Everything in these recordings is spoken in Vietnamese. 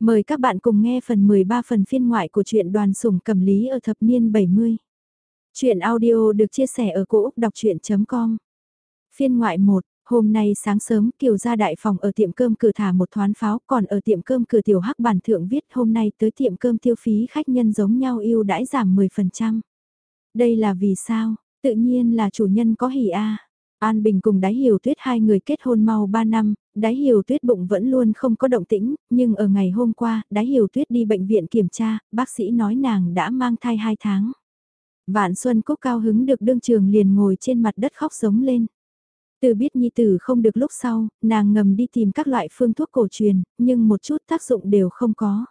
Mời các bạn cùng nghe phần 13 phần phiên ngoại của truyện đoàn sủng cầm lý ở thập niên 70. Chuyện audio được chia sẻ ở cỗ đọc chuyện.com Phiên ngoại 1, hôm nay sáng sớm Kiều ra đại phòng ở tiệm cơm cửa thả một thoán pháo còn ở tiệm cơm cửa tiểu hắc bản thượng viết hôm nay tới tiệm cơm tiêu phí khách nhân giống nhau yêu đãi giảm 10%. Đây là vì sao? Tự nhiên là chủ nhân có hỉ a An Bình cùng Đái Hiểu Tuyết hai người kết hôn mau 3 năm, Đái Hiểu Tuyết bụng vẫn luôn không có động tĩnh, nhưng ở ngày hôm qua, Đái Hiểu Tuyết đi bệnh viện kiểm tra, bác sĩ nói nàng đã mang thai 2 tháng. Vạn Xuân Cúc cao hứng được đương trường liền ngồi trên mặt đất khóc giống lên. Từ biết nhi tử không được lúc sau, nàng ngầm đi tìm các loại phương thuốc cổ truyền, nhưng một chút tác dụng đều không có.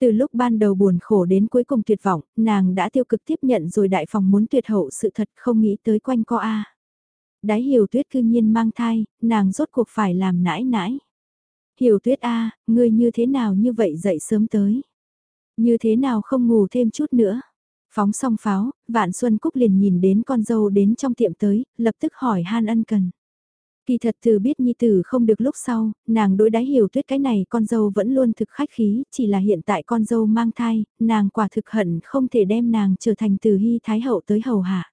Từ lúc ban đầu buồn khổ đến cuối cùng tuyệt vọng, nàng đã tiêu cực tiếp nhận rồi đại phòng muốn tuyệt hậu sự thật không nghĩ tới quanh co A. Đái hiểu tuyết cư nhiên mang thai, nàng rốt cuộc phải làm nãi nãi. Hiểu tuyết A, ngươi như thế nào như vậy dậy sớm tới. Như thế nào không ngủ thêm chút nữa. Phóng xong pháo, Vạn Xuân Cúc liền nhìn đến con dâu đến trong tiệm tới, lập tức hỏi han ân cần. Kỳ thật từ biết nhi tử không được lúc sau, nàng đối đáy hiểu tuyết cái này con dâu vẫn luôn thực khách khí, chỉ là hiện tại con dâu mang thai, nàng quả thực hận không thể đem nàng trở thành từ hy thái hậu tới hầu hạ.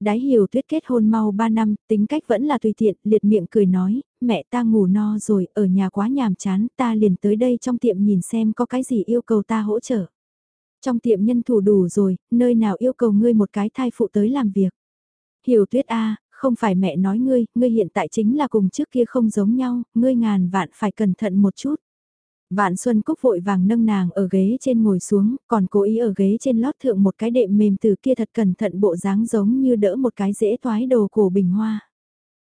Đái hiểu tuyết kết hôn mau 3 năm, tính cách vẫn là tùy tiện, liệt miệng cười nói, mẹ ta ngủ no rồi, ở nhà quá nhàm chán, ta liền tới đây trong tiệm nhìn xem có cái gì yêu cầu ta hỗ trợ. Trong tiệm nhân thủ đủ rồi, nơi nào yêu cầu ngươi một cái thai phụ tới làm việc. Hiểu tuyết A, không phải mẹ nói ngươi, ngươi hiện tại chính là cùng trước kia không giống nhau, ngươi ngàn vạn phải cẩn thận một chút. Vạn Xuân Cúc vội vàng nâng nàng ở ghế trên ngồi xuống, còn cố ý ở ghế trên lót thượng một cái đệm mềm từ kia thật cẩn thận bộ dáng giống như đỡ một cái dễ toái đồ cổ bình hoa.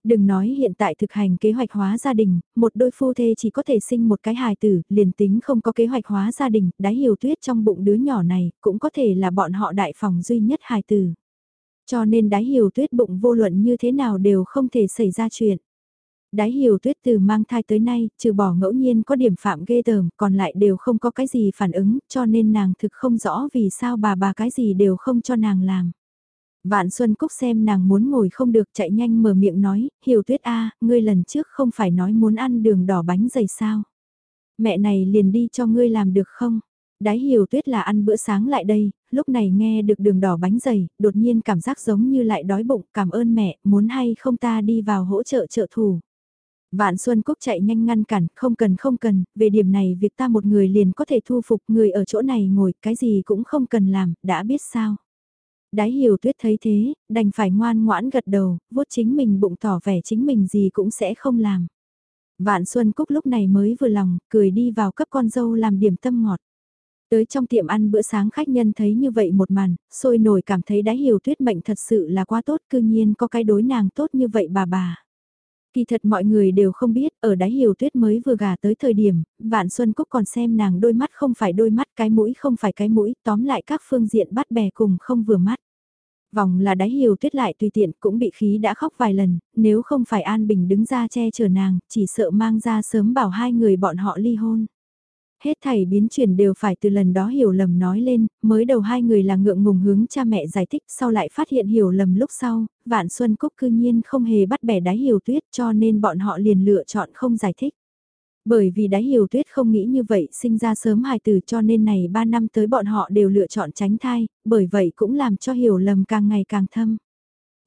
Đừng nói hiện tại thực hành kế hoạch hóa gia đình, một đôi phu thê chỉ có thể sinh một cái hài tử, liền tính không có kế hoạch hóa gia đình, đáy hiểu tuyết trong bụng đứa nhỏ này, cũng có thể là bọn họ đại phòng duy nhất hài tử. Cho nên đáy hiểu tuyết bụng vô luận như thế nào đều không thể xảy ra chuyện. Đái hiểu tuyết từ mang thai tới nay, trừ bỏ ngẫu nhiên có điểm phạm ghê tởm, còn lại đều không có cái gì phản ứng, cho nên nàng thực không rõ vì sao bà bà cái gì đều không cho nàng làm. Vạn Xuân Cúc xem nàng muốn ngồi không được chạy nhanh mở miệng nói, hiểu tuyết a ngươi lần trước không phải nói muốn ăn đường đỏ bánh dày sao. Mẹ này liền đi cho ngươi làm được không? Đái hiểu tuyết là ăn bữa sáng lại đây, lúc này nghe được đường đỏ bánh dày, đột nhiên cảm giác giống như lại đói bụng, cảm ơn mẹ, muốn hay không ta đi vào hỗ trợ trợ thủ. Vạn Xuân Cúc chạy nhanh ngăn cản, không cần không cần, về điểm này việc ta một người liền có thể thu phục người ở chỗ này ngồi, cái gì cũng không cần làm, đã biết sao. Đái hiểu tuyết thấy thế, đành phải ngoan ngoãn gật đầu, vuốt chính mình bụng tỏ vẻ chính mình gì cũng sẽ không làm. Vạn Xuân Cúc lúc này mới vừa lòng, cười đi vào cấp con dâu làm điểm tâm ngọt. Tới trong tiệm ăn bữa sáng khách nhân thấy như vậy một màn, sôi nổi cảm thấy Đái hiểu tuyết mệnh thật sự là quá tốt, cư nhiên có cái đối nàng tốt như vậy bà bà. Kỳ thật mọi người đều không biết, ở đáy hiểu tuyết mới vừa gả tới thời điểm, Vạn Xuân Cúc còn xem nàng đôi mắt không phải đôi mắt, cái mũi không phải cái mũi, tóm lại các phương diện bắt bè cùng không vừa mắt. Vòng là đáy hiểu tuyết lại tùy tiện cũng bị khí đã khóc vài lần, nếu không phải An Bình đứng ra che chở nàng, chỉ sợ mang ra sớm bảo hai người bọn họ ly hôn. Hết thảy biến chuyển đều phải từ lần đó hiểu lầm nói lên, mới đầu hai người là ngượng ngùng hướng cha mẹ giải thích sau lại phát hiện hiểu lầm lúc sau, Vạn Xuân Cúc cư nhiên không hề bắt bẻ đáy hiểu tuyết cho nên bọn họ liền lựa chọn không giải thích. Bởi vì đáy hiểu tuyết không nghĩ như vậy sinh ra sớm hài tử cho nên này 3 năm tới bọn họ đều lựa chọn tránh thai, bởi vậy cũng làm cho hiểu lầm càng ngày càng thâm.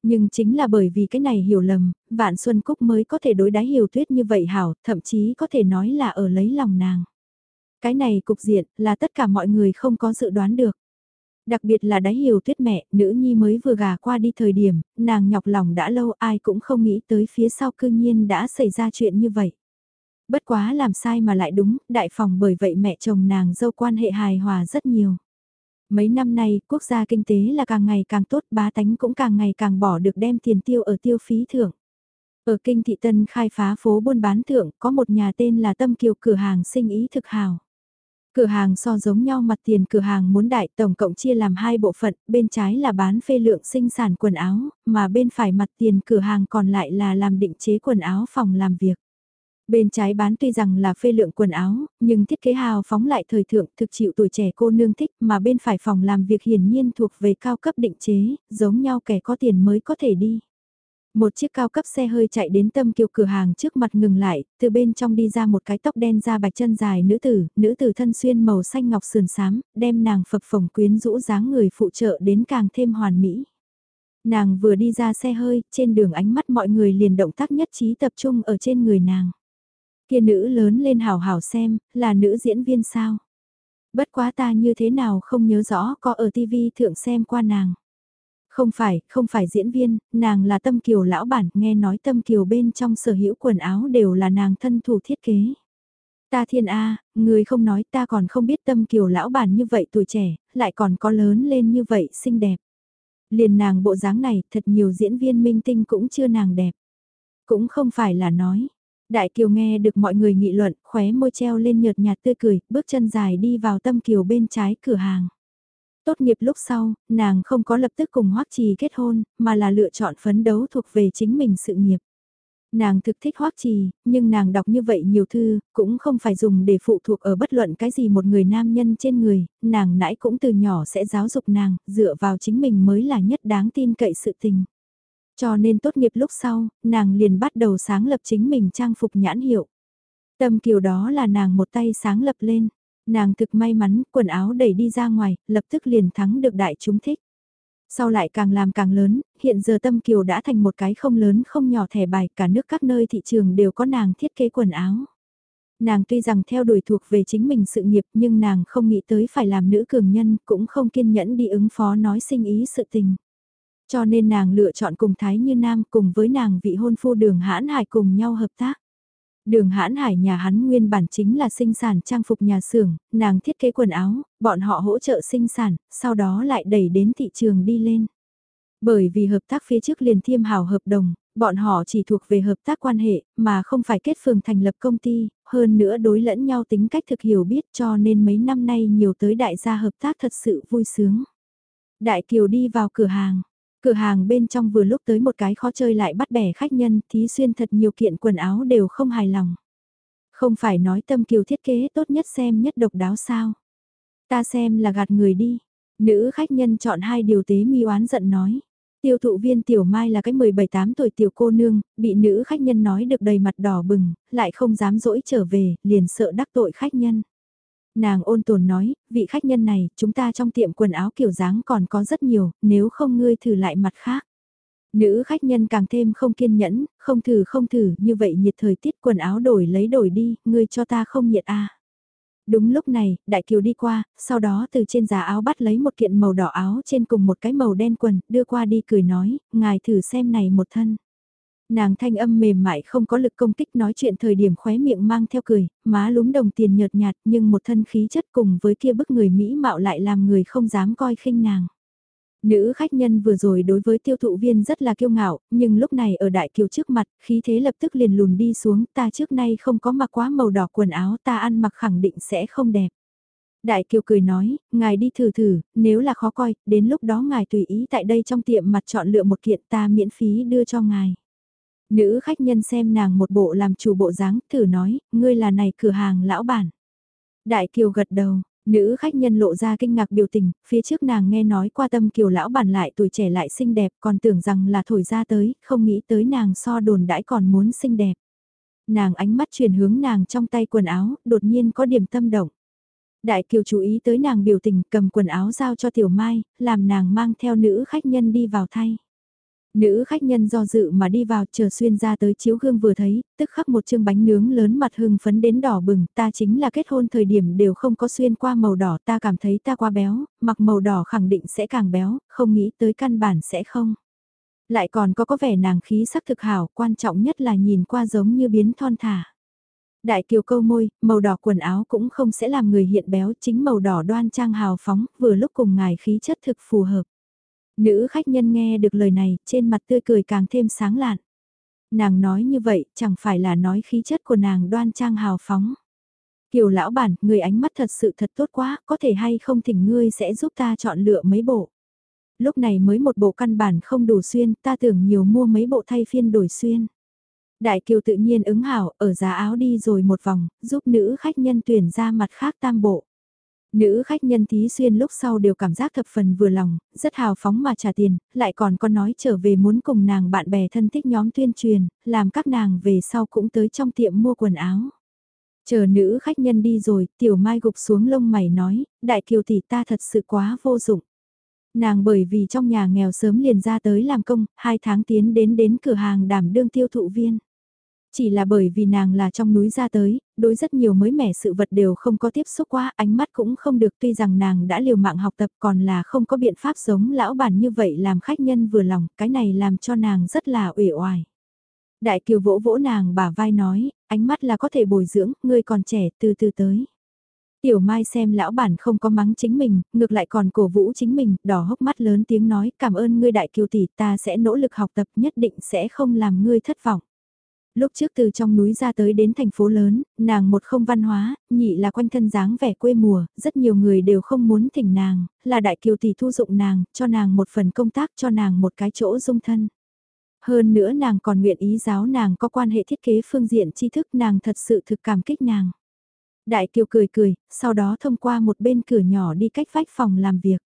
Nhưng chính là bởi vì cái này hiểu lầm, Vạn Xuân Cúc mới có thể đối đáy hiểu tuyết như vậy hảo, thậm chí có thể nói là ở lấy lòng nàng. Cái này cục diện là tất cả mọi người không có dự đoán được. Đặc biệt là đáy hiểu tuyết mẹ, nữ nhi mới vừa gà qua đi thời điểm, nàng nhọc lòng đã lâu ai cũng không nghĩ tới phía sau cư nhiên đã xảy ra chuyện như vậy. Bất quá làm sai mà lại đúng, đại phòng bởi vậy mẹ chồng nàng dâu quan hệ hài hòa rất nhiều. Mấy năm nay, quốc gia kinh tế là càng ngày càng tốt, bá tánh cũng càng ngày càng bỏ được đem tiền tiêu ở tiêu phí thưởng. Ở kinh thị tân khai phá phố buôn bán thượng, có một nhà tên là Tâm Kiều cửa hàng sinh ý thực hào. Cửa hàng so giống nhau mặt tiền cửa hàng muốn đại tổng cộng chia làm hai bộ phận, bên trái là bán phê lượng sinh sản quần áo, mà bên phải mặt tiền cửa hàng còn lại là làm định chế quần áo phòng làm việc. Bên trái bán tuy rằng là phê lượng quần áo, nhưng thiết kế hào phóng lại thời thượng thực chịu tuổi trẻ cô nương thích mà bên phải phòng làm việc hiển nhiên thuộc về cao cấp định chế, giống nhau kẻ có tiền mới có thể đi. Một chiếc cao cấp xe hơi chạy đến tâm kiều cửa hàng trước mặt ngừng lại, từ bên trong đi ra một cái tóc đen da bạch chân dài nữ tử, nữ tử thân xuyên màu xanh ngọc sườn xám, đem nàng phập phồng quyến rũ dáng người phụ trợ đến càng thêm hoàn mỹ. Nàng vừa đi ra xe hơi, trên đường ánh mắt mọi người liền động tác nhất trí tập trung ở trên người nàng. Kia nữ lớn lên hào hào xem, là nữ diễn viên sao? Bất quá ta như thế nào không nhớ rõ có ở TV thượng xem qua nàng. Không phải, không phải diễn viên, nàng là tâm kiều lão bản, nghe nói tâm kiều bên trong sở hữu quần áo đều là nàng thân thủ thiết kế. Ta thiên A, người không nói ta còn không biết tâm kiều lão bản như vậy tuổi trẻ, lại còn có lớn lên như vậy xinh đẹp. Liền nàng bộ dáng này, thật nhiều diễn viên minh tinh cũng chưa nàng đẹp. Cũng không phải là nói. Đại Kiều nghe được mọi người nghị luận, khóe môi treo lên nhợt nhạt tươi cười, bước chân dài đi vào tâm kiều bên trái cửa hàng. Tốt nghiệp lúc sau, nàng không có lập tức cùng Hoắc Trì kết hôn, mà là lựa chọn phấn đấu thuộc về chính mình sự nghiệp. Nàng thực thích hoắc trì, nhưng nàng đọc như vậy nhiều thư, cũng không phải dùng để phụ thuộc ở bất luận cái gì một người nam nhân trên người, nàng nãy cũng từ nhỏ sẽ giáo dục nàng, dựa vào chính mình mới là nhất đáng tin cậy sự tình. Cho nên tốt nghiệp lúc sau, nàng liền bắt đầu sáng lập chính mình trang phục nhãn hiệu. Tâm kiều đó là nàng một tay sáng lập lên. Nàng thực may mắn, quần áo đẩy đi ra ngoài, lập tức liền thắng được đại chúng thích. Sau lại càng làm càng lớn, hiện giờ Tâm Kiều đã thành một cái không lớn không nhỏ thẻ bài, cả nước các nơi thị trường đều có nàng thiết kế quần áo. Nàng tuy rằng theo đuổi thuộc về chính mình sự nghiệp nhưng nàng không nghĩ tới phải làm nữ cường nhân, cũng không kiên nhẫn đi ứng phó nói sinh ý sự tình. Cho nên nàng lựa chọn cùng Thái Như Nam cùng với nàng vị hôn phu đường hãn hải cùng nhau hợp tác. Đường hãn hải nhà hắn nguyên bản chính là sinh sản trang phục nhà xưởng, nàng thiết kế quần áo, bọn họ hỗ trợ sinh sản, sau đó lại đẩy đến thị trường đi lên. Bởi vì hợp tác phía trước liền thiêm hào hợp đồng, bọn họ chỉ thuộc về hợp tác quan hệ, mà không phải kết phường thành lập công ty, hơn nữa đối lẫn nhau tính cách thực hiểu biết cho nên mấy năm nay nhiều tới đại gia hợp tác thật sự vui sướng. Đại Kiều đi vào cửa hàng, Cửa hàng bên trong vừa lúc tới một cái khó chơi lại bắt bẻ khách nhân, thí xuyên thật nhiều kiện quần áo đều không hài lòng. Không phải nói tâm kiều thiết kế tốt nhất xem nhất độc đáo sao. Ta xem là gạt người đi. Nữ khách nhân chọn hai điều tế mi oán giận nói. Tiêu thụ viên Tiểu Mai là cái 17-8 tuổi tiểu cô nương, bị nữ khách nhân nói được đầy mặt đỏ bừng, lại không dám dỗi trở về, liền sợ đắc tội khách nhân. Nàng ôn tồn nói, vị khách nhân này, chúng ta trong tiệm quần áo kiểu dáng còn có rất nhiều, nếu không ngươi thử lại mặt khác. Nữ khách nhân càng thêm không kiên nhẫn, không thử không thử, như vậy nhiệt thời tiết quần áo đổi lấy đổi đi, ngươi cho ta không nhiệt à. Đúng lúc này, Đại Kiều đi qua, sau đó từ trên giá áo bắt lấy một kiện màu đỏ áo trên cùng một cái màu đen quần, đưa qua đi cười nói, ngài thử xem này một thân. Nàng thanh âm mềm mại không có lực công kích nói chuyện thời điểm khóe miệng mang theo cười, má lúm đồng tiền nhợt nhạt nhưng một thân khí chất cùng với kia bức người Mỹ mạo lại làm người không dám coi khinh nàng. Nữ khách nhân vừa rồi đối với tiêu thụ viên rất là kiêu ngạo, nhưng lúc này ở đại kiều trước mặt, khí thế lập tức liền lùn đi xuống, ta trước nay không có mặc quá màu đỏ quần áo ta ăn mặc khẳng định sẽ không đẹp. Đại kiều cười nói, ngài đi thử thử, nếu là khó coi, đến lúc đó ngài tùy ý tại đây trong tiệm mặt chọn lựa một kiện ta miễn phí đưa cho ngài. Nữ khách nhân xem nàng một bộ làm chủ bộ dáng, thử nói, ngươi là này cửa hàng lão bản. Đại Kiều gật đầu, nữ khách nhân lộ ra kinh ngạc biểu tình, phía trước nàng nghe nói qua tâm Kiều lão bản lại tuổi trẻ lại xinh đẹp, còn tưởng rằng là thổi ra tới, không nghĩ tới nàng so đồn đãi còn muốn xinh đẹp. Nàng ánh mắt chuyển hướng nàng trong tay quần áo, đột nhiên có điểm tâm động. Đại Kiều chú ý tới nàng biểu tình cầm quần áo giao cho Tiểu Mai, làm nàng mang theo nữ khách nhân đi vào thay. Nữ khách nhân do dự mà đi vào chờ xuyên ra tới chiếu gương vừa thấy, tức khắc một chương bánh nướng lớn mặt hưng phấn đến đỏ bừng, ta chính là kết hôn thời điểm đều không có xuyên qua màu đỏ ta cảm thấy ta quá béo, mặc màu đỏ khẳng định sẽ càng béo, không nghĩ tới căn bản sẽ không. Lại còn có có vẻ nàng khí sắc thực hảo, quan trọng nhất là nhìn qua giống như biến thon thả. Đại kiều câu môi, màu đỏ quần áo cũng không sẽ làm người hiện béo, chính màu đỏ đoan trang hào phóng, vừa lúc cùng ngài khí chất thực phù hợp. Nữ khách nhân nghe được lời này, trên mặt tươi cười càng thêm sáng lạn. Nàng nói như vậy, chẳng phải là nói khí chất của nàng đoan trang hào phóng. Kiều lão bản, người ánh mắt thật sự thật tốt quá, có thể hay không thỉnh ngươi sẽ giúp ta chọn lựa mấy bộ. Lúc này mới một bộ căn bản không đủ xuyên, ta tưởng nhiều mua mấy bộ thay phiên đổi xuyên. Đại kiều tự nhiên ứng hảo, ở giá áo đi rồi một vòng, giúp nữ khách nhân tuyển ra mặt khác tam bộ. Nữ khách nhân Thí Xuyên lúc sau đều cảm giác thập phần vừa lòng, rất hào phóng mà trả tiền, lại còn có nói trở về muốn cùng nàng bạn bè thân thích nhóm tuyên truyền, làm các nàng về sau cũng tới trong tiệm mua quần áo. Chờ nữ khách nhân đi rồi, tiểu mai gục xuống lông mày nói, đại kiều tỷ ta thật sự quá vô dụng. Nàng bởi vì trong nhà nghèo sớm liền ra tới làm công, hai tháng tiến đến đến cửa hàng đảm đương tiêu thụ viên. Chỉ là bởi vì nàng là trong núi ra tới, đối rất nhiều mới mẻ sự vật đều không có tiếp xúc qua, ánh mắt cũng không được tuy rằng nàng đã liều mạng học tập còn là không có biện pháp giống lão bản như vậy làm khách nhân vừa lòng, cái này làm cho nàng rất là uể oải. Đại kiều vỗ vỗ nàng bả vai nói, ánh mắt là có thể bồi dưỡng, ngươi còn trẻ từ từ tới. Tiểu Mai xem lão bản không có mắng chính mình, ngược lại còn cổ vũ chính mình, đỏ hốc mắt lớn tiếng nói cảm ơn ngươi đại kiều tỷ ta sẽ nỗ lực học tập nhất định sẽ không làm ngươi thất vọng. Lúc trước từ trong núi ra tới đến thành phố lớn, nàng một không văn hóa, nhị là quanh thân dáng vẻ quê mùa, rất nhiều người đều không muốn thỉnh nàng, là đại kiều tỷ thu dụng nàng, cho nàng một phần công tác cho nàng một cái chỗ dung thân. Hơn nữa nàng còn nguyện ý giáo nàng có quan hệ thiết kế phương diện tri thức nàng thật sự thực cảm kích nàng. Đại kiều cười cười, sau đó thông qua một bên cửa nhỏ đi cách vách phòng làm việc.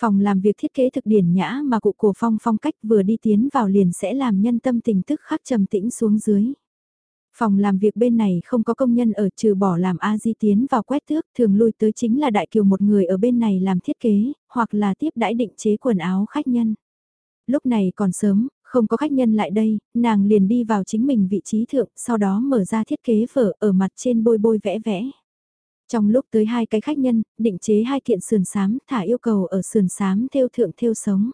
Phòng làm việc thiết kế thực điển nhã mà cụ cổ phong phong cách vừa đi tiến vào liền sẽ làm nhân tâm tình tức khắc trầm tĩnh xuống dưới. Phòng làm việc bên này không có công nhân ở trừ bỏ làm A Di tiến vào quét thước, thường lui tới chính là đại kiều một người ở bên này làm thiết kế, hoặc là tiếp đãi định chế quần áo khách nhân. Lúc này còn sớm, không có khách nhân lại đây, nàng liền đi vào chính mình vị trí thượng, sau đó mở ra thiết kế phở ở mặt trên bôi bôi vẽ vẽ. Trong lúc tới hai cái khách nhân, định chế hai kiện sườn sám, thả yêu cầu ở sườn sám theo thượng theo sống.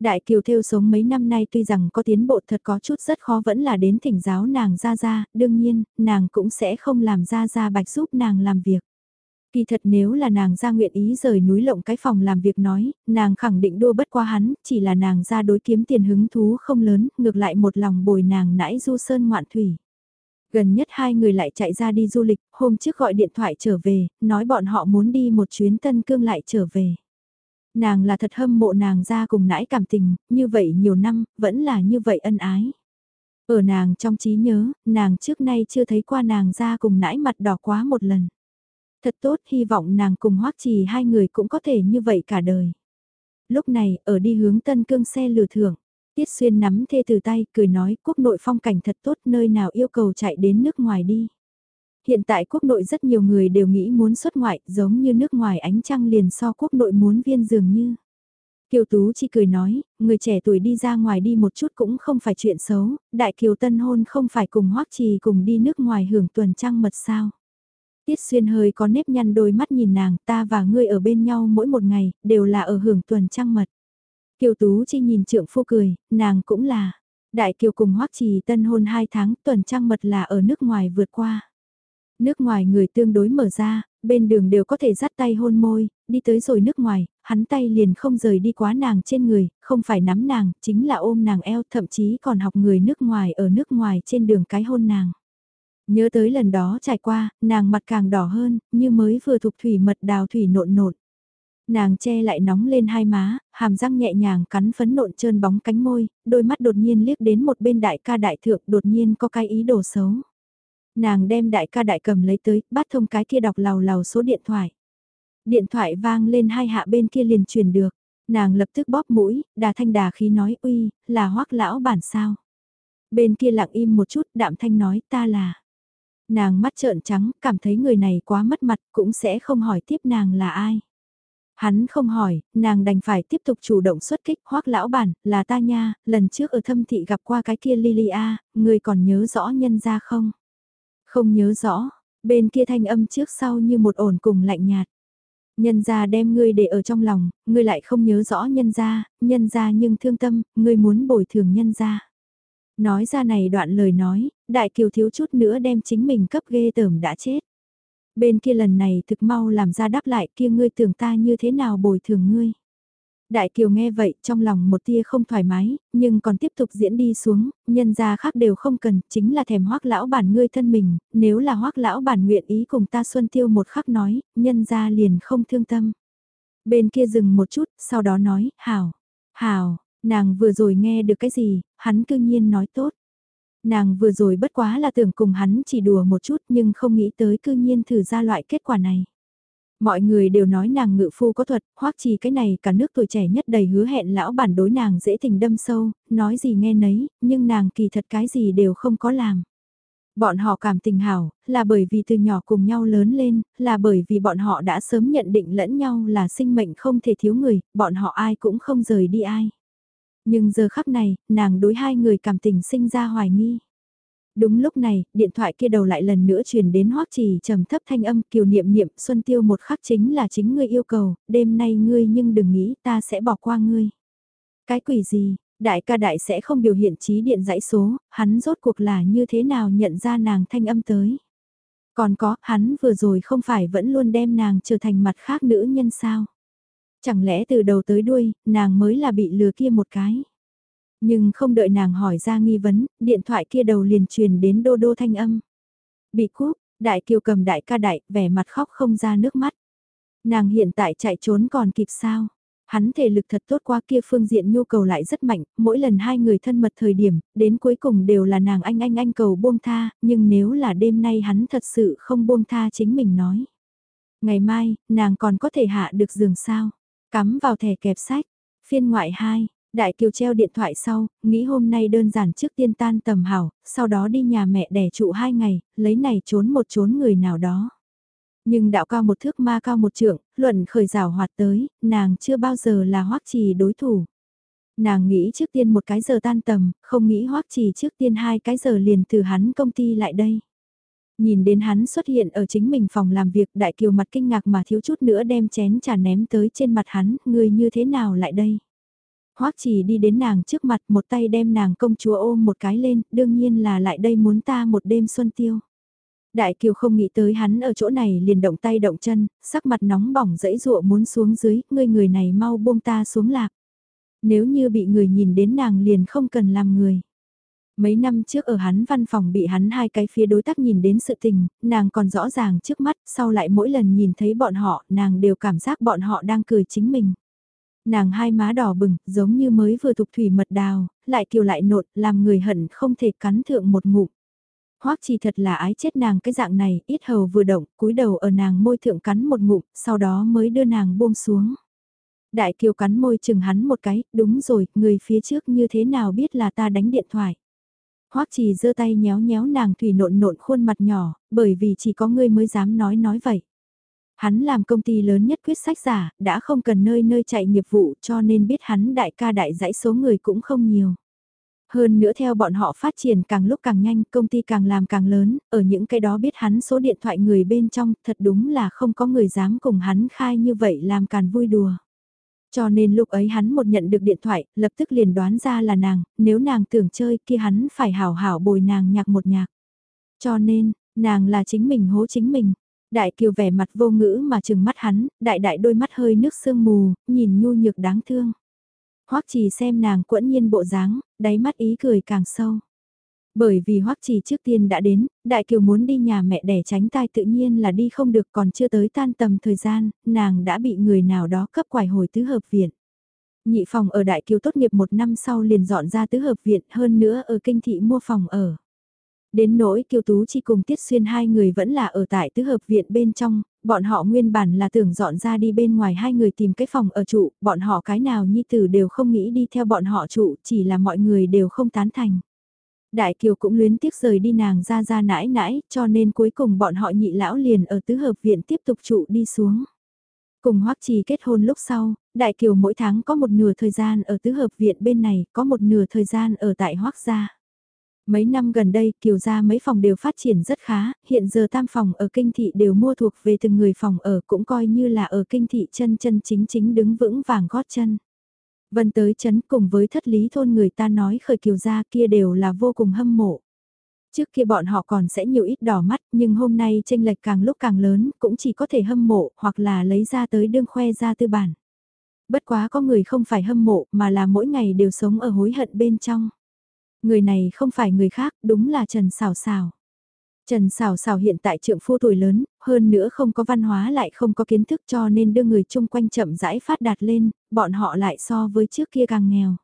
Đại kiều theo sống mấy năm nay tuy rằng có tiến bộ thật có chút rất khó vẫn là đến thỉnh giáo nàng ra ra, đương nhiên, nàng cũng sẽ không làm ra ra bạch giúp nàng làm việc. Kỳ thật nếu là nàng ra nguyện ý rời núi lộng cái phòng làm việc nói, nàng khẳng định đua bất qua hắn, chỉ là nàng ra đối kiếm tiền hứng thú không lớn, ngược lại một lòng bồi nàng nãi du sơn ngoạn thủy. Gần nhất hai người lại chạy ra đi du lịch, hôm trước gọi điện thoại trở về, nói bọn họ muốn đi một chuyến tân cương lại trở về. Nàng là thật hâm mộ nàng ra cùng nãi cảm tình, như vậy nhiều năm, vẫn là như vậy ân ái. Ở nàng trong trí nhớ, nàng trước nay chưa thấy qua nàng ra cùng nãi mặt đỏ quá một lần. Thật tốt, hy vọng nàng cùng hoắc trì hai người cũng có thể như vậy cả đời. Lúc này, ở đi hướng tân cương xe lừa thưởng. Tiết Xuyên nắm thê từ tay, cười nói, quốc nội phong cảnh thật tốt, nơi nào yêu cầu chạy đến nước ngoài đi. Hiện tại quốc nội rất nhiều người đều nghĩ muốn xuất ngoại, giống như nước ngoài ánh trăng liền so quốc nội muốn viên dường như. Kiều Tú chỉ cười nói, người trẻ tuổi đi ra ngoài đi một chút cũng không phải chuyện xấu, đại kiều tân hôn không phải cùng hoắc trì cùng đi nước ngoài hưởng tuần trăng mật sao. Tiết xuyên hơi có nếp nhăn đôi mắt nhìn nàng, ta và ngươi ở bên nhau mỗi một ngày, đều là ở hưởng tuần trăng mật. Kiều Tú Chi nhìn trượng phu cười, nàng cũng là. Đại Kiều cùng Hoắc Trì tân hôn 2 tháng tuần trăng mật là ở nước ngoài vượt qua. Nước ngoài người tương đối mở ra, bên đường đều có thể dắt tay hôn môi, đi tới rồi nước ngoài, hắn tay liền không rời đi quá nàng trên người, không phải nắm nàng, chính là ôm nàng eo, thậm chí còn học người nước ngoài ở nước ngoài trên đường cái hôn nàng. Nhớ tới lần đó trải qua, nàng mặt càng đỏ hơn, như mới vừa thục thủy mật đào thủy nộn nộn. Nàng che lại nóng lên hai má, hàm răng nhẹ nhàng cắn phấn nộn trơn bóng cánh môi, đôi mắt đột nhiên liếc đến một bên đại ca đại thượng đột nhiên có cái ý đồ xấu. Nàng đem đại ca đại cầm lấy tới, bắt thông cái kia đọc lào lào số điện thoại. Điện thoại vang lên hai hạ bên kia liền truyền được. Nàng lập tức bóp mũi, đà thanh đà khí nói uy, là hoắc lão bản sao. Bên kia lặng im một chút, đạm thanh nói ta là. Nàng mắt trợn trắng, cảm thấy người này quá mất mặt, cũng sẽ không hỏi tiếp nàng là ai. Hắn không hỏi, nàng đành phải tiếp tục chủ động xuất kích hoắc lão bản, là ta nha, lần trước ở thâm thị gặp qua cái kia Lilia, người còn nhớ rõ nhân ra không? Không nhớ rõ, bên kia thanh âm trước sau như một ổn cùng lạnh nhạt. Nhân ra đem ngươi để ở trong lòng, ngươi lại không nhớ rõ nhân ra, nhân ra nhưng thương tâm, ngươi muốn bồi thường nhân ra. Nói ra này đoạn lời nói, đại kiều thiếu chút nữa đem chính mình cấp ghê tởm đã chết. Bên kia lần này thực mau làm ra đáp lại kia ngươi tưởng ta như thế nào bồi thường ngươi. Đại Kiều nghe vậy trong lòng một tia không thoải mái, nhưng còn tiếp tục diễn đi xuống, nhân gia khác đều không cần, chính là thèm hoác lão bản ngươi thân mình, nếu là hoác lão bản nguyện ý cùng ta xuân tiêu một khắc nói, nhân gia liền không thương tâm. Bên kia dừng một chút, sau đó nói, hảo, hảo, nàng vừa rồi nghe được cái gì, hắn cư nhiên nói tốt. Nàng vừa rồi bất quá là tưởng cùng hắn chỉ đùa một chút nhưng không nghĩ tới cư nhiên thử ra loại kết quả này. Mọi người đều nói nàng ngự phu có thuật, hoắc trì cái này cả nước tuổi trẻ nhất đầy hứa hẹn lão bản đối nàng dễ tình đâm sâu, nói gì nghe nấy, nhưng nàng kỳ thật cái gì đều không có làm. Bọn họ cảm tình hảo, là bởi vì từ nhỏ cùng nhau lớn lên, là bởi vì bọn họ đã sớm nhận định lẫn nhau là sinh mệnh không thể thiếu người, bọn họ ai cũng không rời đi ai. Nhưng giờ khắc này, nàng đối hai người cảm tình sinh ra hoài nghi. Đúng lúc này, điện thoại kia đầu lại lần nữa truyền đến hoắc trì trầm thấp thanh âm kiều niệm niệm xuân tiêu một khắc chính là chính ngươi yêu cầu, đêm nay ngươi nhưng đừng nghĩ ta sẽ bỏ qua ngươi. Cái quỷ gì, đại ca đại sẽ không biểu hiện trí điện dãy số, hắn rốt cuộc là như thế nào nhận ra nàng thanh âm tới. Còn có, hắn vừa rồi không phải vẫn luôn đem nàng trở thành mặt khác nữ nhân sao. Chẳng lẽ từ đầu tới đuôi, nàng mới là bị lừa kia một cái. Nhưng không đợi nàng hỏi ra nghi vấn, điện thoại kia đầu liền truyền đến đô đô thanh âm. Bị cúp, đại kiều cầm đại ca đại, vẻ mặt khóc không ra nước mắt. Nàng hiện tại chạy trốn còn kịp sao? Hắn thể lực thật tốt qua kia phương diện nhu cầu lại rất mạnh, mỗi lần hai người thân mật thời điểm, đến cuối cùng đều là nàng anh anh anh cầu buông tha, nhưng nếu là đêm nay hắn thật sự không buông tha chính mình nói. Ngày mai, nàng còn có thể hạ được giường sao? Cắm vào thẻ kẹp sách. Phiên ngoại 2, Đại Kiều treo điện thoại sau, nghĩ hôm nay đơn giản trước tiên tan tầm hảo, sau đó đi nhà mẹ đẻ trụ hai ngày, lấy này trốn một trốn người nào đó. Nhưng đạo cao một thước ma cao một trượng, luận khởi rào hoạt tới, nàng chưa bao giờ là hoắc trì đối thủ. Nàng nghĩ trước tiên một cái giờ tan tầm, không nghĩ hoắc trì trước tiên hai cái giờ liền từ hắn công ty lại đây. Nhìn đến hắn xuất hiện ở chính mình phòng làm việc đại kiều mặt kinh ngạc mà thiếu chút nữa đem chén trà ném tới trên mặt hắn, người như thế nào lại đây? Hoắc chỉ đi đến nàng trước mặt một tay đem nàng công chúa ôm một cái lên, đương nhiên là lại đây muốn ta một đêm xuân tiêu. Đại Kiều không nghĩ tới hắn ở chỗ này liền động tay động chân, sắc mặt nóng bỏng dẫy dụa muốn xuống dưới, ngươi người này mau buông ta xuống lạc. Nếu như bị người nhìn đến nàng liền không cần làm người. Mấy năm trước ở hắn văn phòng bị hắn hai cái phía đối tác nhìn đến sự tình, nàng còn rõ ràng trước mắt, sau lại mỗi lần nhìn thấy bọn họ, nàng đều cảm giác bọn họ đang cười chính mình. Nàng hai má đỏ bừng, giống như mới vừa tục thủy mật đào, lại kiều lại nột, làm người hận không thể cắn thượng một ngụm. Hoắc chi thật là ái chết nàng cái dạng này, ít hầu vừa động, cúi đầu ở nàng môi thượng cắn một ngụm, sau đó mới đưa nàng buông xuống. Đại kiều cắn môi chừng hắn một cái, đúng rồi, người phía trước như thế nào biết là ta đánh điện thoại. Hoắc chỉ giơ tay nhéo nhéo nàng thủy nộn nộn khuôn mặt nhỏ, bởi vì chỉ có ngươi mới dám nói nói vậy. Hắn làm công ty lớn nhất quyết sách giả, đã không cần nơi nơi chạy nghiệp vụ cho nên biết hắn đại ca đại dãy số người cũng không nhiều. Hơn nữa theo bọn họ phát triển càng lúc càng nhanh, công ty càng làm càng lớn, ở những cái đó biết hắn số điện thoại người bên trong, thật đúng là không có người dám cùng hắn khai như vậy làm càn vui đùa. Cho nên lúc ấy hắn một nhận được điện thoại, lập tức liền đoán ra là nàng, nếu nàng tưởng chơi kia hắn phải hảo hảo bồi nàng nhạc một nhạc. Cho nên, nàng là chính mình hố chính mình. Đại kiều vẻ mặt vô ngữ mà chừng mắt hắn, đại đại đôi mắt hơi nước sương mù, nhìn nhu nhược đáng thương. Hoắc trì xem nàng quẫn nhiên bộ dáng, đáy mắt ý cười càng sâu. Bởi vì Hoắc Trì trước tiên đã đến, Đại Kiều muốn đi nhà mẹ đẻ tránh tai tự nhiên là đi không được còn chưa tới tan tầm thời gian, nàng đã bị người nào đó cấp quải hồi tứ hợp viện. Nhị phòng ở Đại Kiều tốt nghiệp một năm sau liền dọn ra tứ hợp viện hơn nữa ở kinh thị mua phòng ở. Đến nỗi Kiều Tú chỉ cùng Tiết Xuyên hai người vẫn là ở tại tứ hợp viện bên trong, bọn họ nguyên bản là tưởng dọn ra đi bên ngoài hai người tìm cái phòng ở trụ, bọn họ cái nào nhi tử đều không nghĩ đi theo bọn họ trụ, chỉ là mọi người đều không tán thành. Đại Kiều cũng luyến tiếc rời đi nàng ra ra nãi nãi, cho nên cuối cùng bọn họ nhị lão liền ở tứ hợp viện tiếp tục trụ đi xuống. Cùng Hoắc Trì kết hôn lúc sau, Đại Kiều mỗi tháng có một nửa thời gian ở tứ hợp viện bên này, có một nửa thời gian ở tại Hoắc gia. Mấy năm gần đây Kiều gia mấy phòng đều phát triển rất khá, hiện giờ tam phòng ở kinh thị đều mua thuộc về từng người phòng ở cũng coi như là ở kinh thị chân chân chính chính đứng vững vàng gót chân. Vân tới chấn cùng với thất lý thôn người ta nói khởi Kiều gia kia đều là vô cùng hâm mộ. Trước kia bọn họ còn sẽ nhiều ít đỏ mắt nhưng hôm nay tranh lệch càng lúc càng lớn cũng chỉ có thể hâm mộ hoặc là lấy ra tới đương khoe ra tư bản. Bất quá có người không phải hâm mộ mà là mỗi ngày đều sống ở hối hận bên trong. Người này không phải người khác, đúng là Trần Sảo Sảo. Trần Sảo Sảo hiện tại trượng phu tuổi lớn, hơn nữa không có văn hóa lại không có kiến thức cho nên đưa người chung quanh chậm rãi phát đạt lên, bọn họ lại so với trước kia càng nghèo.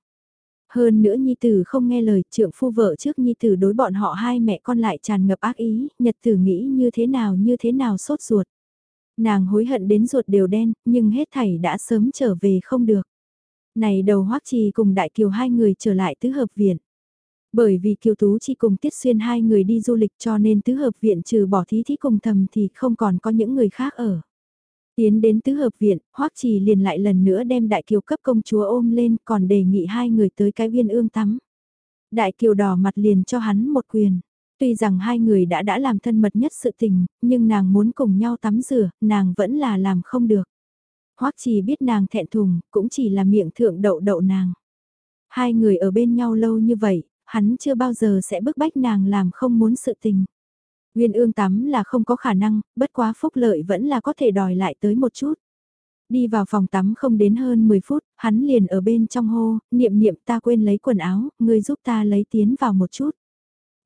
Hơn nữa Nhi Tử không nghe lời trượng phu vợ trước Nhi Tử đối bọn họ hai mẹ con lại tràn ngập ác ý, nhật tử nghĩ như thế nào như thế nào sốt ruột. Nàng hối hận đến ruột đều đen, nhưng hết thảy đã sớm trở về không được. Này đầu hoắc trì cùng đại kiều hai người trở lại tứ hợp viện. Bởi vì kiều tú chỉ cùng tiết xuyên hai người đi du lịch cho nên tứ hợp viện trừ bỏ thí thí cùng thầm thì không còn có những người khác ở. Tiến đến tứ hợp viện, hoắc trì liền lại lần nữa đem đại kiều cấp công chúa ôm lên còn đề nghị hai người tới cái viên ương tắm. Đại kiều đỏ mặt liền cho hắn một quyền. Tuy rằng hai người đã đã làm thân mật nhất sự tình, nhưng nàng muốn cùng nhau tắm rửa, nàng vẫn là làm không được. Hoắc trì biết nàng thẹn thùng, cũng chỉ là miệng thượng đậu đậu nàng. Hai người ở bên nhau lâu như vậy, hắn chưa bao giờ sẽ bức bách nàng làm không muốn sự tình. Nguyên ương tắm là không có khả năng, bất quá phúc lợi vẫn là có thể đòi lại tới một chút. Đi vào phòng tắm không đến hơn 10 phút, hắn liền ở bên trong hô, niệm niệm ta quên lấy quần áo, ngươi giúp ta lấy tiến vào một chút.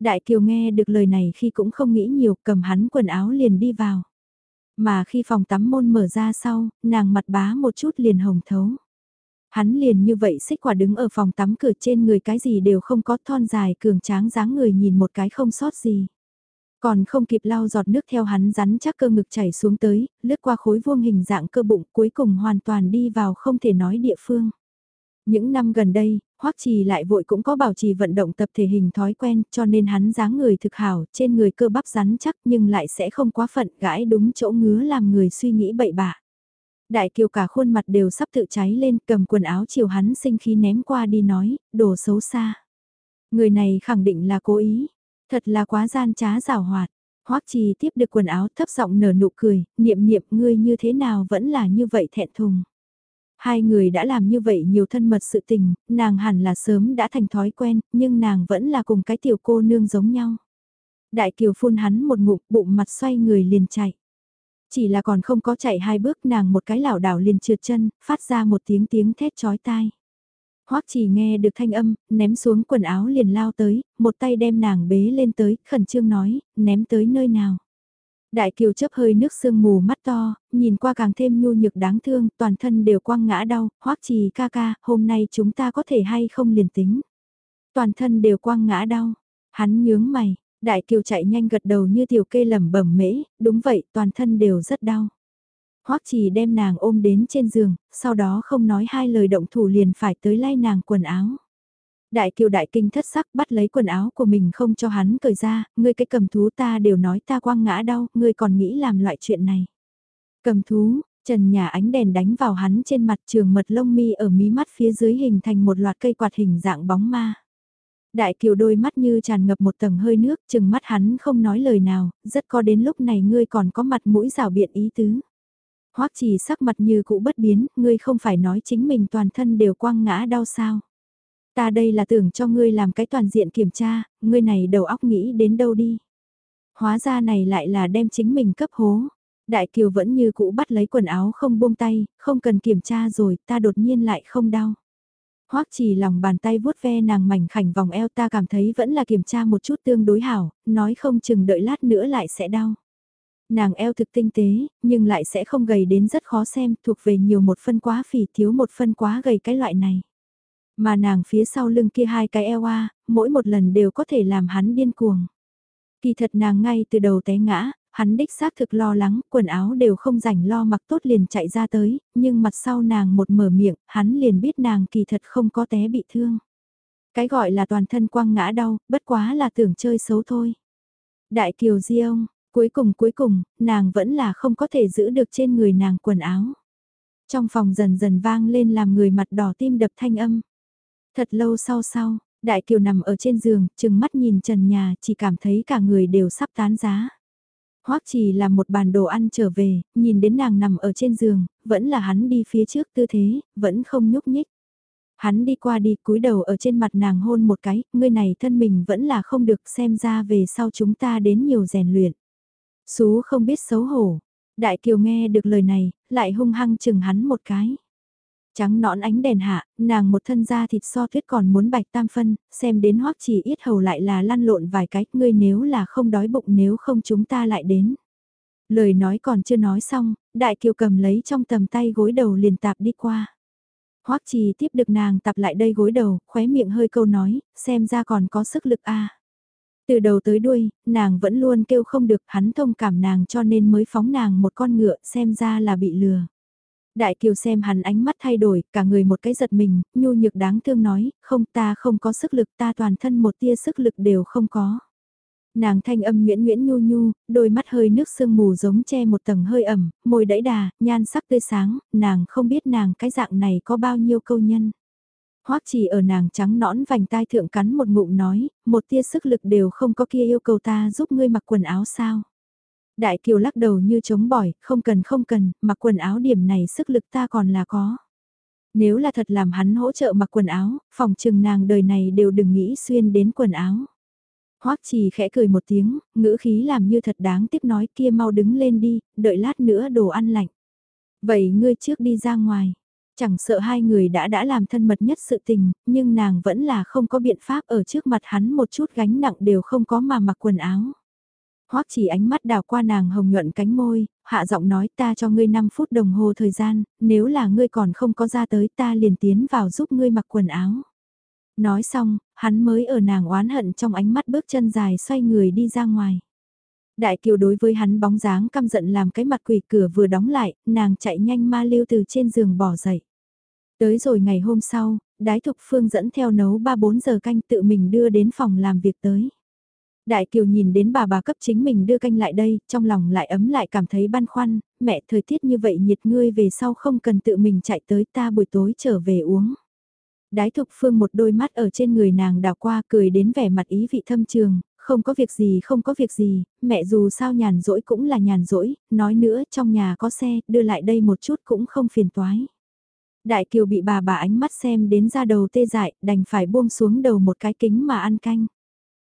Đại Kiều nghe được lời này khi cũng không nghĩ nhiều, cầm hắn quần áo liền đi vào. Mà khi phòng tắm môn mở ra sau, nàng mặt bá một chút liền hồng thấu. Hắn liền như vậy xích quả đứng ở phòng tắm cửa trên người cái gì đều không có thon dài cường tráng dáng người nhìn một cái không sót gì. Còn không kịp lau giọt nước theo hắn rắn chắc cơ ngực chảy xuống tới, lướt qua khối vuông hình dạng cơ bụng cuối cùng hoàn toàn đi vào không thể nói địa phương. Những năm gần đây, Hoắc Trì lại vội cũng có bảo trì vận động tập thể hình thói quen cho nên hắn dáng người thực hảo, trên người cơ bắp rắn chắc nhưng lại sẽ không quá phận gãi đúng chỗ ngứa làm người suy nghĩ bậy bạ. Đại kiều cả khuôn mặt đều sắp tự cháy lên cầm quần áo chiều hắn sinh khí ném qua đi nói, đồ xấu xa. Người này khẳng định là cố ý, thật là quá gian trá rào hoạt. Hoắc Trì tiếp được quần áo thấp giọng nở nụ cười, niệm niệm ngươi như thế nào vẫn là như vậy thẹn thùng. Hai người đã làm như vậy nhiều thân mật sự tình, nàng hẳn là sớm đã thành thói quen, nhưng nàng vẫn là cùng cái tiểu cô nương giống nhau. Đại kiều phun hắn một ngụm bụng mặt xoay người liền chạy. Chỉ là còn không có chạy hai bước nàng một cái lảo đảo liền trượt chân, phát ra một tiếng tiếng thét chói tai. Hoắc chỉ nghe được thanh âm, ném xuống quần áo liền lao tới, một tay đem nàng bế lên tới, khẩn trương nói, ném tới nơi nào. Đại kiều chấp hơi nước sương mù mắt to, nhìn qua càng thêm nhu nhược đáng thương, toàn thân đều quăng ngã đau, hoắc trì ca ca, hôm nay chúng ta có thể hay không liền tính. Toàn thân đều quăng ngã đau, hắn nhướng mày, đại kiều chạy nhanh gật đầu như tiểu kê lẩm bẩm mễ, đúng vậy, toàn thân đều rất đau. Hoắc trì đem nàng ôm đến trên giường, sau đó không nói hai lời động thủ liền phải tới lay nàng quần áo. Đại kiều đại kinh thất sắc bắt lấy quần áo của mình không cho hắn cởi ra, ngươi cái cầm thú ta đều nói ta quăng ngã đau, ngươi còn nghĩ làm loại chuyện này. Cầm thú, trần nhà ánh đèn đánh vào hắn trên mặt trường mật lông mi ở mí mắt phía dưới hình thành một loạt cây quạt hình dạng bóng ma. Đại kiều đôi mắt như tràn ngập một tầng hơi nước, chừng mắt hắn không nói lời nào, rất có đến lúc này ngươi còn có mặt mũi rào biện ý tứ. Hoắc chỉ sắc mặt như cũ bất biến, ngươi không phải nói chính mình toàn thân đều quăng ngã đau sao. Ta đây là tưởng cho ngươi làm cái toàn diện kiểm tra, ngươi này đầu óc nghĩ đến đâu đi. Hóa ra này lại là đem chính mình cấp hố. Đại Kiều vẫn như cũ bắt lấy quần áo không buông tay, không cần kiểm tra rồi, ta đột nhiên lại không đau. Hoắc chỉ lòng bàn tay vuốt ve nàng mảnh khảnh vòng eo ta cảm thấy vẫn là kiểm tra một chút tương đối hảo, nói không chừng đợi lát nữa lại sẽ đau. Nàng eo thực tinh tế, nhưng lại sẽ không gầy đến rất khó xem, thuộc về nhiều một phân quá phì thiếu một phân quá gầy cái loại này. Mà nàng phía sau lưng kia hai cái eo a, mỗi một lần đều có thể làm hắn điên cuồng. Kỳ thật nàng ngay từ đầu té ngã, hắn đích xác thực lo lắng, quần áo đều không rảnh lo mặc tốt liền chạy ra tới, nhưng mặt sau nàng một mở miệng, hắn liền biết nàng kỳ thật không có té bị thương. Cái gọi là toàn thân quăng ngã đau, bất quá là tưởng chơi xấu thôi. Đại kiều di ông, cuối cùng cuối cùng, nàng vẫn là không có thể giữ được trên người nàng quần áo. Trong phòng dần dần vang lên làm người mặt đỏ tim đập thanh âm. Thật lâu sau sau, Đại Kiều nằm ở trên giường, chừng mắt nhìn trần nhà, chỉ cảm thấy cả người đều sắp tán giá. Hoắc chỉ làm một bàn đồ ăn trở về, nhìn đến nàng nằm ở trên giường, vẫn là hắn đi phía trước tư thế, vẫn không nhúc nhích. Hắn đi qua đi cúi đầu ở trên mặt nàng hôn một cái, ngươi này thân mình vẫn là không được xem ra về sau chúng ta đến nhiều rèn luyện. Sú không biết xấu hổ. Đại Kiều nghe được lời này, lại hung hăng chừng hắn một cái. Trắng nõn ánh đèn hạ, nàng một thân da thịt so tuyết còn muốn bạch tam phân, xem đến hoắc chỉ ít hầu lại là lăn lộn vài cái, ngươi nếu là không đói bụng nếu không chúng ta lại đến. Lời nói còn chưa nói xong, đại kiều cầm lấy trong tầm tay gối đầu liền tạp đi qua. Hoắc trì tiếp được nàng tạp lại đây gối đầu, khóe miệng hơi câu nói, xem ra còn có sức lực a. Từ đầu tới đuôi, nàng vẫn luôn kêu không được hắn thông cảm nàng cho nên mới phóng nàng một con ngựa xem ra là bị lừa. Đại kiều xem hắn ánh mắt thay đổi, cả người một cái giật mình, nhu nhược đáng thương nói, không ta không có sức lực ta toàn thân một tia sức lực đều không có. Nàng thanh âm nguyễn nguyễn nhu nhu, đôi mắt hơi nước sương mù giống che một tầng hơi ẩm, môi đẫy đà, nhan sắc tươi sáng, nàng không biết nàng cái dạng này có bao nhiêu câu nhân. Hoắc chỉ ở nàng trắng nõn vành tai thượng cắn một ngụm nói, một tia sức lực đều không có kia yêu cầu ta giúp ngươi mặc quần áo sao. Đại kiều lắc đầu như chống bỏi, không cần không cần, mặc quần áo điểm này sức lực ta còn là có. Nếu là thật làm hắn hỗ trợ mặc quần áo, phòng trừng nàng đời này đều đừng nghĩ xuyên đến quần áo. Hoắc Trì khẽ cười một tiếng, ngữ khí làm như thật đáng tiếc nói kia mau đứng lên đi, đợi lát nữa đồ ăn lạnh. Vậy ngươi trước đi ra ngoài. Chẳng sợ hai người đã đã làm thân mật nhất sự tình, nhưng nàng vẫn là không có biện pháp ở trước mặt hắn một chút gánh nặng đều không có mà mặc quần áo. Hoắc chỉ ánh mắt đào qua nàng hồng nhuận cánh môi, hạ giọng nói ta cho ngươi 5 phút đồng hồ thời gian, nếu là ngươi còn không có ra tới ta liền tiến vào giúp ngươi mặc quần áo. Nói xong, hắn mới ở nàng oán hận trong ánh mắt bước chân dài xoay người đi ra ngoài. Đại kiều đối với hắn bóng dáng căm giận làm cái mặt quỷ cửa vừa đóng lại, nàng chạy nhanh ma lưu từ trên giường bỏ dậy. Tới rồi ngày hôm sau, đái thục phương dẫn theo nấu 3-4 giờ canh tự mình đưa đến phòng làm việc tới. Đại Kiều nhìn đến bà bà cấp chính mình đưa canh lại đây, trong lòng lại ấm lại cảm thấy băn khoăn, mẹ thời tiết như vậy nhiệt ngươi về sau không cần tự mình chạy tới ta buổi tối trở về uống. Đái thục phương một đôi mắt ở trên người nàng đào qua cười đến vẻ mặt ý vị thâm trường, không có việc gì không có việc gì, mẹ dù sao nhàn rỗi cũng là nhàn rỗi, nói nữa trong nhà có xe, đưa lại đây một chút cũng không phiền toái. Đại Kiều bị bà bà ánh mắt xem đến ra đầu tê dại, đành phải buông xuống đầu một cái kính mà ăn canh.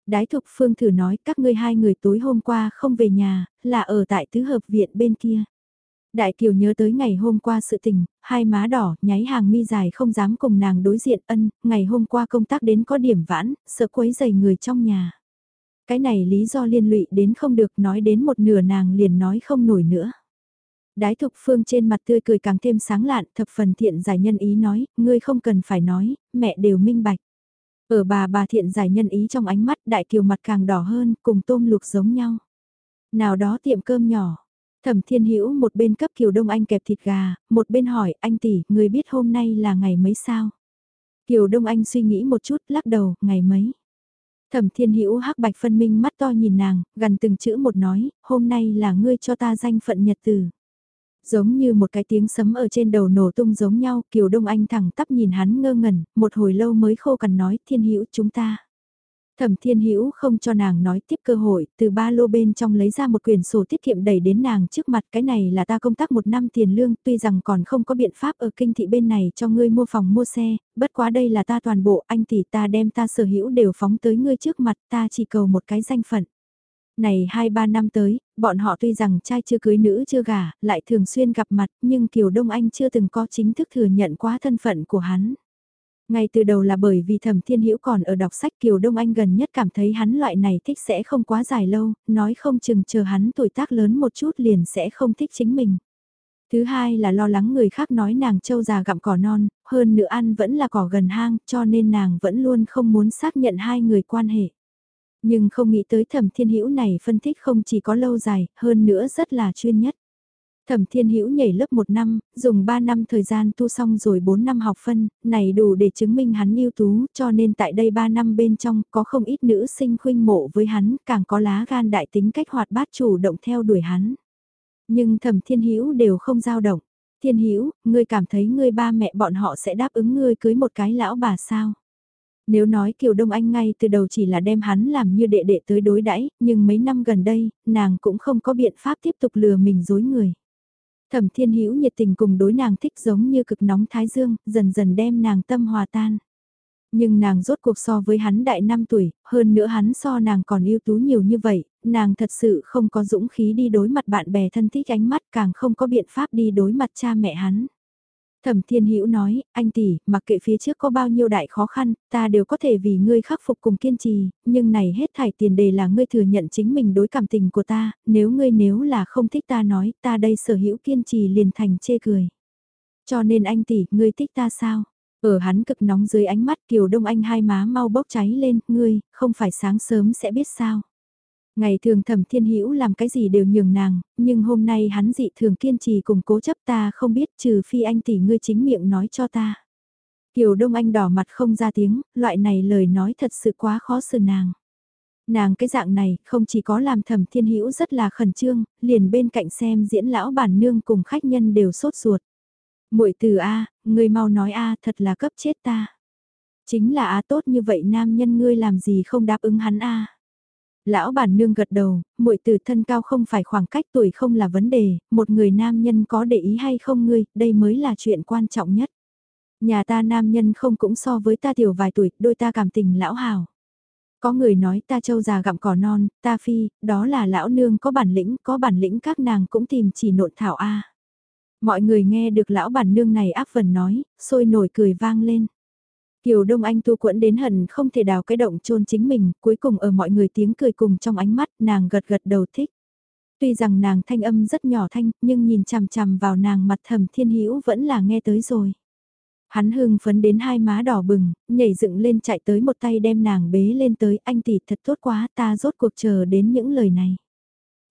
Đái thục phương thử nói các ngươi hai người tối hôm qua không về nhà, là ở tại tứ hợp viện bên kia. Đại Kiều nhớ tới ngày hôm qua sự tình, hai má đỏ, nháy hàng mi dài không dám cùng nàng đối diện ân, ngày hôm qua công tác đến có điểm vãn, sợ quấy dày người trong nhà. Cái này lý do liên lụy đến không được nói đến một nửa nàng liền nói không nổi nữa. Đái thục phương trên mặt tươi cười càng thêm sáng lạn, thập phần thiện giải nhân ý nói, ngươi không cần phải nói, mẹ đều minh bạch. Ở bà bà thiện giải nhân ý trong ánh mắt đại kiều mặt càng đỏ hơn, cùng tôm luộc giống nhau. Nào đó tiệm cơm nhỏ, thẩm thiên hữu một bên cấp kiều đông anh kẹp thịt gà, một bên hỏi anh tỷ, người biết hôm nay là ngày mấy sao? Kiều đông anh suy nghĩ một chút, lắc đầu, ngày mấy? Thẩm thiên hữu hắc bạch phân minh mắt to nhìn nàng, gần từng chữ một nói, hôm nay là ngươi cho ta danh phận nhật tử. Giống như một cái tiếng sấm ở trên đầu nổ tung giống nhau, Kiều Đông Anh thẳng tắp nhìn hắn ngơ ngẩn, một hồi lâu mới khô cằn nói, thiên hữu chúng ta. Thẩm Thiên Hữu không cho nàng nói tiếp cơ hội, từ ba lô bên trong lấy ra một quyển sổ tiết kiệm đẩy đến nàng trước mặt, cái này là ta công tác một năm tiền lương, tuy rằng còn không có biện pháp ở kinh thị bên này cho ngươi mua phòng mua xe, bất quá đây là ta toàn bộ, anh tỷ ta đem ta sở hữu đều phóng tới ngươi trước mặt, ta chỉ cầu một cái danh phận. Này 2-3 năm tới, bọn họ tuy rằng trai chưa cưới nữ chưa gả, lại thường xuyên gặp mặt, nhưng Kiều Đông Anh chưa từng có chính thức thừa nhận quá thân phận của hắn. Ngay từ đầu là bởi vì Thẩm Thiên Hữu còn ở đọc sách Kiều Đông Anh gần nhất cảm thấy hắn loại này thích sẽ không quá dài lâu, nói không chừng chờ hắn tuổi tác lớn một chút liền sẽ không thích chính mình. Thứ hai là lo lắng người khác nói nàng trâu già gặm cỏ non, hơn nữa ăn vẫn là cỏ gần hang, cho nên nàng vẫn luôn không muốn xác nhận hai người quan hệ. Nhưng không nghĩ tới thẩm thiên hữu này phân tích không chỉ có lâu dài, hơn nữa rất là chuyên nhất. Thẩm Thiên Hữu nhảy lớp 1 năm, dùng 3 năm thời gian tu xong rồi 4 năm học phân, này đủ để chứng minh hắn ưu tú, cho nên tại đây 3 năm bên trong có không ít nữ sinh khuynh mộ với hắn, càng có lá gan đại tính cách hoạt bát chủ động theo đuổi hắn. Nhưng Thẩm Thiên Hữu đều không dao động. Thiên Hữu, ngươi cảm thấy ngươi ba mẹ bọn họ sẽ đáp ứng ngươi cưới một cái lão bà sao? Nếu nói Kiều Đông Anh ngay từ đầu chỉ là đem hắn làm như đệ đệ tới đối đãi, nhưng mấy năm gần đây, nàng cũng không có biện pháp tiếp tục lừa mình dối người. Thẩm Thiên Hữu nhiệt tình cùng đối nàng thích giống như cực nóng thái dương, dần dần đem nàng tâm hòa tan. Nhưng nàng rốt cuộc so với hắn đại 5 tuổi, hơn nữa hắn so nàng còn ưu tú nhiều như vậy, nàng thật sự không có dũng khí đi đối mặt bạn bè thân thích ánh mắt càng không có biện pháp đi đối mặt cha mẹ hắn. Thẩm Thiên Hữu nói, anh tỷ, mặc kệ phía trước có bao nhiêu đại khó khăn, ta đều có thể vì ngươi khắc phục cùng kiên trì, nhưng này hết thảy tiền đề là ngươi thừa nhận chính mình đối cảm tình của ta, nếu ngươi nếu là không thích ta nói, ta đây sở hữu kiên trì liền thành chê cười. Cho nên anh tỷ, ngươi thích ta sao? Ở hắn cực nóng dưới ánh mắt Kiều Đông Anh hai má mau bốc cháy lên, ngươi, không phải sáng sớm sẽ biết sao. Ngày thường thẩm thiên hữu làm cái gì đều nhường nàng, nhưng hôm nay hắn dị thường kiên trì cùng cố chấp ta không biết trừ phi anh tỷ ngươi chính miệng nói cho ta. Kiều Đông Anh đỏ mặt không ra tiếng, loại này lời nói thật sự quá khó xử nàng. Nàng cái dạng này không chỉ có làm thẩm thiên hữu rất là khẩn trương, liền bên cạnh xem diễn lão bản nương cùng khách nhân đều sốt ruột. muội từ A, ngươi mau nói A thật là cấp chết ta. Chính là A tốt như vậy nam nhân ngươi làm gì không đáp ứng hắn A. Lão bản nương gật đầu, muội từ thân cao không phải khoảng cách tuổi không là vấn đề, một người nam nhân có để ý hay không ngươi, đây mới là chuyện quan trọng nhất. Nhà ta nam nhân không cũng so với ta tiểu vài tuổi, đôi ta cảm tình lão hào. Có người nói ta châu già gặm cỏ non, ta phi, đó là lão nương có bản lĩnh, có bản lĩnh các nàng cũng tìm chỉ nộn thảo A. Mọi người nghe được lão bản nương này áp phần nói, sôi nổi cười vang lên. Kiều Đông Anh tu quẫn đến hận không thể đào cái động chôn chính mình, cuối cùng ở mọi người tiếng cười cùng trong ánh mắt, nàng gật gật đầu thích. Tuy rằng nàng thanh âm rất nhỏ thanh, nhưng nhìn chằm chằm vào nàng mặt thầm thiên hữu vẫn là nghe tới rồi. Hắn hưng phấn đến hai má đỏ bừng, nhảy dựng lên chạy tới một tay đem nàng bế lên tới anh tỷ thật tốt quá ta rốt cuộc chờ đến những lời này.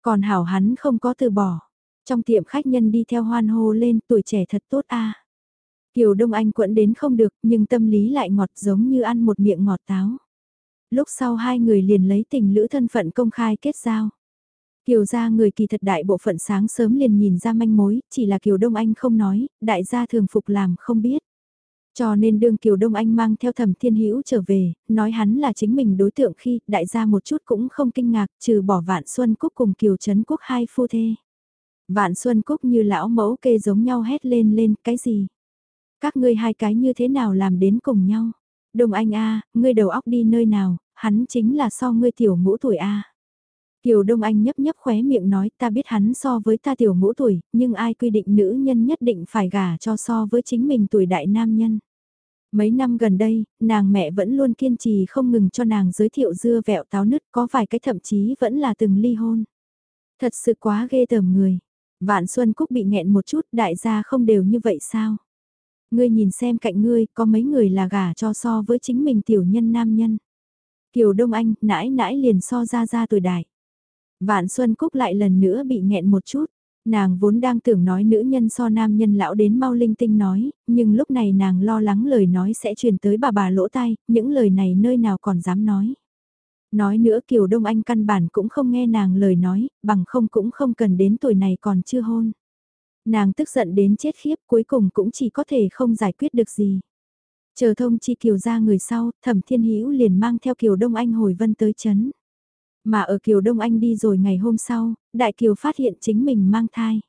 Còn hảo hắn không có từ bỏ. Trong tiệm khách nhân đi theo hoan hô lên tuổi trẻ thật tốt a Kiều Đông Anh quẫn đến không được nhưng tâm lý lại ngọt giống như ăn một miệng ngọt táo. Lúc sau hai người liền lấy tình lữ thân phận công khai kết giao. Kiều gia người kỳ thật đại bộ phận sáng sớm liền nhìn ra manh mối, chỉ là Kiều Đông Anh không nói, đại gia thường phục làm không biết. Cho nên đương Kiều Đông Anh mang theo thẩm thiên hữu trở về, nói hắn là chính mình đối tượng khi đại gia một chút cũng không kinh ngạc trừ bỏ Vạn Xuân Cúc cùng Kiều Trấn Quốc hai phu thê. Vạn Xuân Cúc như lão mẫu kê giống nhau hét lên lên cái gì. Các ngươi hai cái như thế nào làm đến cùng nhau? Đông Anh A, ngươi đầu óc đi nơi nào, hắn chính là so ngươi tiểu ngũ tuổi A. Kiều Đông Anh nhấp nhấp khóe miệng nói ta biết hắn so với ta tiểu ngũ tuổi, nhưng ai quy định nữ nhân nhất định phải gả cho so với chính mình tuổi đại nam nhân. Mấy năm gần đây, nàng mẹ vẫn luôn kiên trì không ngừng cho nàng giới thiệu dưa vẹo táo nứt có vài cái thậm chí vẫn là từng ly hôn. Thật sự quá ghê tởm người. Vạn Xuân Cúc bị nghẹn một chút đại gia không đều như vậy sao? Ngươi nhìn xem cạnh ngươi có mấy người là gả cho so với chính mình tiểu nhân nam nhân. Kiều Đông Anh nãi nãi liền so ra ra tuổi đại. Vạn Xuân Cúc lại lần nữa bị nghẹn một chút. Nàng vốn đang tưởng nói nữ nhân so nam nhân lão đến mau linh tinh nói, nhưng lúc này nàng lo lắng lời nói sẽ truyền tới bà bà lỗ tai, những lời này nơi nào còn dám nói. Nói nữa Kiều Đông Anh căn bản cũng không nghe nàng lời nói, bằng không cũng không cần đến tuổi này còn chưa hôn. Nàng tức giận đến chết khiếp cuối cùng cũng chỉ có thể không giải quyết được gì. Chờ thông chi Kiều ra người sau, thẩm thiên hữu liền mang theo Kiều Đông Anh hồi vân tới chấn. Mà ở Kiều Đông Anh đi rồi ngày hôm sau, Đại Kiều phát hiện chính mình mang thai.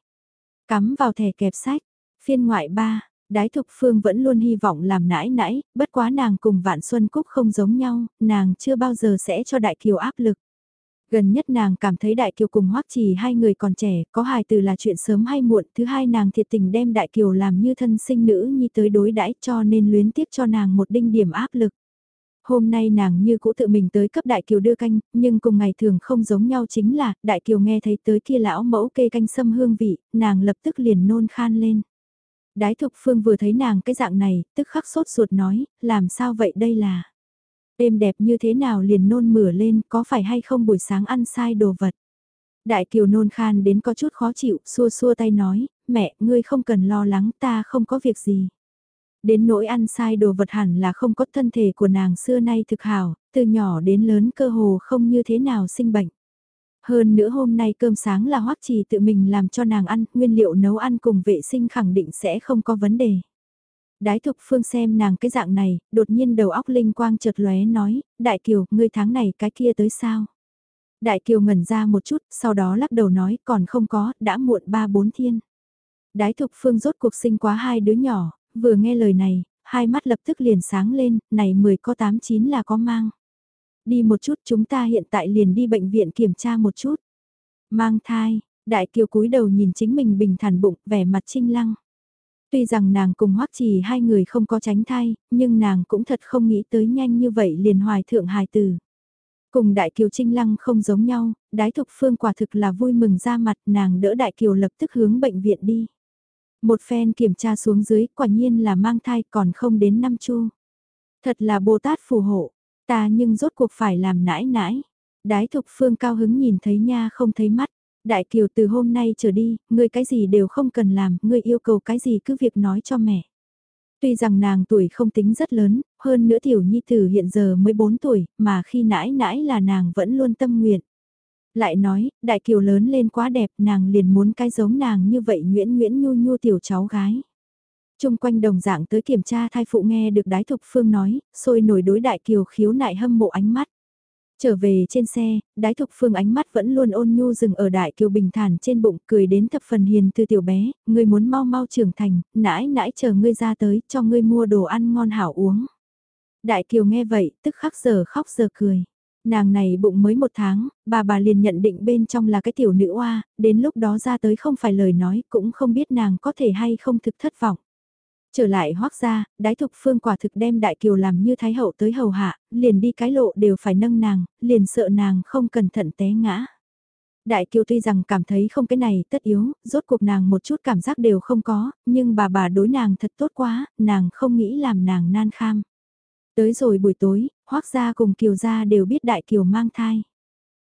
Cắm vào thẻ kẹp sách, phiên ngoại ba Đái Thục Phương vẫn luôn hy vọng làm nãi nãi, bất quá nàng cùng Vạn Xuân Cúc không giống nhau, nàng chưa bao giờ sẽ cho Đại Kiều áp lực. Gần nhất nàng cảm thấy Đại Kiều cùng Hoắc Trì hai người còn trẻ, có hài từ là chuyện sớm hay muộn, thứ hai nàng thiệt tình đem Đại Kiều làm như thân sinh nữ nhi tới đối đãi cho nên luyến tiếc cho nàng một đinh điểm áp lực. Hôm nay nàng như cũ tự mình tới cấp Đại Kiều đưa canh, nhưng cùng ngày thường không giống nhau chính là, Đại Kiều nghe thấy tới kia lão mẫu kê canh sâm hương vị, nàng lập tức liền nôn khan lên. Đái thục phương vừa thấy nàng cái dạng này, tức khắc sốt ruột nói, làm sao vậy đây là... Êm đẹp như thế nào liền nôn mửa lên, có phải hay không buổi sáng ăn sai đồ vật. Đại kiều nôn khan đến có chút khó chịu, xua xua tay nói, mẹ, ngươi không cần lo lắng ta không có việc gì. Đến nỗi ăn sai đồ vật hẳn là không có thân thể của nàng xưa nay thực hảo, từ nhỏ đến lớn cơ hồ không như thế nào sinh bệnh. Hơn nữa hôm nay cơm sáng là hoắc trì tự mình làm cho nàng ăn, nguyên liệu nấu ăn cùng vệ sinh khẳng định sẽ không có vấn đề. Đái thục phương xem nàng cái dạng này, đột nhiên đầu óc linh quang chợt lóe nói, đại kiều, ngươi tháng này cái kia tới sao? Đại kiều ngẩn ra một chút, sau đó lắc đầu nói, còn không có, đã muộn ba bốn thiên. Đái thục phương rốt cuộc sinh quá hai đứa nhỏ, vừa nghe lời này, hai mắt lập tức liền sáng lên, này 10 có 8 9 là có mang. Đi một chút chúng ta hiện tại liền đi bệnh viện kiểm tra một chút. Mang thai, đại kiều cúi đầu nhìn chính mình bình thản bụng, vẻ mặt trinh lăng. Tuy rằng nàng cùng hoắc trì hai người không có tránh thai, nhưng nàng cũng thật không nghĩ tới nhanh như vậy liền hoài thượng hài tử. Cùng Đại Kiều Trinh Lăng không giống nhau, đái thục phương quả thực là vui mừng ra mặt nàng đỡ Đại Kiều lập tức hướng bệnh viện đi. Một phen kiểm tra xuống dưới quả nhiên là mang thai còn không đến năm chu. Thật là Bồ Tát phù hộ, ta nhưng rốt cuộc phải làm nãi nãi. Đái thục phương cao hứng nhìn thấy nha không thấy mắt. Đại kiều từ hôm nay trở đi, ngươi cái gì đều không cần làm, ngươi yêu cầu cái gì cứ việc nói cho mẹ. Tuy rằng nàng tuổi không tính rất lớn, hơn nữa tiểu nhi tử hiện giờ mới 4 tuổi, mà khi nãi nãi là nàng vẫn luôn tâm nguyện. Lại nói, đại kiều lớn lên quá đẹp, nàng liền muốn cái giống nàng như vậy nguyễn nguyễn nhu nhu tiểu cháu gái. Trung quanh đồng dạng tới kiểm tra thai phụ nghe được đái thục phương nói, sôi nổi đối đại kiều khiếu nại hâm mộ ánh mắt. Trở về trên xe, đái thục phương ánh mắt vẫn luôn ôn nhu dừng ở đại kiều bình thản trên bụng cười đến thập phần hiền từ tiểu bé, ngươi muốn mau mau trưởng thành, nãi nãi chờ ngươi ra tới cho ngươi mua đồ ăn ngon hảo uống. Đại kiều nghe vậy, tức khắc giờ khóc giờ cười. Nàng này bụng mới một tháng, bà bà liền nhận định bên trong là cái tiểu nữ oa, đến lúc đó ra tới không phải lời nói cũng không biết nàng có thể hay không thực thất vọng. Trở lại hoác ra, đái thục phương quả thực đem đại kiều làm như thái hậu tới hầu hạ, liền đi cái lộ đều phải nâng nàng, liền sợ nàng không cẩn thận té ngã. Đại kiều tuy rằng cảm thấy không cái này tất yếu, rốt cuộc nàng một chút cảm giác đều không có, nhưng bà bà đối nàng thật tốt quá, nàng không nghĩ làm nàng nan kham. Tới rồi buổi tối, hoác gia cùng kiều gia đều biết đại kiều mang thai.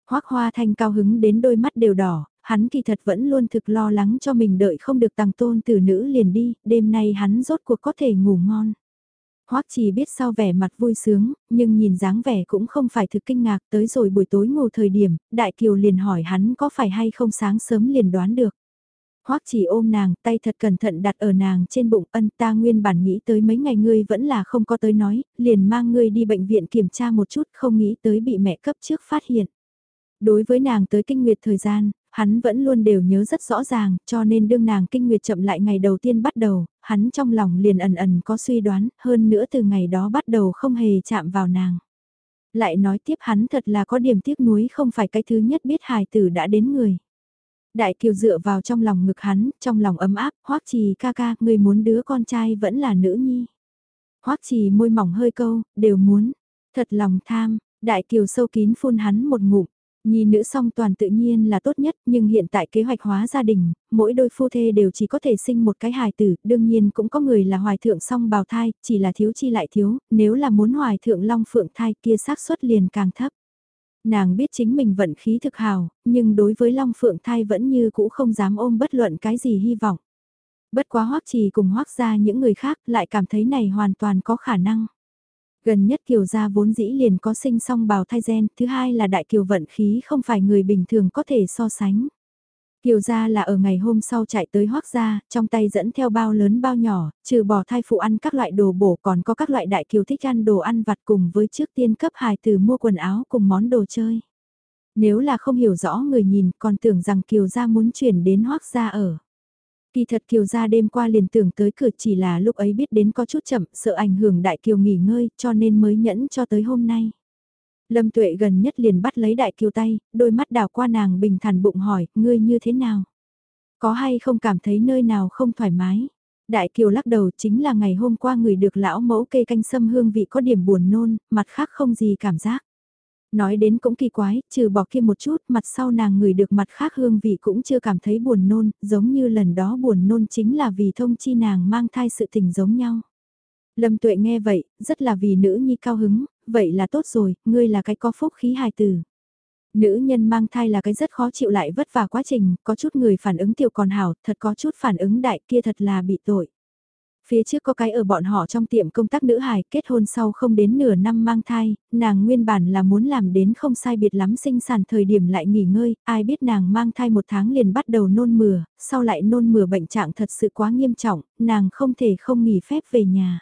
Hoác hoa thanh cao hứng đến đôi mắt đều đỏ, hắn kỳ thật vẫn luôn thực lo lắng cho mình đợi không được tàng tôn từ nữ liền đi, đêm nay hắn rốt cuộc có thể ngủ ngon. Hoắc chỉ biết sao vẻ mặt vui sướng, nhưng nhìn dáng vẻ cũng không phải thực kinh ngạc tới rồi buổi tối ngủ thời điểm, Đại Kiều liền hỏi hắn có phải hay không sáng sớm liền đoán được. Hoắc chỉ ôm nàng, tay thật cẩn thận đặt ở nàng trên bụng ân ta nguyên bản nghĩ tới mấy ngày ngươi vẫn là không có tới nói, liền mang ngươi đi bệnh viện kiểm tra một chút không nghĩ tới bị mẹ cấp trước phát hiện. Đối với nàng tới kinh nguyệt thời gian, hắn vẫn luôn đều nhớ rất rõ ràng, cho nên đương nàng kinh nguyệt chậm lại ngày đầu tiên bắt đầu, hắn trong lòng liền ẩn ẩn có suy đoán, hơn nữa từ ngày đó bắt đầu không hề chạm vào nàng. Lại nói tiếp hắn thật là có điểm tiếc nuối không phải cái thứ nhất biết hài tử đã đến người. Đại kiều dựa vào trong lòng ngực hắn, trong lòng ấm áp, hoắc trì ca ca, người muốn đứa con trai vẫn là nữ nhi. hoắc trì môi mỏng hơi câu, đều muốn, thật lòng tham, đại kiều sâu kín phun hắn một ngụm, Nhi nữ song toàn tự nhiên là tốt nhất nhưng hiện tại kế hoạch hóa gia đình, mỗi đôi phu thê đều chỉ có thể sinh một cái hài tử, đương nhiên cũng có người là hoài thượng song bào thai, chỉ là thiếu chi lại thiếu, nếu là muốn hoài thượng long phượng thai kia xác suất liền càng thấp. Nàng biết chính mình vận khí thực hào, nhưng đối với long phượng thai vẫn như cũ không dám ôm bất luận cái gì hy vọng. Bất quá hoắc trì cùng hoắc ra những người khác lại cảm thấy này hoàn toàn có khả năng. Gần nhất kiều gia vốn dĩ liền có sinh song bào thai gen, thứ hai là đại kiều vận khí không phải người bình thường có thể so sánh. Kiều gia là ở ngày hôm sau chạy tới hoác gia, trong tay dẫn theo bao lớn bao nhỏ, trừ bỏ thai phụ ăn các loại đồ bổ còn có các loại đại kiều thích ăn đồ ăn vặt cùng với trước tiên cấp hài từ mua quần áo cùng món đồ chơi. Nếu là không hiểu rõ người nhìn còn tưởng rằng kiều gia muốn chuyển đến hoác gia ở. Kỳ thật Kiều gia đêm qua liền tưởng tới cửa chỉ là lúc ấy biết đến có chút chậm, sợ ảnh hưởng Đại Kiều nghỉ ngơi, cho nên mới nhẫn cho tới hôm nay. Lâm Tuệ gần nhất liền bắt lấy Đại Kiều tay, đôi mắt đào qua nàng bình thản bụng hỏi, ngươi như thế nào? Có hay không cảm thấy nơi nào không thoải mái? Đại Kiều lắc đầu chính là ngày hôm qua người được lão mẫu cây canh sâm hương vị có điểm buồn nôn, mặt khác không gì cảm giác. Nói đến cũng kỳ quái, trừ bỏ kia một chút, mặt sau nàng người được mặt khác hương vị cũng chưa cảm thấy buồn nôn, giống như lần đó buồn nôn chính là vì thông chi nàng mang thai sự tình giống nhau. Lâm tuệ nghe vậy, rất là vì nữ nhi cao hứng, vậy là tốt rồi, ngươi là cái có phúc khí hài tử. Nữ nhân mang thai là cái rất khó chịu lại vất vả quá trình, có chút người phản ứng tiểu còn hảo, thật có chút phản ứng đại kia thật là bị tội. Phía trước có cái ở bọn họ trong tiệm công tác nữ hài kết hôn sau không đến nửa năm mang thai, nàng nguyên bản là muốn làm đến không sai biệt lắm sinh sản thời điểm lại nghỉ ngơi, ai biết nàng mang thai một tháng liền bắt đầu nôn mửa, sau lại nôn mửa bệnh trạng thật sự quá nghiêm trọng, nàng không thể không nghỉ phép về nhà.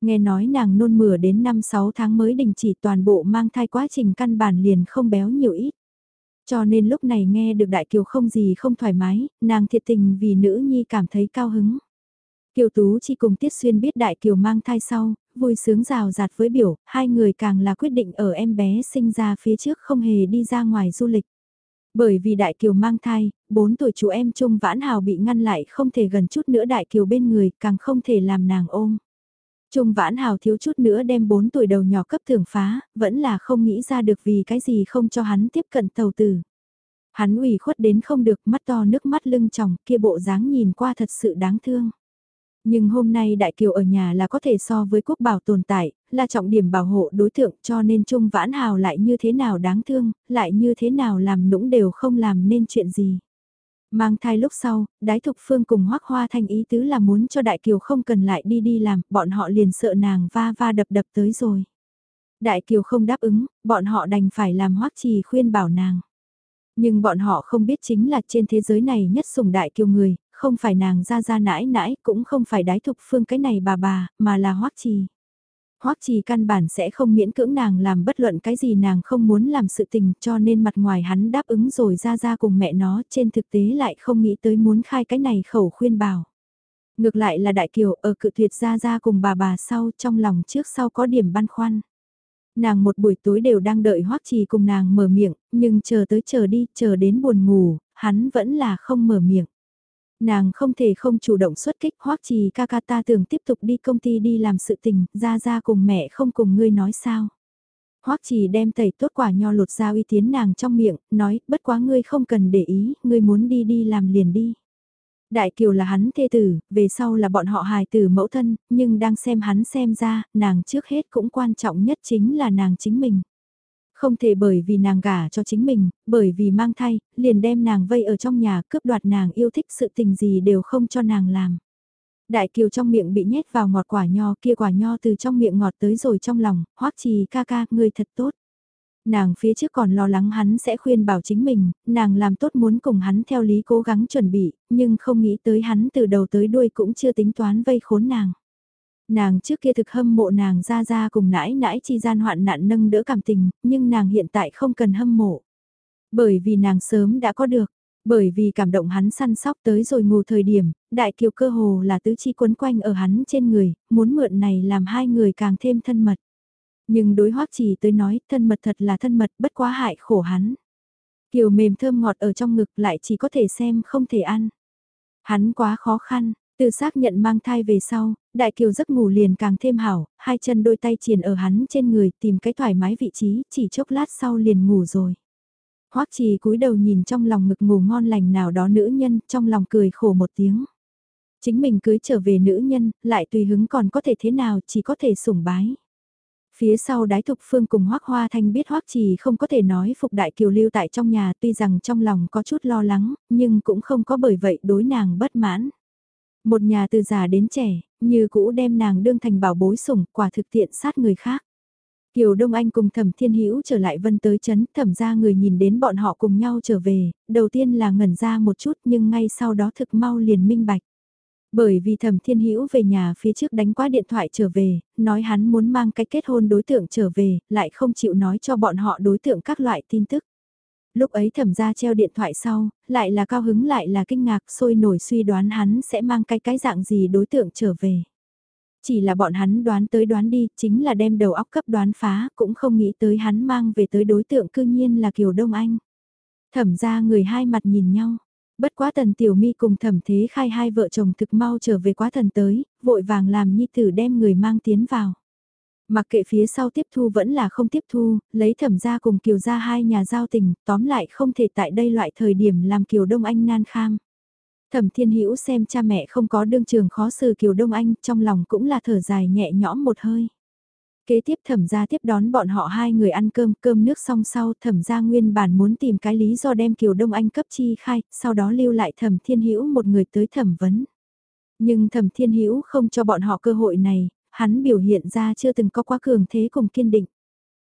Nghe nói nàng nôn mửa đến 5-6 tháng mới đình chỉ toàn bộ mang thai quá trình căn bản liền không béo nhiều ít. Cho nên lúc này nghe được Đại Kiều không gì không thoải mái, nàng thiệt tình vì nữ nhi cảm thấy cao hứng. Kiều Tú chỉ cùng Tiết Xuyên biết Đại Kiều mang thai sau, vui sướng rào rạt với biểu, hai người càng là quyết định ở em bé sinh ra phía trước không hề đi ra ngoài du lịch. Bởi vì Đại Kiều mang thai, 4 tuổi chú em Trung Vãn Hào bị ngăn lại không thể gần chút nữa Đại Kiều bên người, càng không thể làm nàng ôm. Trung Vãn Hào thiếu chút nữa đem 4 tuổi đầu nhỏ cấp thưởng phá, vẫn là không nghĩ ra được vì cái gì không cho hắn tiếp cận tàu tử. Hắn ủy khuất đến không được mắt to nước mắt lưng tròng kia bộ dáng nhìn qua thật sự đáng thương. Nhưng hôm nay Đại Kiều ở nhà là có thể so với quốc bảo tồn tại, là trọng điểm bảo hộ đối tượng cho nên Trung Vãn Hào lại như thế nào đáng thương, lại như thế nào làm nũng đều không làm nên chuyện gì. Mang thai lúc sau, Đái Thục Phương cùng Hoác Hoa Thanh ý tứ là muốn cho Đại Kiều không cần lại đi đi làm, bọn họ liền sợ nàng va va đập đập tới rồi. Đại Kiều không đáp ứng, bọn họ đành phải làm Hoác Trì khuyên bảo nàng. Nhưng bọn họ không biết chính là trên thế giới này nhất sủng Đại Kiều người, không phải nàng ra ra nãi nãi, cũng không phải Đái Thục Phương cái này bà bà, mà là hoắc Trì. Hoắc Trì căn bản sẽ không miễn cưỡng nàng làm bất luận cái gì nàng không muốn làm sự tình cho nên mặt ngoài hắn đáp ứng rồi ra ra cùng mẹ nó trên thực tế lại không nghĩ tới muốn khai cái này khẩu khuyên bảo. Ngược lại là Đại Kiều ở cự tuyệt ra ra cùng bà bà sau trong lòng trước sau có điểm băn khoăn. Nàng một buổi tối đều đang đợi Hoắc Trì cùng nàng mở miệng, nhưng chờ tới chờ đi, chờ đến buồn ngủ, hắn vẫn là không mở miệng. Nàng không thể không chủ động xuất kích hoắc trì ca ca ta tưởng tiếp tục đi công ty đi làm sự tình, ra ra cùng mẹ không cùng ngươi nói sao. Hoắc trì đem tẩy tốt quả nho lột ra uy tiến nàng trong miệng, nói, bất quá ngươi không cần để ý, ngươi muốn đi đi làm liền đi. Đại kiều là hắn thê tử, về sau là bọn họ hài tử mẫu thân, nhưng đang xem hắn xem ra, nàng trước hết cũng quan trọng nhất chính là nàng chính mình. Không thể bởi vì nàng gả cho chính mình, bởi vì mang thai, liền đem nàng vây ở trong nhà cướp đoạt nàng yêu thích sự tình gì đều không cho nàng làm. Đại kiều trong miệng bị nhét vào ngọt quả nho kia quả nho từ trong miệng ngọt tới rồi trong lòng, hoắc trì ca ca, người thật tốt. Nàng phía trước còn lo lắng hắn sẽ khuyên bảo chính mình, nàng làm tốt muốn cùng hắn theo lý cố gắng chuẩn bị, nhưng không nghĩ tới hắn từ đầu tới đuôi cũng chưa tính toán vây khốn nàng. Nàng trước kia thực hâm mộ nàng ra ra cùng nãi nãi chi gian hoạn nạn nâng đỡ cảm tình, nhưng nàng hiện tại không cần hâm mộ. Bởi vì nàng sớm đã có được, bởi vì cảm động hắn săn sóc tới rồi ngủ thời điểm, đại kiều cơ hồ là tứ chi quấn quanh ở hắn trên người, muốn mượn này làm hai người càng thêm thân mật. Nhưng đối hoắc chỉ tới nói thân mật thật là thân mật bất quá hại khổ hắn. Kiều mềm thơm ngọt ở trong ngực lại chỉ có thể xem không thể ăn. Hắn quá khó khăn, từ xác nhận mang thai về sau, đại kiều giấc ngủ liền càng thêm hảo, hai chân đôi tay triền ở hắn trên người tìm cái thoải mái vị trí, chỉ chốc lát sau liền ngủ rồi. Hoắc trì cúi đầu nhìn trong lòng ngực ngủ ngon lành nào đó nữ nhân, trong lòng cười khổ một tiếng. Chính mình cưới trở về nữ nhân, lại tùy hứng còn có thể thế nào, chỉ có thể sủng bái. Phía sau đái thục phương cùng hoắc hoa thanh biết hoắc trì không có thể nói phục đại kiều lưu tại trong nhà tuy rằng trong lòng có chút lo lắng, nhưng cũng không có bởi vậy đối nàng bất mãn. Một nhà từ già đến trẻ, như cũ đem nàng đương thành bảo bối sủng, quả thực tiện sát người khác. Kiều Đông Anh cùng Thẩm Thiên Hữu trở lại vân tới chấn, thẩm ra người nhìn đến bọn họ cùng nhau trở về, đầu tiên là ngẩn ra một chút nhưng ngay sau đó thực mau liền minh bạch. Bởi vì Thẩm Thiên Hữu về nhà phía trước đánh qua điện thoại trở về, nói hắn muốn mang cái kết hôn đối tượng trở về, lại không chịu nói cho bọn họ đối tượng các loại tin tức. Lúc ấy thẩm ra treo điện thoại sau, lại là cao hứng lại là kinh ngạc sôi nổi suy đoán hắn sẽ mang cái cái dạng gì đối tượng trở về. Chỉ là bọn hắn đoán tới đoán đi, chính là đem đầu óc cấp đoán phá, cũng không nghĩ tới hắn mang về tới đối tượng cư nhiên là Kiều Đông Anh. Thẩm ra người hai mặt nhìn nhau. Bất quá tần tiểu mi cùng thẩm thế khai hai vợ chồng thực mau trở về quá thần tới, vội vàng làm nhi tử đem người mang tiến vào. Mặc kệ phía sau tiếp thu vẫn là không tiếp thu, lấy thẩm ra cùng Kiều ra hai nhà giao tình, tóm lại không thể tại đây loại thời điểm làm Kiều Đông Anh nan kham. Thẩm Thiên Hữu xem cha mẹ không có đương trường khó xử Kiều Đông Anh, trong lòng cũng là thở dài nhẹ nhõm một hơi. Kế tiếp thẩm gia tiếp đón bọn họ hai người ăn cơm, cơm nước xong sau thẩm gia nguyên bản muốn tìm cái lý do đem Kiều Đông Anh cấp chi khai, sau đó lưu lại thẩm Thiên Hữu một người tới thẩm vấn. Nhưng thẩm Thiên Hữu không cho bọn họ cơ hội này, hắn biểu hiện ra chưa từng có quá cường thế cùng kiên định.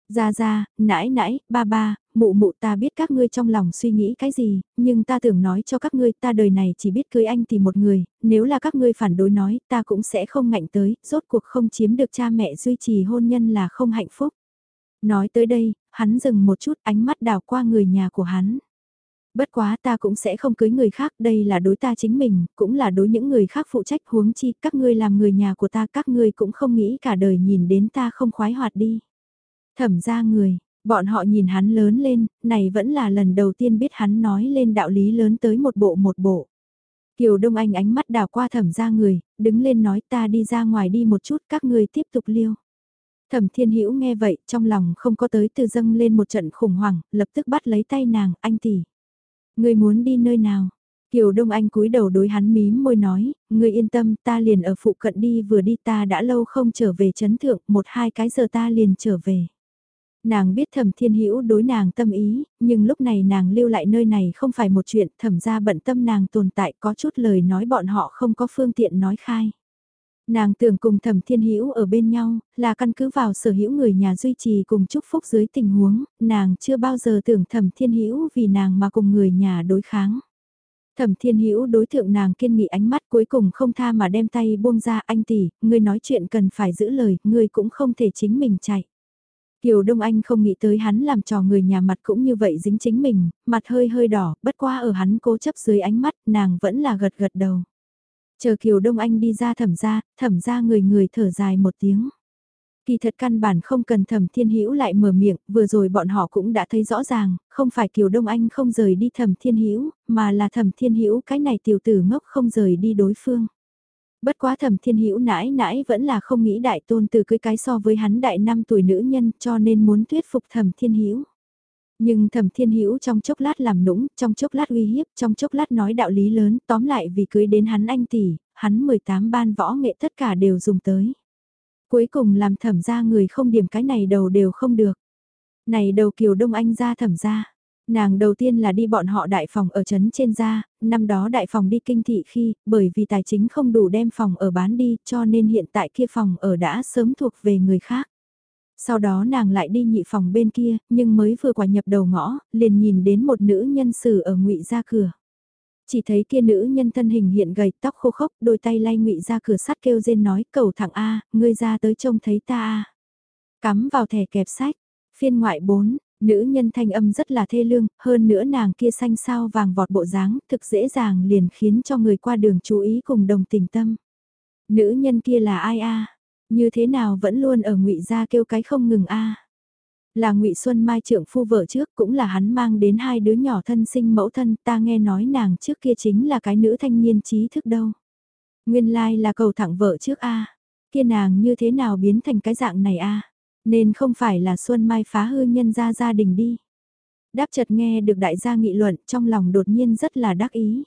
Ra ra, nãi nãi, ba ba, mụ mụ ta biết các ngươi trong lòng suy nghĩ cái gì, nhưng ta tưởng nói cho các ngươi ta đời này chỉ biết cưới anh thì một người, nếu là các ngươi phản đối nói ta cũng sẽ không ngạnh tới, rốt cuộc không chiếm được cha mẹ duy trì hôn nhân là không hạnh phúc. Nói tới đây, hắn dừng một chút ánh mắt đào qua người nhà của hắn. Bất quá ta cũng sẽ không cưới người khác, đây là đối ta chính mình, cũng là đối những người khác phụ trách huống chi, các ngươi làm người nhà của ta, các ngươi cũng không nghĩ cả đời nhìn đến ta không khoái hoạt đi. Thẩm ra người, bọn họ nhìn hắn lớn lên, này vẫn là lần đầu tiên biết hắn nói lên đạo lý lớn tới một bộ một bộ. Kiều Đông Anh ánh mắt đào qua thẩm ra người, đứng lên nói ta đi ra ngoài đi một chút các ngươi tiếp tục liêu. Thẩm Thiên Hữu nghe vậy, trong lòng không có tới từ dâng lên một trận khủng hoảng, lập tức bắt lấy tay nàng, anh tỷ. Ngươi muốn đi nơi nào? Kiều Đông Anh cúi đầu đối hắn mím môi nói, ngươi yên tâm ta liền ở phụ cận đi vừa đi ta đã lâu không trở về chấn thượng, một hai cái giờ ta liền trở về. Nàng biết thẩm thiên hữu đối nàng tâm ý, nhưng lúc này nàng lưu lại nơi này không phải một chuyện thẩm ra bận tâm nàng tồn tại có chút lời nói bọn họ không có phương tiện nói khai. Nàng tưởng cùng thẩm thiên hữu ở bên nhau, là căn cứ vào sở hữu người nhà duy trì cùng chúc phúc dưới tình huống, nàng chưa bao giờ tưởng thẩm thiên hữu vì nàng mà cùng người nhà đối kháng. Thẩm Thiên Hữu đối thượng nàng kiên nghị ánh mắt cuối cùng không tha mà đem tay buông ra anh tỷ, ngươi nói chuyện cần phải giữ lời, ngươi cũng không thể chính mình chạy. Kiều Đông Anh không nghĩ tới hắn làm trò người nhà mặt cũng như vậy dính chính mình, mặt hơi hơi đỏ, bất qua ở hắn cố chấp dưới ánh mắt, nàng vẫn là gật gật đầu. Chờ Kiều Đông Anh đi ra thẩm ra, thẩm ra người người thở dài một tiếng. Kỳ thật căn bản không cần thẩm thiên hữu lại mở miệng, vừa rồi bọn họ cũng đã thấy rõ ràng, không phải Kiều Đông Anh không rời đi thẩm thiên hữu mà là thẩm thiên hữu cái này tiểu tử ngốc không rời đi đối phương. Bất quá thẩm thiên hữu nãi nãi vẫn là không nghĩ đại tôn từ cưới cái so với hắn đại năm tuổi nữ nhân cho nên muốn thuyết phục thẩm thiên hữu nhưng thẩm thiên hữu trong chốc lát làm nũng, trong chốc lát uy hiếp, trong chốc lát nói đạo lý lớn, tóm lại vì cưới đến hắn anh tỷ, hắn 18 ban võ nghệ tất cả đều dùng tới. Cuối cùng làm thẩm ra người không điểm cái này đầu đều không được. Này đầu kiều đông anh ra thẩm ra. Nàng đầu tiên là đi bọn họ đại phòng ở trấn trên ra, năm đó đại phòng đi kinh thị khi, bởi vì tài chính không đủ đem phòng ở bán đi cho nên hiện tại kia phòng ở đã sớm thuộc về người khác. Sau đó nàng lại đi nhị phòng bên kia, nhưng mới vừa quả nhập đầu ngõ, liền nhìn đến một nữ nhân sử ở ngụy ra cửa. Chỉ thấy kia nữ nhân thân hình hiện gầy tóc khô khốc, đôi tay lay ngụy ra cửa sắt kêu rên nói cầu thẳng A, ngươi ra tới trông thấy ta A. Cắm vào thẻ kẹp sách, phiên ngoại 4, nữ nhân thanh âm rất là thê lương, hơn nữa nàng kia xanh sao vàng vọt bộ dáng, thực dễ dàng liền khiến cho người qua đường chú ý cùng đồng tình tâm. Nữ nhân kia là ai A? Như thế nào vẫn luôn ở ngụy gia kêu cái không ngừng A? Là ngụy Xuân Mai trưởng phu vợ trước cũng là hắn mang đến hai đứa nhỏ thân sinh mẫu thân, ta nghe nói nàng trước kia chính là cái nữ thanh niên trí thức đâu. Nguyên lai là cầu thẳng vợ trước a kia nàng như thế nào biến thành cái dạng này a Nên không phải là Xuân Mai phá hư nhân gia gia đình đi. Đáp chợt nghe được đại gia nghị luận, trong lòng đột nhiên rất là đắc ý.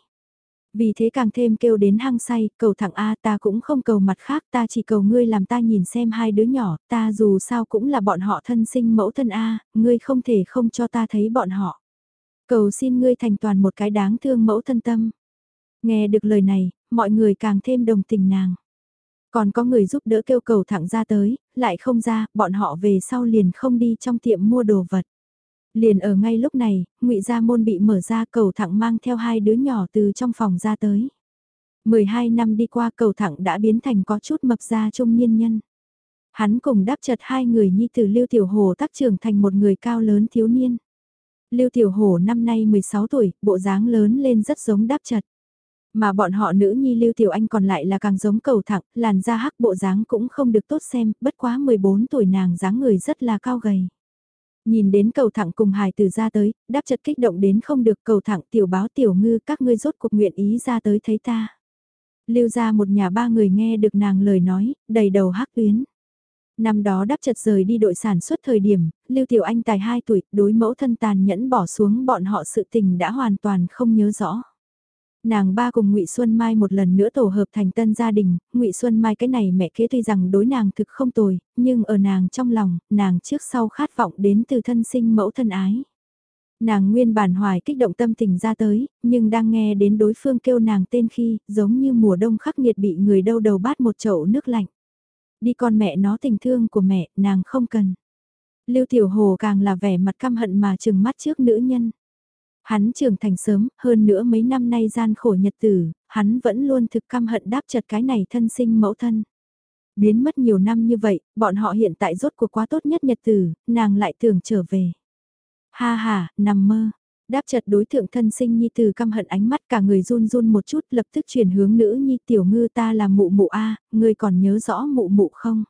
Vì thế càng thêm kêu đến hăng say, cầu thẳng A ta cũng không cầu mặt khác ta chỉ cầu ngươi làm ta nhìn xem hai đứa nhỏ, ta dù sao cũng là bọn họ thân sinh mẫu thân A, ngươi không thể không cho ta thấy bọn họ. Cầu xin ngươi thành toàn một cái đáng thương mẫu thân tâm. Nghe được lời này, mọi người càng thêm đồng tình nàng. Còn có người giúp đỡ kêu cầu thẳng ra tới, lại không ra, bọn họ về sau liền không đi trong tiệm mua đồ vật. Liền ở ngay lúc này, ngụy Gia Môn bị mở ra cầu thẳng mang theo hai đứa nhỏ từ trong phòng ra tới. 12 năm đi qua cầu thẳng đã biến thành có chút mập ra trung niên nhân. Hắn cùng đáp chật hai người nhi từ Lưu Tiểu Hồ tác trưởng thành một người cao lớn thiếu niên. Lưu Tiểu Hồ năm nay 16 tuổi, bộ dáng lớn lên rất giống đáp chật. Mà bọn họ nữ nhi Lưu Tiểu Anh còn lại là càng giống cầu thẳng, làn da hắc bộ dáng cũng không được tốt xem, bất quá 14 tuổi nàng dáng người rất là cao gầy. Nhìn đến cầu thẳng cùng hài từ ra tới, đáp chật kích động đến không được cầu thẳng tiểu báo tiểu ngư các ngươi rốt cuộc nguyện ý ra tới thấy ta. Lưu ra một nhà ba người nghe được nàng lời nói, đầy đầu hắc tuyến. Năm đó đáp chật rời đi đội sản xuất thời điểm, Lưu Tiểu Anh tài 2 tuổi, đối mẫu thân tàn nhẫn bỏ xuống bọn họ sự tình đã hoàn toàn không nhớ rõ. Nàng ba cùng Ngụy Xuân Mai một lần nữa tổ hợp thành tân gia đình, Ngụy Xuân Mai cái này mẹ kế tuy rằng đối nàng thực không tồi, nhưng ở nàng trong lòng, nàng trước sau khát vọng đến từ thân sinh mẫu thân ái. Nàng nguyên bản hoài kích động tâm tình ra tới, nhưng đang nghe đến đối phương kêu nàng tên khi, giống như mùa đông khắc nghiệt bị người đâu đầu bát một chậu nước lạnh. Đi con mẹ nó tình thương của mẹ, nàng không cần. Lưu Tiểu Hồ càng là vẻ mặt căm hận mà chừng mắt trước nữ nhân. Hắn trưởng thành sớm, hơn nữa mấy năm nay gian khổ nhật tử, hắn vẫn luôn thực căm hận đáp chật cái này thân sinh mẫu thân. Biến mất nhiều năm như vậy, bọn họ hiện tại rốt cuộc quá tốt nhất nhật tử, nàng lại tưởng trở về. Ha ha, nằm mơ. Đáp chật đối tượng thân sinh nhi từ căm hận ánh mắt cả người run run một chút lập tức chuyển hướng nữ nhi tiểu ngư ta là mụ mụ a người còn nhớ rõ mụ mụ không?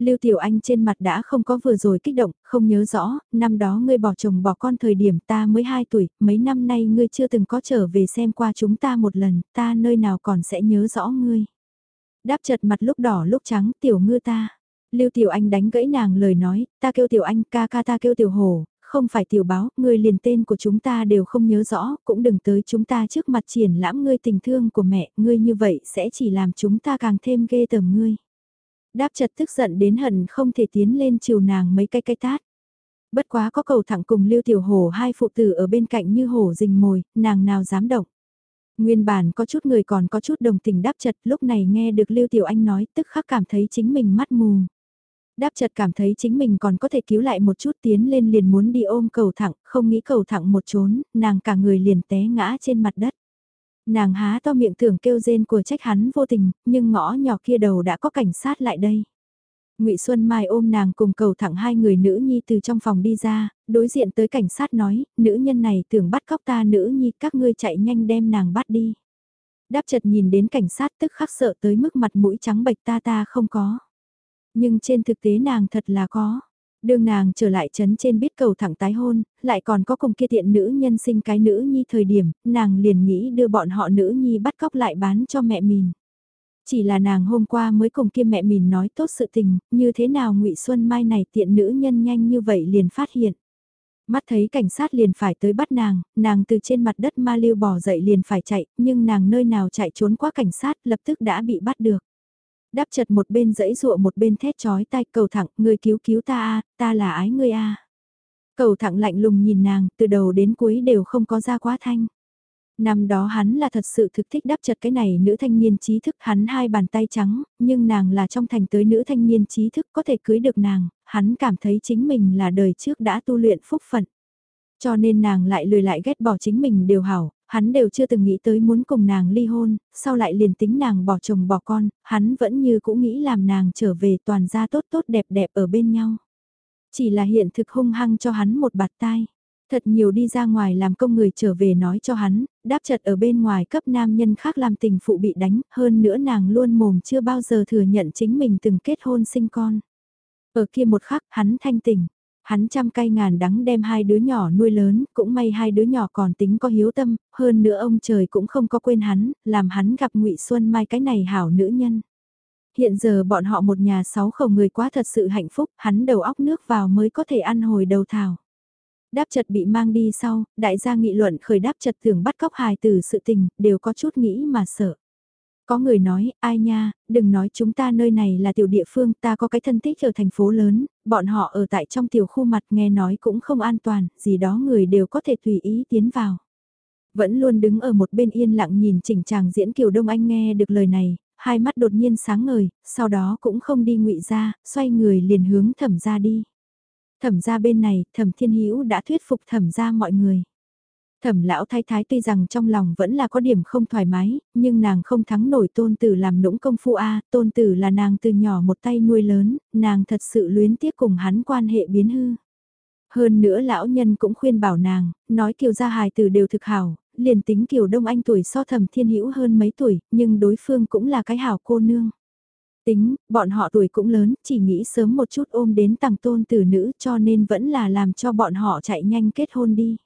Lưu Tiểu Anh trên mặt đã không có vừa rồi kích động, không nhớ rõ, năm đó ngươi bỏ chồng bỏ con thời điểm ta mới 2 tuổi, mấy năm nay ngươi chưa từng có trở về xem qua chúng ta một lần, ta nơi nào còn sẽ nhớ rõ ngươi. Đáp chật mặt lúc đỏ lúc trắng, tiểu ngư ta. Lưu Tiểu Anh đánh gãy nàng lời nói, ta kêu Tiểu Anh, ca ca ta kêu Tiểu Hồ, không phải tiểu báo, ngươi liền tên của chúng ta đều không nhớ rõ, cũng đừng tới chúng ta trước mặt triển lãm ngươi tình thương của mẹ, ngươi như vậy sẽ chỉ làm chúng ta càng thêm ghê tởm ngươi. Đáp chật tức giận đến hận không thể tiến lên chiều nàng mấy cái cái tát. Bất quá có cầu thẳng cùng Lưu Tiểu Hổ hai phụ tử ở bên cạnh như hổ rình mồi, nàng nào dám động. Nguyên bản có chút người còn có chút đồng tình đáp chật lúc này nghe được Lưu Tiểu Anh nói tức khắc cảm thấy chính mình mắt mù. Đáp chật cảm thấy chính mình còn có thể cứu lại một chút tiến lên liền muốn đi ôm cầu thẳng, không nghĩ cầu thẳng một trốn, nàng cả người liền té ngã trên mặt đất. Nàng há to miệng tưởng kêu rên của trách hắn vô tình, nhưng ngõ nhỏ kia đầu đã có cảnh sát lại đây. Ngụy Xuân Mai ôm nàng cùng cầu thẳng hai người nữ nhi từ trong phòng đi ra, đối diện tới cảnh sát nói, nữ nhân này tưởng bắt cóc ta nữ nhi, các ngươi chạy nhanh đem nàng bắt đi. Đáp chật nhìn đến cảnh sát tức khắc sợ tới mức mặt mũi trắng bệch ta ta không có. Nhưng trên thực tế nàng thật là có. Đường nàng trở lại chấn trên biết cầu thẳng tái hôn, lại còn có cùng kia tiện nữ nhân sinh cái nữ nhi thời điểm, nàng liền nghĩ đưa bọn họ nữ nhi bắt cóc lại bán cho mẹ mình. Chỉ là nàng hôm qua mới cùng kia mẹ mình nói tốt sự tình, như thế nào ngụy Xuân Mai này tiện nữ nhân nhanh như vậy liền phát hiện. Mắt thấy cảnh sát liền phải tới bắt nàng, nàng từ trên mặt đất ma lưu bỏ dậy liền phải chạy, nhưng nàng nơi nào chạy trốn qua cảnh sát lập tức đã bị bắt được. Đáp chật một bên dẫy dụa một bên thét chói tay cầu thẳng, người cứu cứu ta a ta là ái ngươi a Cầu thẳng lạnh lùng nhìn nàng, từ đầu đến cuối đều không có ra quá thanh. Năm đó hắn là thật sự thực thích đáp chật cái này nữ thanh niên trí thức hắn hai bàn tay trắng, nhưng nàng là trong thành tới nữ thanh niên trí thức có thể cưới được nàng, hắn cảm thấy chính mình là đời trước đã tu luyện phúc phận. Cho nên nàng lại lười lại ghét bỏ chính mình đều hảo, hắn đều chưa từng nghĩ tới muốn cùng nàng ly hôn, sau lại liền tính nàng bỏ chồng bỏ con, hắn vẫn như cũng nghĩ làm nàng trở về toàn gia tốt tốt đẹp đẹp ở bên nhau. Chỉ là hiện thực hung hăng cho hắn một bạt tai. Thật nhiều đi ra ngoài làm công người trở về nói cho hắn, đáp chật ở bên ngoài cấp nam nhân khác làm tình phụ bị đánh, hơn nữa nàng luôn mồm chưa bao giờ thừa nhận chính mình từng kết hôn sinh con. Ở kia một khắc hắn thanh tỉnh, hắn trăm cay ngàn đắng đem hai đứa nhỏ nuôi lớn, cũng may hai đứa nhỏ còn tính có hiếu tâm, hơn nữa ông trời cũng không có quên hắn, làm hắn gặp ngụy Xuân Mai cái này hảo nữ nhân. Hiện giờ bọn họ một nhà sáu khẩu người quá thật sự hạnh phúc, hắn đầu óc nước vào mới có thể ăn hồi đầu thảo. Đáp chật bị mang đi sau, đại gia nghị luận khởi đáp chật tưởng bắt cóc hài từ sự tình, đều có chút nghĩ mà sợ. Có người nói, ai nha, đừng nói chúng ta nơi này là tiểu địa phương, ta có cái thân thích ở thành phố lớn, bọn họ ở tại trong tiểu khu mặt nghe nói cũng không an toàn, gì đó người đều có thể tùy ý tiến vào. Vẫn luôn đứng ở một bên yên lặng nhìn chỉnh chàng diễn Kiều Đông Anh nghe được lời này, hai mắt đột nhiên sáng ngời, sau đó cũng không đi ngụy ra, xoay người liền hướng thẩm ra đi. Thẩm ra bên này, thẩm thiên hữu đã thuyết phục thẩm ra mọi người. Thẩm lão thái thái tuy rằng trong lòng vẫn là có điểm không thoải mái, nhưng nàng không thắng nổi tôn tử làm nũng công phu A, tôn tử là nàng từ nhỏ một tay nuôi lớn, nàng thật sự luyến tiếc cùng hắn quan hệ biến hư. Hơn nữa lão nhân cũng khuyên bảo nàng, nói kiều gia hài tử đều thực hảo, liền tính kiều đông anh tuổi so thẩm thiên hữu hơn mấy tuổi, nhưng đối phương cũng là cái hảo cô nương. Tính, bọn họ tuổi cũng lớn, chỉ nghĩ sớm một chút ôm đến tàng tôn tử nữ cho nên vẫn là làm cho bọn họ chạy nhanh kết hôn đi.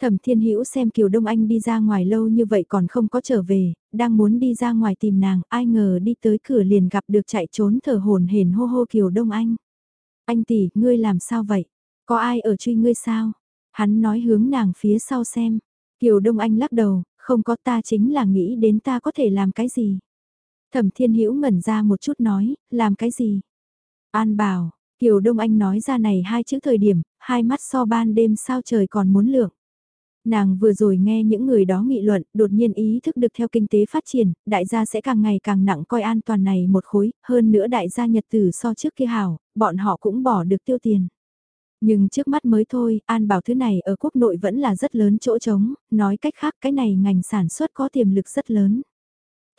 Thẩm Thiên Hữu xem Kiều Đông Anh đi ra ngoài lâu như vậy còn không có trở về, đang muốn đi ra ngoài tìm nàng, ai ngờ đi tới cửa liền gặp được chạy trốn thở hồn hển hô hô Kiều Đông Anh. Anh tỷ, ngươi làm sao vậy? Có ai ở truy ngươi sao? Hắn nói hướng nàng phía sau xem. Kiều Đông Anh lắc đầu, không có ta chính là nghĩ đến ta có thể làm cái gì. Thẩm Thiên Hữu ngẩn ra một chút nói, làm cái gì? An bảo, Kiều Đông Anh nói ra này hai chữ thời điểm, hai mắt so ban đêm sao trời còn muốn lượng. Nàng vừa rồi nghe những người đó nghị luận, đột nhiên ý thức được theo kinh tế phát triển, đại gia sẽ càng ngày càng nặng coi an toàn này một khối, hơn nữa đại gia nhật tử so trước kia hảo, bọn họ cũng bỏ được tiêu tiền. Nhưng trước mắt mới thôi, an bảo thứ này ở quốc nội vẫn là rất lớn chỗ trống, nói cách khác cái này ngành sản xuất có tiềm lực rất lớn.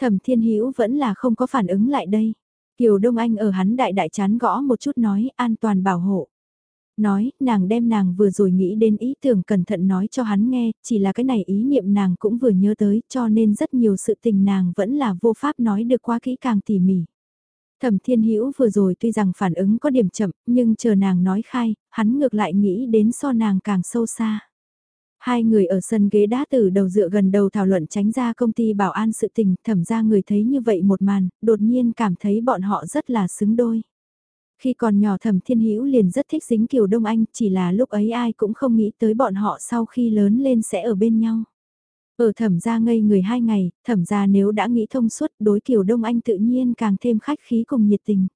Thẩm Thiên Hữu vẫn là không có phản ứng lại đây. Kiều Đông Anh ở hắn đại đại chán gõ một chút nói an toàn bảo hộ. Nói, nàng đem nàng vừa rồi nghĩ đến ý tưởng cẩn thận nói cho hắn nghe, chỉ là cái này ý niệm nàng cũng vừa nhớ tới cho nên rất nhiều sự tình nàng vẫn là vô pháp nói được quá kỹ càng tỉ mỉ. Thẩm Thiên Hữu vừa rồi tuy rằng phản ứng có điểm chậm, nhưng chờ nàng nói khai, hắn ngược lại nghĩ đến so nàng càng sâu xa. Hai người ở sân ghế đá từ đầu dựa gần đầu thảo luận tránh ra công ty bảo an sự tình, thẩm ra người thấy như vậy một màn, đột nhiên cảm thấy bọn họ rất là xứng đôi. Khi còn nhỏ thẩm thiên hữu liền rất thích dính Kiều Đông Anh, chỉ là lúc ấy ai cũng không nghĩ tới bọn họ sau khi lớn lên sẽ ở bên nhau. Ở thẩm gia ngây người hai ngày, thẩm gia nếu đã nghĩ thông suốt đối Kiều Đông Anh tự nhiên càng thêm khách khí cùng nhiệt tình.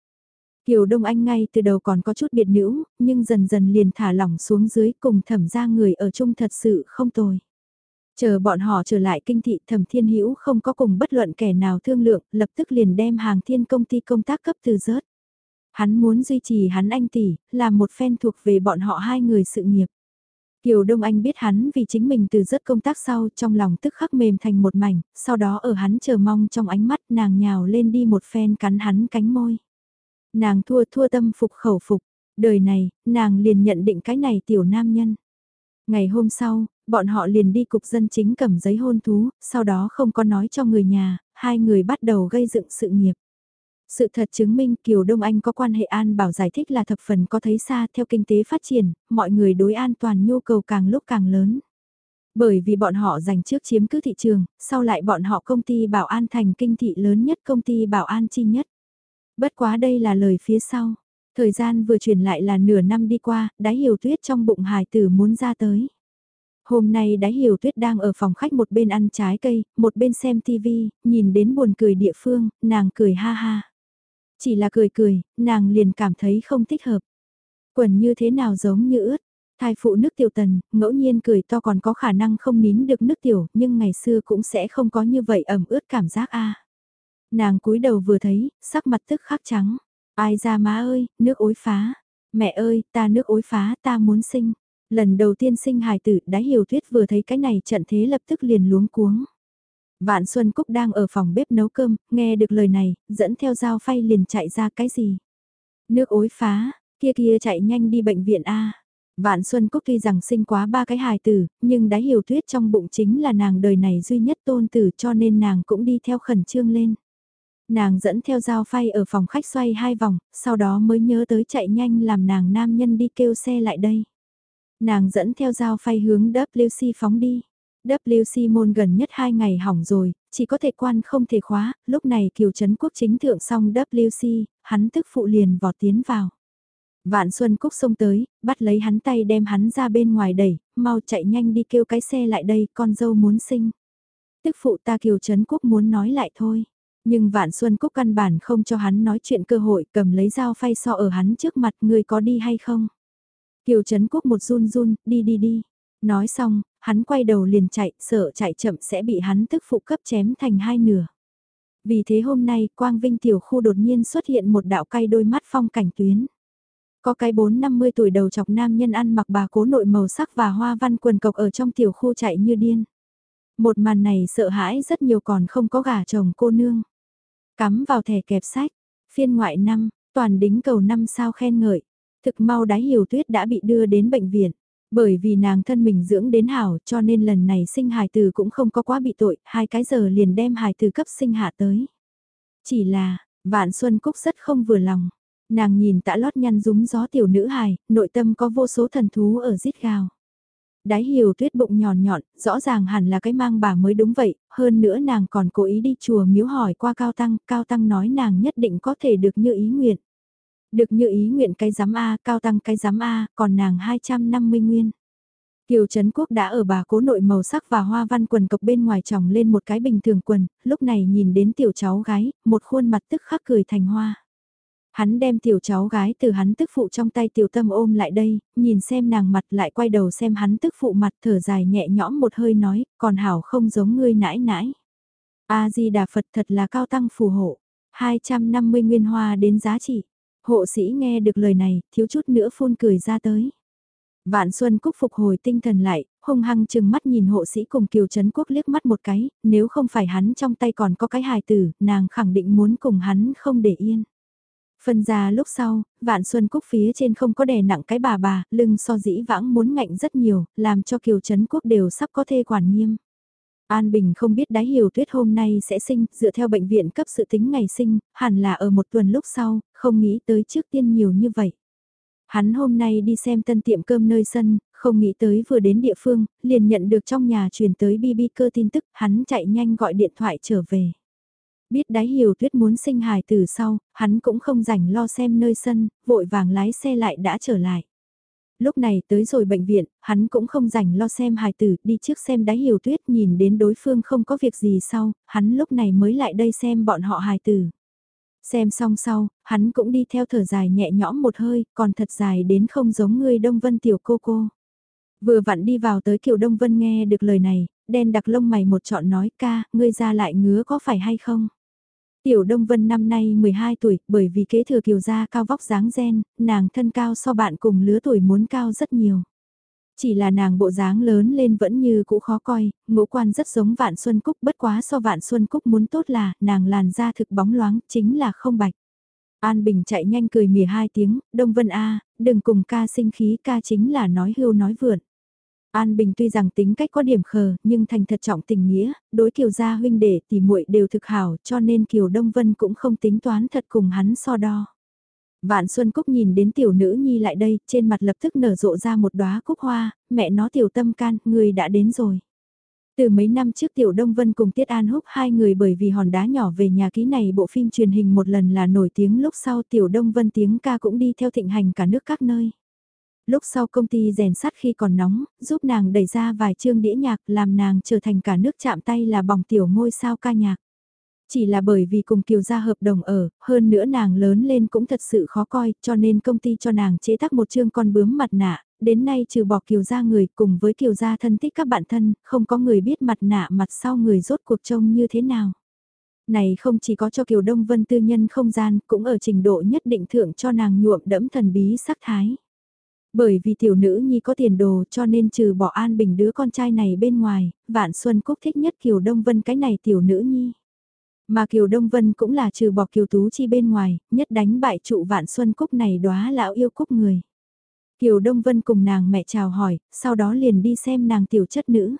Kiều Đông Anh ngay từ đầu còn có chút biệt nữ, nhưng dần dần liền thả lỏng xuống dưới cùng thẩm gia người ở chung thật sự không tồi. Chờ bọn họ trở lại kinh thị thẩm thiên hữu không có cùng bất luận kẻ nào thương lượng, lập tức liền đem hàng thiên công ty công tác cấp từ rớt. Hắn muốn duy trì hắn anh tỷ, là một phen thuộc về bọn họ hai người sự nghiệp. Kiều Đông Anh biết hắn vì chính mình từ rất công tác sau trong lòng tức khắc mềm thành một mảnh, sau đó ở hắn chờ mong trong ánh mắt nàng nhào lên đi một phen cắn hắn cánh môi. Nàng thua thua tâm phục khẩu phục, đời này, nàng liền nhận định cái này tiểu nam nhân. Ngày hôm sau, bọn họ liền đi cục dân chính cầm giấy hôn thú, sau đó không có nói cho người nhà, hai người bắt đầu gây dựng sự nghiệp. Sự thật chứng minh Kiều Đông Anh có quan hệ an bảo giải thích là thập phần có thấy xa theo kinh tế phát triển, mọi người đối an toàn nhu cầu càng lúc càng lớn. Bởi vì bọn họ giành trước chiếm cứ thị trường, sau lại bọn họ công ty bảo an thành kinh thị lớn nhất công ty bảo an chi nhất. Bất quá đây là lời phía sau. Thời gian vừa chuyển lại là nửa năm đi qua, đáy hiểu tuyết trong bụng hài tử muốn ra tới. Hôm nay đáy hiểu tuyết đang ở phòng khách một bên ăn trái cây, một bên xem tivi, nhìn đến buồn cười địa phương, nàng cười ha ha. Chỉ là cười cười, nàng liền cảm thấy không thích hợp. Quần như thế nào giống như ướt. Thai phụ nước tiểu tần, ngẫu nhiên cười to còn có khả năng không nín được nước tiểu, nhưng ngày xưa cũng sẽ không có như vậy ẩm ướt cảm giác a. Nàng cúi đầu vừa thấy, sắc mặt tức khắc trắng. Ai ra má ơi, nước ối phá. Mẹ ơi, ta nước ối phá, ta muốn sinh. Lần đầu tiên sinh hài tử đã hiểu thuyết vừa thấy cái này trận thế lập tức liền luống cuống. Vạn Xuân Cúc đang ở phòng bếp nấu cơm, nghe được lời này, dẫn theo dao phay liền chạy ra cái gì. Nước ối phá, kia kia chạy nhanh đi bệnh viện A. Vạn Xuân Cúc tuy rằng sinh quá ba cái hài tử, nhưng đã hiểu thuyết trong bụng chính là nàng đời này duy nhất tôn tử cho nên nàng cũng đi theo khẩn trương lên. Nàng dẫn theo dao phay ở phòng khách xoay hai vòng, sau đó mới nhớ tới chạy nhanh làm nàng nam nhân đi kêu xe lại đây. Nàng dẫn theo dao phay hướng WC phóng đi. WC môn gần nhất 2 ngày hỏng rồi, chỉ có thể quan không thể khóa, lúc này Kiều Trấn Quốc chính thượng xong WC, hắn tức phụ liền vọt tiến vào. Vạn Xuân Cúc xông tới, bắt lấy hắn tay đem hắn ra bên ngoài đẩy, mau chạy nhanh đi kêu cái xe lại đây, con dâu muốn sinh. Tức phụ ta Kiều Trấn Quốc muốn nói lại thôi. Nhưng Vạn Xuân Cúc căn bản không cho hắn nói chuyện cơ hội cầm lấy dao phay so ở hắn trước mặt người có đi hay không. Kiều Trấn Quốc một run run, đi đi đi. Nói xong, hắn quay đầu liền chạy, sợ chạy chậm sẽ bị hắn tức phụ cấp chém thành hai nửa. Vì thế hôm nay Quang Vinh tiểu khu đột nhiên xuất hiện một đạo cay đôi mắt phong cảnh tuyến. Có cái 4-50 tuổi đầu chọc nam nhân ăn mặc bà cố nội màu sắc và hoa văn quần cộc ở trong tiểu khu chạy như điên. Một màn này sợ hãi rất nhiều còn không có gà chồng cô nương. Cắm vào thẻ kẹp sách, phiên ngoại năm, toàn đính cầu năm sao khen ngợi. Thực mau đái hiểu tuyết đã bị đưa đến bệnh viện. Bởi vì nàng thân mình dưỡng đến hảo cho nên lần này sinh hài từ cũng không có quá bị tội, hai cái giờ liền đem hài từ cấp sinh hạ tới. Chỉ là, Vạn Xuân Cúc rất không vừa lòng. Nàng nhìn tã lót nhăn rúng gió tiểu nữ hài, nội tâm có vô số thần thú ở rít gào. Đái hiểu tuyết bụng nhọn nhọn, rõ ràng hẳn là cái mang bà mới đúng vậy, hơn nữa nàng còn cố ý đi chùa miếu hỏi qua Cao Tăng, Cao Tăng nói nàng nhất định có thể được như ý nguyện. Được như ý nguyện cái giám A, Cao Tăng cái giám A, còn nàng 250 nguyên. Kiều Trấn Quốc đã ở bà cố nội màu sắc và hoa văn quần cộc bên ngoài tròng lên một cái bình thường quần, lúc này nhìn đến tiểu cháu gái, một khuôn mặt tức khắc cười thành hoa. Hắn đem tiểu cháu gái từ hắn tức phụ trong tay tiểu tâm ôm lại đây, nhìn xem nàng mặt lại quay đầu xem hắn tức phụ mặt thở dài nhẹ nhõm một hơi nói, còn hảo không giống ngươi nãi nãi. A-di-đà Phật thật là cao tăng phù hộ, 250 nguyên hoa đến giá trị. Hộ sĩ nghe được lời này, thiếu chút nữa phun cười ra tới. Vạn Xuân Cúc phục hồi tinh thần lại, hung hăng chừng mắt nhìn hộ sĩ cùng Kiều Trấn Quốc liếc mắt một cái, nếu không phải hắn trong tay còn có cái hài tử, nàng khẳng định muốn cùng hắn không để yên. Phân ra lúc sau, Vạn Xuân Cúc phía trên không có đè nặng cái bà bà, lưng so dĩ vãng muốn ngạnh rất nhiều, làm cho Kiều Trấn Quốc đều sắp có thê quản nghiêm. An Bình không biết đáy hiểu tuyết hôm nay sẽ sinh, dựa theo bệnh viện cấp sự tính ngày sinh, hẳn là ở một tuần lúc sau, không nghĩ tới trước tiên nhiều như vậy. Hắn hôm nay đi xem tân tiệm cơm nơi sân, không nghĩ tới vừa đến địa phương, liền nhận được trong nhà truyền tới BB cơ tin tức, hắn chạy nhanh gọi điện thoại trở về. Biết đáy hiểu tuyết muốn sinh hài từ sau, hắn cũng không rảnh lo xem nơi sân, vội vàng lái xe lại đã trở lại. Lúc này tới rồi bệnh viện, hắn cũng không rảnh lo xem hài tử, đi trước xem đáy hiểu tuyết nhìn đến đối phương không có việc gì sau, hắn lúc này mới lại đây xem bọn họ hài tử. Xem xong sau, hắn cũng đi theo thở dài nhẹ nhõm một hơi, còn thật dài đến không giống người Đông Vân tiểu cô cô. Vừa vặn đi vào tới Kiều Đông Vân nghe được lời này, đen đặc lông mày một trọn nói ca, ngươi ra lại ngứa có phải hay không? Tiểu Đông Vân năm nay 12 tuổi, bởi vì kế thừa Kiều gia cao vóc dáng gen, nàng thân cao so bạn cùng lứa tuổi muốn cao rất nhiều. Chỉ là nàng bộ dáng lớn lên vẫn như cũ khó coi, ngũ quan rất giống Vạn Xuân Cúc bất quá so Vạn Xuân Cúc muốn tốt là nàng làn da thực bóng loáng chính là không bạch. An Bình chạy nhanh cười mỉa hai tiếng, Đông Vân A, đừng cùng ca sinh khí ca chính là nói hưu nói vượn. An Bình tuy rằng tính cách có điểm khờ, nhưng thành thật trọng tình nghĩa, đối Kiều gia huynh đệ tỷ muội đều thực hảo, cho nên Kiều Đông Vân cũng không tính toán thật cùng hắn so đo. Vạn Xuân Cúc nhìn đến tiểu nữ nhi lại đây, trên mặt lập tức nở rộ ra một đóa cúc hoa, mẹ nó tiểu tâm can, người đã đến rồi. Từ mấy năm trước Tiểu Đông Vân cùng Tiết An Húc hai người bởi vì hòn đá nhỏ về nhà ký này bộ phim truyền hình một lần là nổi tiếng lúc sau Tiểu Đông Vân tiếng ca cũng đi theo thịnh hành cả nước các nơi. Lúc sau công ty rèn sắt khi còn nóng, giúp nàng đẩy ra vài chương đĩa nhạc làm nàng trở thành cả nước chạm tay là bỏng tiểu ngôi sao ca nhạc. Chỉ là bởi vì cùng Kiều gia hợp đồng ở, hơn nữa nàng lớn lên cũng thật sự khó coi, cho nên công ty cho nàng chế tác một chương con bướm mặt nạ, đến nay trừ bỏ Kiều gia người cùng với Kiều gia thân thích các bạn thân, không có người biết mặt nạ mặt sau người rốt cuộc trông như thế nào. Này không chỉ có cho Kiều Đông Vân tư nhân không gian, cũng ở trình độ nhất định thượng cho nàng nhuộm đẫm thần bí sắc thái. Bởi vì tiểu nữ nhi có tiền đồ cho nên trừ bỏ an bình đứa con trai này bên ngoài, Vạn Xuân Cúc thích nhất Kiều Đông Vân cái này tiểu nữ nhi. Mà Kiều Đông Vân cũng là trừ bỏ Kiều Tú Chi bên ngoài, nhất đánh bại trụ Vạn Xuân Cúc này đóa lão yêu cúc người. Kiều Đông Vân cùng nàng mẹ chào hỏi, sau đó liền đi xem nàng tiểu chất nữ.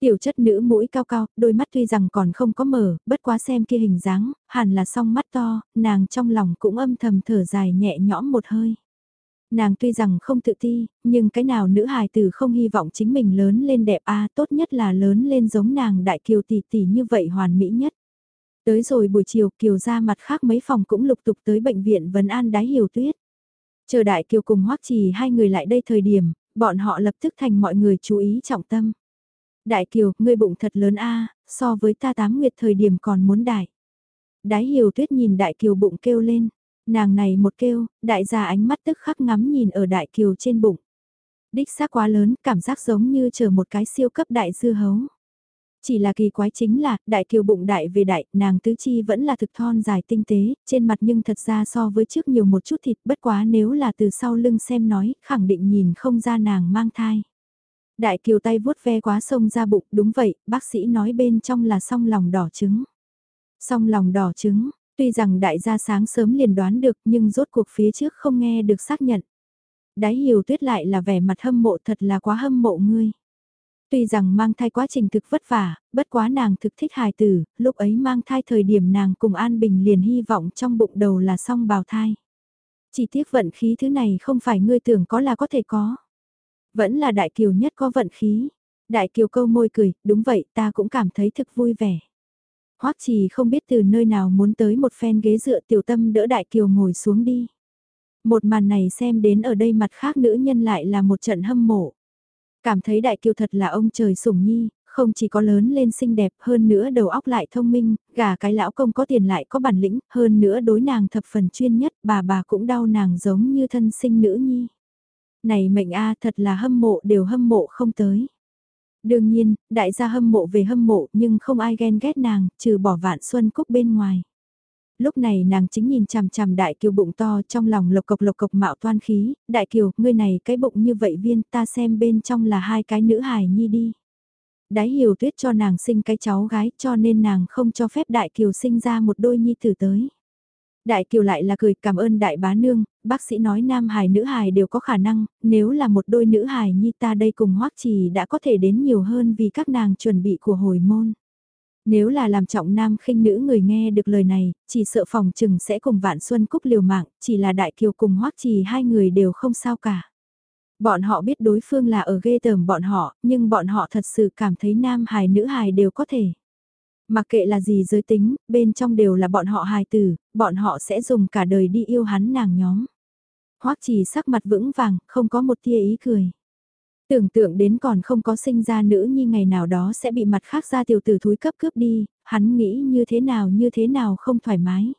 Tiểu chất nữ mũi cao cao, đôi mắt tuy rằng còn không có mở, bất quá xem kia hình dáng, hẳn là song mắt to, nàng trong lòng cũng âm thầm thở dài nhẹ nhõm một hơi. Nàng tuy rằng không tự ti, nhưng cái nào nữ hài tử không hy vọng chính mình lớn lên đẹp a tốt nhất là lớn lên giống nàng đại kiều tỷ tỷ như vậy hoàn mỹ nhất. Tới rồi buổi chiều kiều ra mặt khác mấy phòng cũng lục tục tới bệnh viện vấn an đái hiểu tuyết. Chờ đại kiều cùng hoắc trì hai người lại đây thời điểm, bọn họ lập tức thành mọi người chú ý trọng tâm. Đại kiều, ngươi bụng thật lớn a so với ta tám nguyệt thời điểm còn muốn đại. Đái hiểu tuyết nhìn đại kiều bụng kêu lên Nàng này một kêu, đại gia ánh mắt tức khắc ngắm nhìn ở đại kiều trên bụng. Đích xác quá lớn, cảm giác giống như chờ một cái siêu cấp đại dư hấu. Chỉ là kỳ quái chính là, đại kiều bụng đại về đại, nàng tứ chi vẫn là thực thon dài tinh tế, trên mặt nhưng thật ra so với trước nhiều một chút thịt bất quá nếu là từ sau lưng xem nói, khẳng định nhìn không ra nàng mang thai. Đại kiều tay vuốt ve quá sông ra bụng, đúng vậy, bác sĩ nói bên trong là song lòng đỏ trứng. Song lòng đỏ trứng, Tuy rằng đại gia sáng sớm liền đoán được nhưng rốt cuộc phía trước không nghe được xác nhận. Đáy hiểu tuyết lại là vẻ mặt hâm mộ thật là quá hâm mộ ngươi. Tuy rằng mang thai quá trình thực vất vả, bất quá nàng thực thích hài tử, lúc ấy mang thai thời điểm nàng cùng An Bình liền hy vọng trong bụng đầu là xong bào thai. Chỉ tiếc vận khí thứ này không phải ngươi tưởng có là có thể có. Vẫn là đại kiều nhất có vận khí. Đại kiều câu môi cười, đúng vậy ta cũng cảm thấy thực vui vẻ. Hoắc Trì không biết từ nơi nào muốn tới một phen ghế dựa tiểu tâm đỡ Đại Kiều ngồi xuống đi. Một màn này xem đến ở đây mặt khác nữ nhân lại là một trận hâm mộ. Cảm thấy Đại Kiều thật là ông trời sủng nhi, không chỉ có lớn lên xinh đẹp hơn nữa đầu óc lại thông minh, gà cái lão công có tiền lại có bản lĩnh, hơn nữa đối nàng thập phần chuyên nhất, bà bà cũng đau nàng giống như thân sinh nữ nhi. Này mệnh a thật là hâm mộ đều hâm mộ không tới. Đương nhiên, đại gia hâm mộ về hâm mộ nhưng không ai ghen ghét nàng, trừ bỏ vạn xuân cúc bên ngoài. Lúc này nàng chính nhìn chằm chằm đại kiều bụng to trong lòng lộc cộc lộc cộc mạo toan khí, đại kiều, ngươi này cái bụng như vậy viên ta xem bên trong là hai cái nữ hài nhi đi. Đái hiểu tuyết cho nàng sinh cái cháu gái cho nên nàng không cho phép đại kiều sinh ra một đôi nhi tử tới. Đại Kiều lại là cười cảm ơn đại bá nương, bác sĩ nói nam hài nữ hài đều có khả năng, nếu là một đôi nữ hài như ta đây cùng hoắc trì đã có thể đến nhiều hơn vì các nàng chuẩn bị của hồi môn. Nếu là làm trọng nam khinh nữ người nghe được lời này, chỉ sợ phòng trừng sẽ cùng vạn xuân cúc liều mạng, chỉ là đại kiều cùng hoắc trì hai người đều không sao cả. Bọn họ biết đối phương là ở ghê tởm bọn họ, nhưng bọn họ thật sự cảm thấy nam hài nữ hài đều có thể. Mặc kệ là gì giới tính, bên trong đều là bọn họ hài tử, bọn họ sẽ dùng cả đời đi yêu hắn nàng nhóm. Hoắc trì sắc mặt vững vàng, không có một tia ý cười. Tưởng tượng đến còn không có sinh ra nữ nhi ngày nào đó sẽ bị mặt khác ra tiểu tử thúi cấp cướp đi, hắn nghĩ như thế nào như thế nào không thoải mái.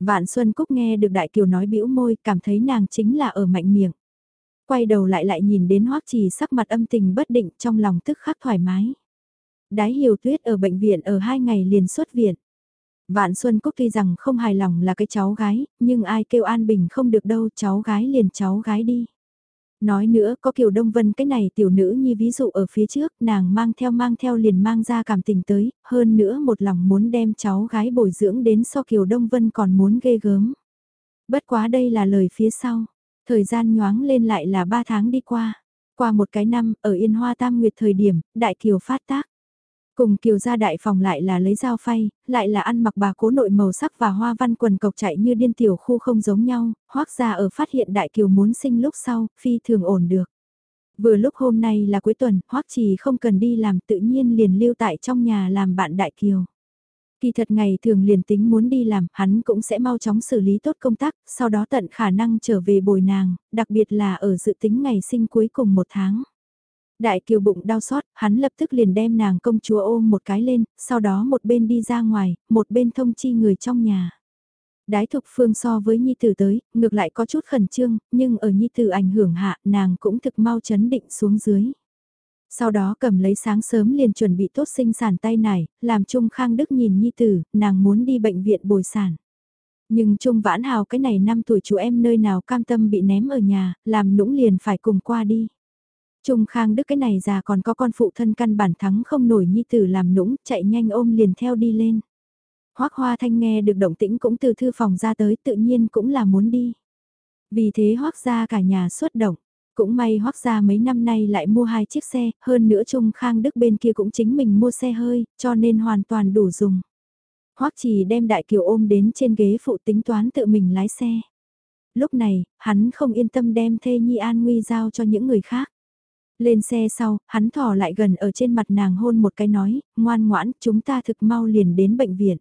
Vạn Xuân Cúc nghe được Đại Kiều nói bĩu môi, cảm thấy nàng chính là ở mạnh miệng. Quay đầu lại lại nhìn đến Hoắc Trì sắc mặt âm tình bất định trong lòng tức khắc thoải mái. Đái Hiểu Tuyết ở bệnh viện ở hai ngày liền xuất viện. Vạn Xuân Cúc tuy rằng không hài lòng là cái cháu gái, nhưng ai kêu An Bình không được đâu, cháu gái liền cháu gái đi. Nói nữa, có Kiều Đông Vân cái này tiểu nữ như ví dụ ở phía trước, nàng mang theo mang theo liền mang ra cảm tình tới, hơn nữa một lòng muốn đem cháu gái bồi dưỡng đến so Kiều Đông Vân còn muốn ghê gớm. Bất quá đây là lời phía sau, thời gian nhoáng lên lại là ba tháng đi qua. Qua một cái năm, ở Yên Hoa Tam Nguyệt thời điểm, Đại Kiều phát tác. Cùng kiều gia đại phòng lại là lấy dao phay, lại là ăn mặc bà cố nội màu sắc và hoa văn quần cộc chạy như điên tiểu khu không giống nhau, hoác ra ở phát hiện đại kiều muốn sinh lúc sau, phi thường ổn được. Vừa lúc hôm nay là cuối tuần, hoắc trì không cần đi làm tự nhiên liền lưu tại trong nhà làm bạn đại kiều. Kỳ thật ngày thường liền tính muốn đi làm, hắn cũng sẽ mau chóng xử lý tốt công tác, sau đó tận khả năng trở về bồi nàng, đặc biệt là ở dự tính ngày sinh cuối cùng một tháng. Đại kiều bụng đau xót, hắn lập tức liền đem nàng công chúa ôm một cái lên, sau đó một bên đi ra ngoài, một bên thông chi người trong nhà. Đái thục phương so với Nhi Tử tới, ngược lại có chút khẩn trương, nhưng ở Nhi Tử ảnh hưởng hạ, nàng cũng thực mau chấn định xuống dưới. Sau đó cầm lấy sáng sớm liền chuẩn bị tốt sinh sản tay nải, làm Trung Khang Đức nhìn Nhi Tử, nàng muốn đi bệnh viện bồi sản. Nhưng Trung Vãn Hào cái này năm tuổi chú em nơi nào cam tâm bị ném ở nhà, làm nũng liền phải cùng qua đi. Trung Khang Đức cái này già còn có con phụ thân căn bản thắng không nổi nhi tử làm nũng, chạy nhanh ôm liền theo đi lên. Hoác Hoa Thanh nghe được động tĩnh cũng từ thư phòng ra tới tự nhiên cũng là muốn đi. Vì thế Hoác ra cả nhà xuất động. Cũng may Hoác ra mấy năm nay lại mua hai chiếc xe, hơn nữa Trung Khang Đức bên kia cũng chính mình mua xe hơi, cho nên hoàn toàn đủ dùng. Hoác chỉ đem Đại Kiều ôm đến trên ghế phụ tính toán tự mình lái xe. Lúc này, hắn không yên tâm đem thê Nhi An Nguy giao cho những người khác. Lên xe sau, hắn thò lại gần ở trên mặt nàng hôn một cái nói, ngoan ngoãn, chúng ta thực mau liền đến bệnh viện.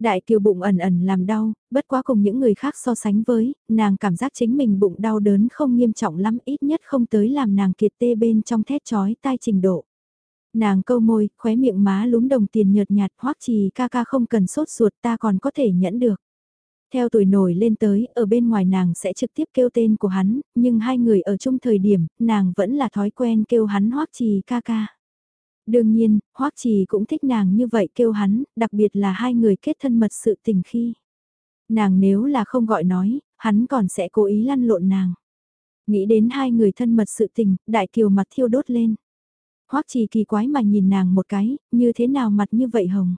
Đại kiều bụng ẩn ẩn làm đau, bất quá cùng những người khác so sánh với, nàng cảm giác chính mình bụng đau đớn không nghiêm trọng lắm ít nhất không tới làm nàng kiệt tê bên trong thét chói tai trình độ. Nàng câu môi, khóe miệng má lúm đồng tiền nhợt nhạt hoắc trì ca ca không cần sốt ruột ta còn có thể nhẫn được. Theo tuổi nổi lên tới, ở bên ngoài nàng sẽ trực tiếp kêu tên của hắn, nhưng hai người ở chung thời điểm, nàng vẫn là thói quen kêu hắn hoắc trì ca ca. Đương nhiên, hoắc trì cũng thích nàng như vậy kêu hắn, đặc biệt là hai người kết thân mật sự tình khi. Nàng nếu là không gọi nói, hắn còn sẽ cố ý lăn lộn nàng. Nghĩ đến hai người thân mật sự tình, đại kiều mặt thiêu đốt lên. Hoắc trì kỳ quái mà nhìn nàng một cái, như thế nào mặt như vậy hồng.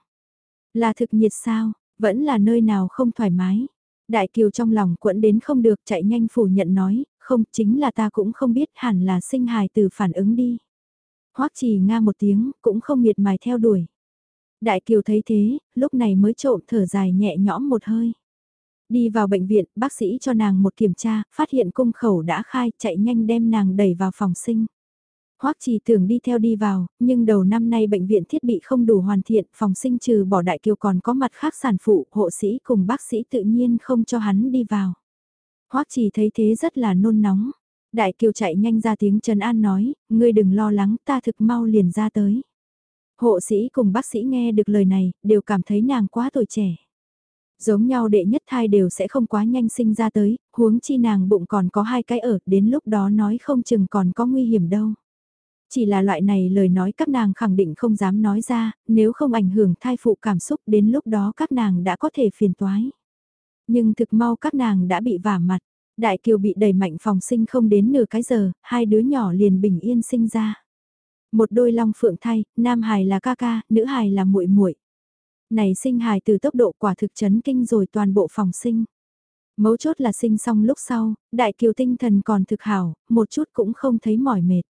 Là thực nhiệt sao, vẫn là nơi nào không thoải mái. Đại Kiều trong lòng quẫn đến không được chạy nhanh phủ nhận nói, không chính là ta cũng không biết hẳn là sinh hài từ phản ứng đi. Hoắc chỉ nga một tiếng, cũng không miệt mài theo đuổi. Đại Kiều thấy thế, lúc này mới trộm thở dài nhẹ nhõm một hơi. Đi vào bệnh viện, bác sĩ cho nàng một kiểm tra, phát hiện cung khẩu đã khai, chạy nhanh đem nàng đẩy vào phòng sinh. Hoắc Trì tưởng đi theo đi vào, nhưng đầu năm nay bệnh viện thiết bị không đủ hoàn thiện, phòng sinh trừ bỏ đại kiều còn có mặt khác sản phụ, hộ sĩ cùng bác sĩ tự nhiên không cho hắn đi vào. Hoắc Trì thấy thế rất là nôn nóng. Đại kiều chạy nhanh ra tiếng Trần An nói, ngươi đừng lo lắng ta thực mau liền ra tới. Hộ sĩ cùng bác sĩ nghe được lời này, đều cảm thấy nàng quá tuổi trẻ. Giống nhau đệ nhất thai đều sẽ không quá nhanh sinh ra tới, huống chi nàng bụng còn có hai cái ở, đến lúc đó nói không chừng còn có nguy hiểm đâu. Chỉ là loại này lời nói các nàng khẳng định không dám nói ra, nếu không ảnh hưởng thai phụ cảm xúc đến lúc đó các nàng đã có thể phiền toái. Nhưng thực mau các nàng đã bị vả mặt, Đại Kiều bị đẩy mạnh phòng sinh không đến nửa cái giờ, hai đứa nhỏ liền bình yên sinh ra. Một đôi long phượng thai, nam hài là ca ca, nữ hài là muội muội. Này sinh hài từ tốc độ quả thực chấn kinh rồi toàn bộ phòng sinh. Mấu chốt là sinh xong lúc sau, đại kiều tinh thần còn thực hảo, một chút cũng không thấy mỏi mệt.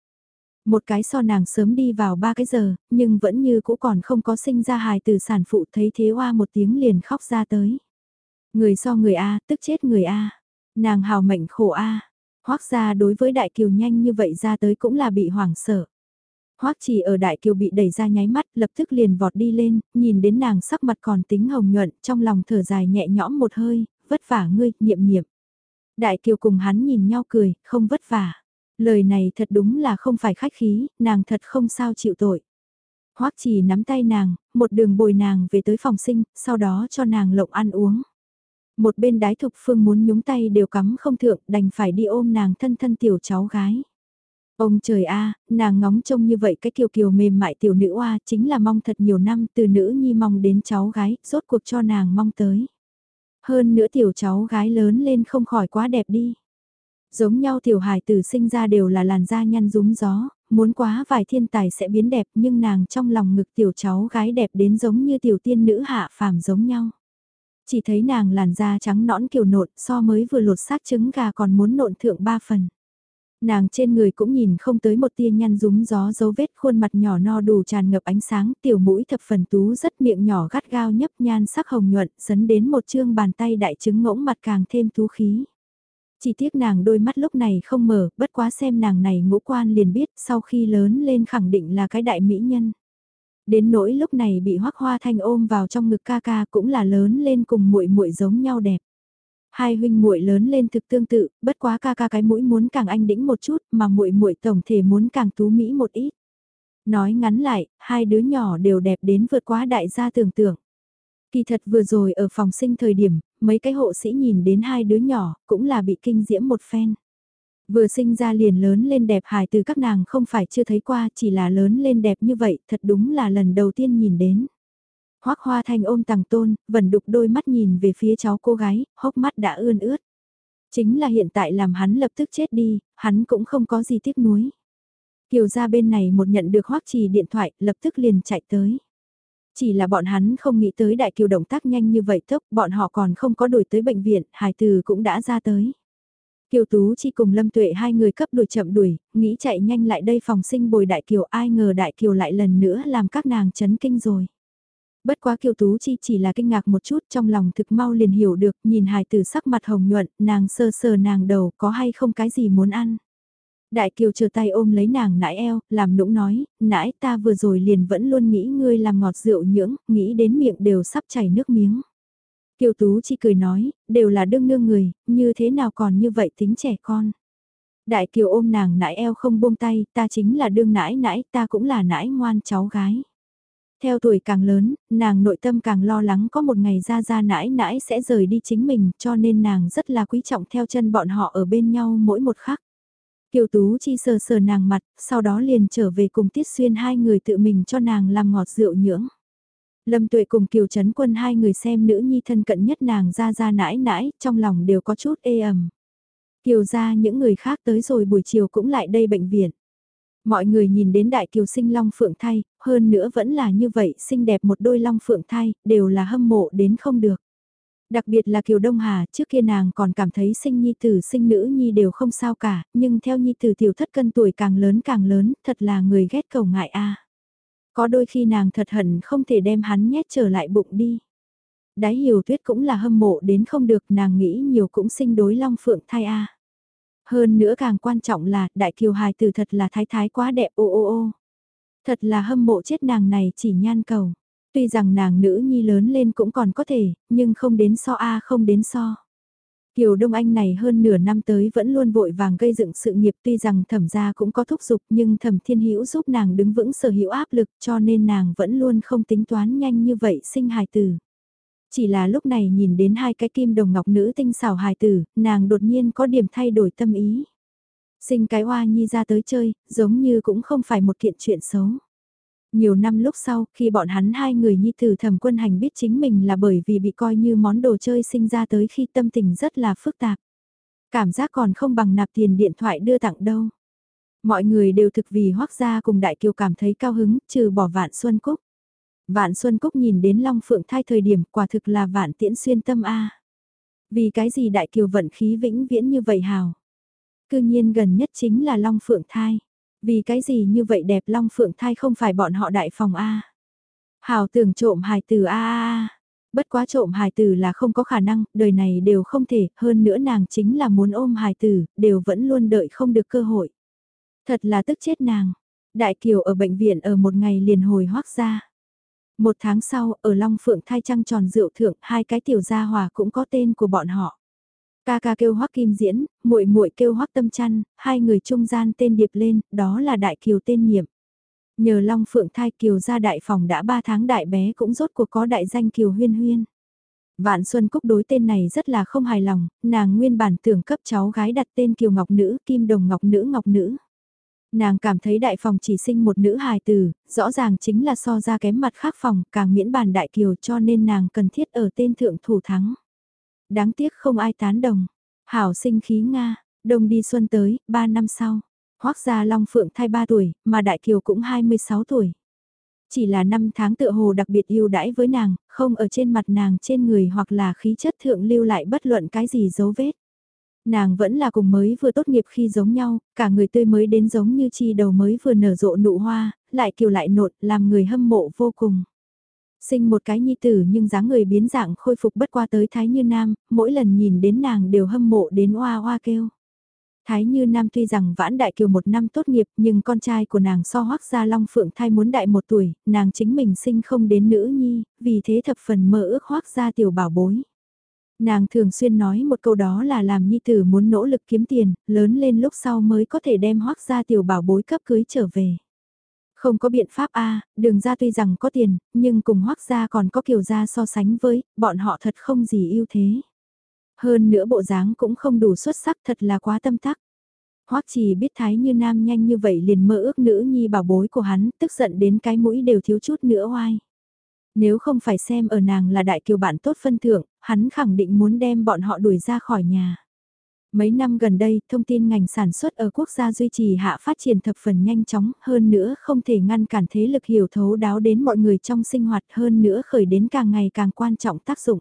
Một cái so nàng sớm đi vào ba cái giờ, nhưng vẫn như cũ còn không có sinh ra hài từ sản phụ thấy thế hoa một tiếng liền khóc ra tới. Người so người A, tức chết người A. Nàng hào mệnh khổ A. Hoác ra đối với đại kiều nhanh như vậy ra tới cũng là bị hoảng sợ. Hoắc chỉ ở đại kiều bị đẩy ra nháy mắt, lập tức liền vọt đi lên, nhìn đến nàng sắc mặt còn tính hồng nhuận, trong lòng thở dài nhẹ nhõm một hơi, vất vả ngươi, niệm niệm. Đại kiều cùng hắn nhìn nhau cười, không vất vả. Lời này thật đúng là không phải khách khí, nàng thật không sao chịu tội. Hoắc chỉ nắm tay nàng, một đường bồi nàng về tới phòng sinh, sau đó cho nàng lộng ăn uống. Một bên đái thục phương muốn nhúng tay đều cắm không thượng, đành phải đi ôm nàng thân thân tiểu cháu gái. Ông trời a, nàng ngóng trông như vậy cái kiều kiều mềm mại tiểu nữ oa chính là mong thật nhiều năm từ nữ nhi mong đến cháu gái, rốt cuộc cho nàng mong tới. Hơn nữa tiểu cháu gái lớn lên không khỏi quá đẹp đi. Giống nhau tiểu hài tử sinh ra đều là làn da nhăn rúm gió, muốn quá vài thiên tài sẽ biến đẹp nhưng nàng trong lòng ngực tiểu cháu gái đẹp đến giống như tiểu tiên nữ hạ phàm giống nhau. Chỉ thấy nàng làn da trắng nõn kiều nộn so mới vừa lột xác trứng gà còn muốn nộn thượng ba phần. Nàng trên người cũng nhìn không tới một tia nhăn rúm gió dấu vết khuôn mặt nhỏ no đủ tràn ngập ánh sáng, tiểu mũi thập phần tú rất miệng nhỏ gắt gao nhấp nhan sắc hồng nhuận, sấn đến một chương bàn tay đại trứng ngỗng mặt càng thêm tú khí. Chỉ tiếc nàng đôi mắt lúc này không mở, bất quá xem nàng này ngũ quan liền biết sau khi lớn lên khẳng định là cái đại mỹ nhân. Đến nỗi lúc này bị hoắc hoa thanh ôm vào trong ngực ca ca cũng là lớn lên cùng muội muội giống nhau đẹp. Hai huynh muội lớn lên thực tương tự, bất quá ca ca cái mũi muốn càng anh đĩnh một chút mà muội muội tổng thể muốn càng tú mỹ một ít. Nói ngắn lại, hai đứa nhỏ đều đẹp đến vượt quá đại gia tưởng tượng. Kỳ thật vừa rồi ở phòng sinh thời điểm, mấy cái hộ sĩ nhìn đến hai đứa nhỏ, cũng là bị kinh diễm một phen. Vừa sinh ra liền lớn lên đẹp hài từ các nàng không phải chưa thấy qua, chỉ là lớn lên đẹp như vậy, thật đúng là lần đầu tiên nhìn đến. Hoác hoa thanh ôm tàng tôn, vẫn đục đôi mắt nhìn về phía cháu cô gái, hốc mắt đã ươn ướt. Chính là hiện tại làm hắn lập tức chết đi, hắn cũng không có gì tiếc nuối. Kiều ra bên này một nhận được hoác trì điện thoại, lập tức liền chạy tới. Chỉ là bọn hắn không nghĩ tới đại kiều động tác nhanh như vậy tốc, bọn họ còn không có đuổi tới bệnh viện, hài từ cũng đã ra tới. Kiều Tú chỉ cùng Lâm Tuệ hai người cấp đuổi chậm đuổi, nghĩ chạy nhanh lại đây phòng sinh bồi Đại Kiều ai ngờ Đại Kiều lại lần nữa làm các nàng chấn kinh rồi. Bất quá Kiều Tú Chi chỉ là kinh ngạc một chút trong lòng thực mau liền hiểu được, nhìn hài tử sắc mặt hồng nhuận, nàng sơ sờ nàng đầu có hay không cái gì muốn ăn. Đại Kiều chờ tay ôm lấy nàng nãi eo, làm nũng nói, nãi ta vừa rồi liền vẫn luôn nghĩ ngươi làm ngọt rượu nhưỡng, nghĩ đến miệng đều sắp chảy nước miếng. Kiều Tú chỉ cười nói, đều là đương nương người, như thế nào còn như vậy tính trẻ con. Đại Kiều ôm nàng nãi eo không buông tay, ta chính là đương nãi nãi, ta cũng là nãi ngoan cháu gái. Theo tuổi càng lớn, nàng nội tâm càng lo lắng có một ngày ra ra nãi nãi sẽ rời đi chính mình cho nên nàng rất là quý trọng theo chân bọn họ ở bên nhau mỗi một khắc. Kiều Tú chi sờ sờ nàng mặt, sau đó liền trở về cùng Tiết Xuyên hai người tự mình cho nàng làm ngọt rượu nhưỡng. Lâm Tuệ cùng Kiều Trấn Quân hai người xem nữ nhi thân cận nhất nàng ra ra nãi nãi, trong lòng đều có chút ê ẩm. Kiều ra những người khác tới rồi buổi chiều cũng lại đây bệnh viện. Mọi người nhìn đến đại kiều sinh long phượng Thay, hơn nữa vẫn là như vậy, xinh đẹp một đôi long phượng Thay đều là hâm mộ đến không được. Đặc biệt là Kiều Đông Hà, trước kia nàng còn cảm thấy sinh nhi tử sinh nữ nhi đều không sao cả, nhưng theo nhi tử tiểu thất cân tuổi càng lớn càng lớn, thật là người ghét cầu ngại a. Có đôi khi nàng thật hận không thể đem hắn nhét trở lại bụng đi. Đái hiểu tuyết cũng là hâm mộ đến không được nàng nghĩ nhiều cũng sinh đối long phượng thai a. Hơn nữa càng quan trọng là đại kiều hài tử thật là thái thái quá đẹp ô ô ô. Thật là hâm mộ chết nàng này chỉ nhan cầu. Tuy rằng nàng nữ nhi lớn lên cũng còn có thể, nhưng không đến so A không đến so. Kiều Đông Anh này hơn nửa năm tới vẫn luôn vội vàng gây dựng sự nghiệp tuy rằng thẩm gia cũng có thúc giục nhưng thẩm thiên hữu giúp nàng đứng vững sở hữu áp lực cho nên nàng vẫn luôn không tính toán nhanh như vậy sinh hài tử. Chỉ là lúc này nhìn đến hai cái kim đồng ngọc nữ tinh xảo hài tử, nàng đột nhiên có điểm thay đổi tâm ý. Sinh cái hoa nhi ra tới chơi, giống như cũng không phải một kiện chuyện xấu. Nhiều năm lúc sau, khi bọn hắn hai người nhi tử thẩm quân hành biết chính mình là bởi vì bị coi như món đồ chơi sinh ra tới khi tâm tình rất là phức tạp. Cảm giác còn không bằng nạp tiền điện thoại đưa tặng đâu. Mọi người đều thực vì hoác gia cùng đại kiều cảm thấy cao hứng, trừ bỏ vạn xuân cúc. Vạn Xuân Cúc nhìn đến Long Phượng thai thời điểm quả thực là vạn tiễn xuyên tâm A. Vì cái gì đại kiều vận khí vĩnh viễn như vậy hào? Cư nhiên gần nhất chính là Long Phượng thai. Vì cái gì như vậy đẹp Long Phượng thai không phải bọn họ đại phòng A. Hào tưởng trộm hài từ A A Bất quá trộm hài tử là không có khả năng, đời này đều không thể, hơn nữa nàng chính là muốn ôm hài tử, đều vẫn luôn đợi không được cơ hội. Thật là tức chết nàng. Đại Kiều ở bệnh viện ở một ngày liền hồi hoác ra. Một tháng sau, ở Long Phượng thai trăng tròn rượu thượng, hai cái tiểu gia hòa cũng có tên của bọn họ. Ca ca kêu Hoắc Kim Diễn, muội muội kêu Hoắc Tâm Chăn, hai người trung gian tên điệp lên, đó là Đại Kiều tên nhiệm. Nhờ Long Phượng thai Kiều ra đại phòng đã ba tháng đại bé cũng rốt cuộc có đại danh Kiều Huyên Huyên. Vạn Xuân Cúc đối tên này rất là không hài lòng, nàng nguyên bản tưởng cấp cháu gái đặt tên Kiều Ngọc Nữ, Kim Đồng Ngọc Nữ Ngọc Nữ. Nàng cảm thấy đại phòng chỉ sinh một nữ hài tử, rõ ràng chính là so ra kém mặt khác phòng, càng miễn bàn đại kiều cho nên nàng cần thiết ở tên thượng thủ thắng. Đáng tiếc không ai tán đồng. Hảo sinh khí Nga, đông đi xuân tới, 3 năm sau. Hoác gia Long Phượng thai 3 tuổi, mà Đại Kiều cũng 26 tuổi. Chỉ là năm tháng tựa hồ đặc biệt yêu đãi với nàng, không ở trên mặt nàng trên người hoặc là khí chất thượng lưu lại bất luận cái gì dấu vết. Nàng vẫn là cùng mới vừa tốt nghiệp khi giống nhau, cả người tươi mới đến giống như chi đầu mới vừa nở rộ nụ hoa, lại kiều lại nột, làm người hâm mộ vô cùng. Sinh một cái nhi tử nhưng dáng người biến dạng khôi phục bất qua tới Thái Như Nam, mỗi lần nhìn đến nàng đều hâm mộ đến oa oa kêu. Thái Như Nam tuy rằng vãn đại kiều một năm tốt nghiệp nhưng con trai của nàng so hoắc gia Long Phượng thai muốn đại một tuổi, nàng chính mình sinh không đến nữ nhi, vì thế thập phần mơ ước hoắc gia tiểu bảo bối. Nàng thường xuyên nói một câu đó là làm nhi tử muốn nỗ lực kiếm tiền, lớn lên lúc sau mới có thể đem hoắc gia tiểu bảo bối cấp cưới trở về. Không có biện pháp a đường ra tuy rằng có tiền, nhưng cùng hoắc gia còn có kiều gia so sánh với, bọn họ thật không gì ưu thế. Hơn nữa bộ dáng cũng không đủ xuất sắc thật là quá tâm tắc. Hoắc chỉ biết thái như nam nhanh như vậy liền mơ ước nữ nhi bảo bối của hắn, tức giận đến cái mũi đều thiếu chút nữa oai. Nếu không phải xem ở nàng là đại kiều bạn tốt phân thưởng, hắn khẳng định muốn đem bọn họ đuổi ra khỏi nhà. Mấy năm gần đây, thông tin ngành sản xuất ở quốc gia duy trì hạ phát triển thập phần nhanh chóng, hơn nữa không thể ngăn cản thế lực hiểu thấu đáo đến mọi người trong sinh hoạt hơn nữa khởi đến càng ngày càng quan trọng tác dụng.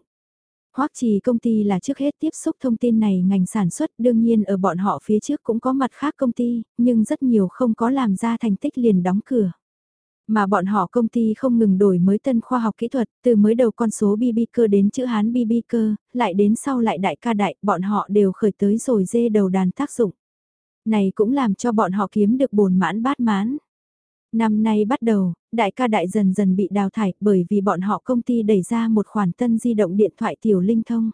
Hoắc trì công ty là trước hết tiếp xúc thông tin này ngành sản xuất đương nhiên ở bọn họ phía trước cũng có mặt khác công ty, nhưng rất nhiều không có làm ra thành tích liền đóng cửa. Mà bọn họ công ty không ngừng đổi mới tân khoa học kỹ thuật, từ mới đầu con số BB cơ đến chữ Hán BB cơ, lại đến sau lại đại ca đại, bọn họ đều khởi tới rồi dê đầu đàn tác dụng. Này cũng làm cho bọn họ kiếm được bồn mãn bát mãn. Năm nay bắt đầu, đại ca đại dần dần bị đào thải bởi vì bọn họ công ty đẩy ra một khoản tân di động điện thoại tiểu linh thông.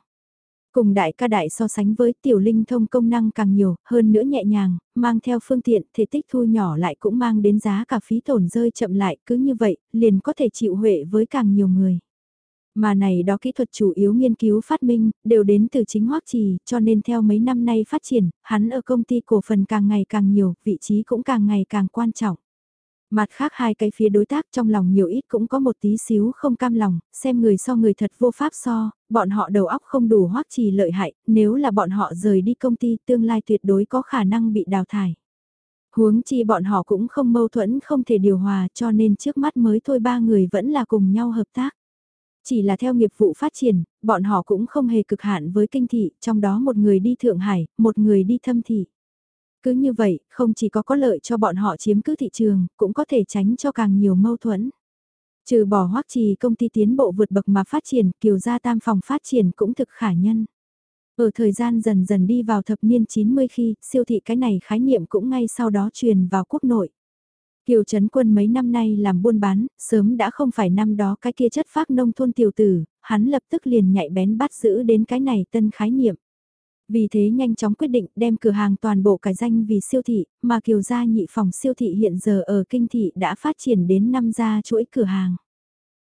Cùng đại ca đại so sánh với tiểu linh thông công năng càng nhiều, hơn nữa nhẹ nhàng, mang theo phương tiện, thể tích thu nhỏ lại cũng mang đến giá cả phí tổn rơi chậm lại, cứ như vậy, liền có thể chịu huệ với càng nhiều người. Mà này đó kỹ thuật chủ yếu nghiên cứu phát minh, đều đến từ chính Hoắc Trì, cho nên theo mấy năm nay phát triển, hắn ở công ty cổ phần càng ngày càng nhiều, vị trí cũng càng ngày càng quan trọng. Mặt khác hai cái phía đối tác trong lòng nhiều ít cũng có một tí xíu không cam lòng, xem người so người thật vô pháp so, bọn họ đầu óc không đủ hoắc trì lợi hại, nếu là bọn họ rời đi công ty tương lai tuyệt đối có khả năng bị đào thải. Huống chi bọn họ cũng không mâu thuẫn không thể điều hòa cho nên trước mắt mới thôi ba người vẫn là cùng nhau hợp tác. Chỉ là theo nghiệp vụ phát triển, bọn họ cũng không hề cực hạn với kinh thị, trong đó một người đi Thượng Hải, một người đi thâm thị. Cứ như vậy, không chỉ có có lợi cho bọn họ chiếm cứ thị trường, cũng có thể tránh cho càng nhiều mâu thuẫn. Trừ bỏ hoắc trì công ty tiến bộ vượt bậc mà phát triển, kiều gia tam phòng phát triển cũng thực khả nhân. Ở thời gian dần dần đi vào thập niên 90 khi, siêu thị cái này khái niệm cũng ngay sau đó truyền vào quốc nội. Kiều Trấn Quân mấy năm nay làm buôn bán, sớm đã không phải năm đó cái kia chất phác nông thôn tiểu tử, hắn lập tức liền nhạy bén bắt giữ đến cái này tân khái niệm. Vì thế nhanh chóng quyết định đem cửa hàng toàn bộ cải danh vì siêu thị, mà kiều gia nhị phòng siêu thị hiện giờ ở kinh thị đã phát triển đến 5 gia chuỗi cửa hàng.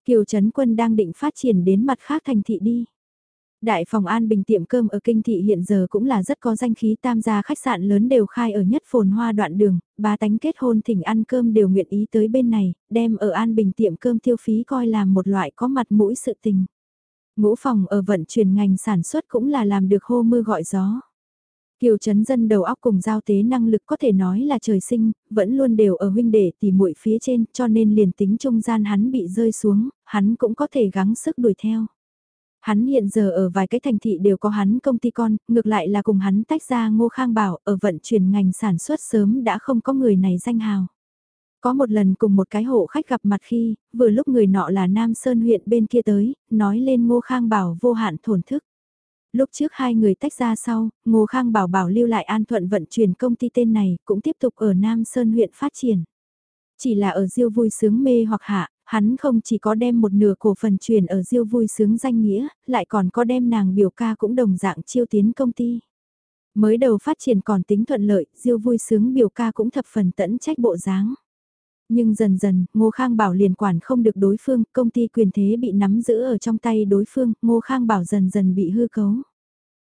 Kiều Trấn Quân đang định phát triển đến mặt khác thành thị đi. Đại phòng an bình tiệm cơm ở kinh thị hiện giờ cũng là rất có danh khí tam gia khách sạn lớn đều khai ở nhất phồn hoa đoạn đường, ba tánh kết hôn thỉnh ăn cơm đều nguyện ý tới bên này, đem ở an bình tiệm cơm tiêu phí coi là một loại có mặt mũi sự tình. Ngũ phòng ở vận chuyển ngành sản xuất cũng là làm được hô mưa gọi gió. Kiều Trấn Dân đầu óc cùng giao tế năng lực có thể nói là trời sinh, vẫn luôn đều ở huynh đệ tỉ muội phía trên cho nên liền tính trung gian hắn bị rơi xuống, hắn cũng có thể gắng sức đuổi theo. Hắn hiện giờ ở vài cái thành thị đều có hắn công ty con, ngược lại là cùng hắn tách ra Ngô Khang Bảo ở vận chuyển ngành sản xuất sớm đã không có người này danh hào. Có một lần cùng một cái hộ khách gặp mặt khi, vừa lúc người nọ là Nam Sơn huyện bên kia tới, nói lên Ngô Khang Bảo vô hạn thổn thức. Lúc trước hai người tách ra sau, Ngô Khang Bảo bảo lưu lại an thuận vận chuyển công ty tên này, cũng tiếp tục ở Nam Sơn huyện phát triển. Chỉ là ở Diêu vui sướng mê hoặc hạ, hắn không chỉ có đem một nửa cổ phần chuyển ở Diêu vui sướng danh nghĩa, lại còn có đem nàng biểu ca cũng đồng dạng chiêu tiến công ty. Mới đầu phát triển còn tính thuận lợi, Diêu vui sướng biểu ca cũng thập phần tẫn trách bộ dáng. Nhưng dần dần, Ngô Khang Bảo liền quản không được đối phương, công ty quyền thế bị nắm giữ ở trong tay đối phương, Ngô Khang Bảo dần dần bị hư cấu.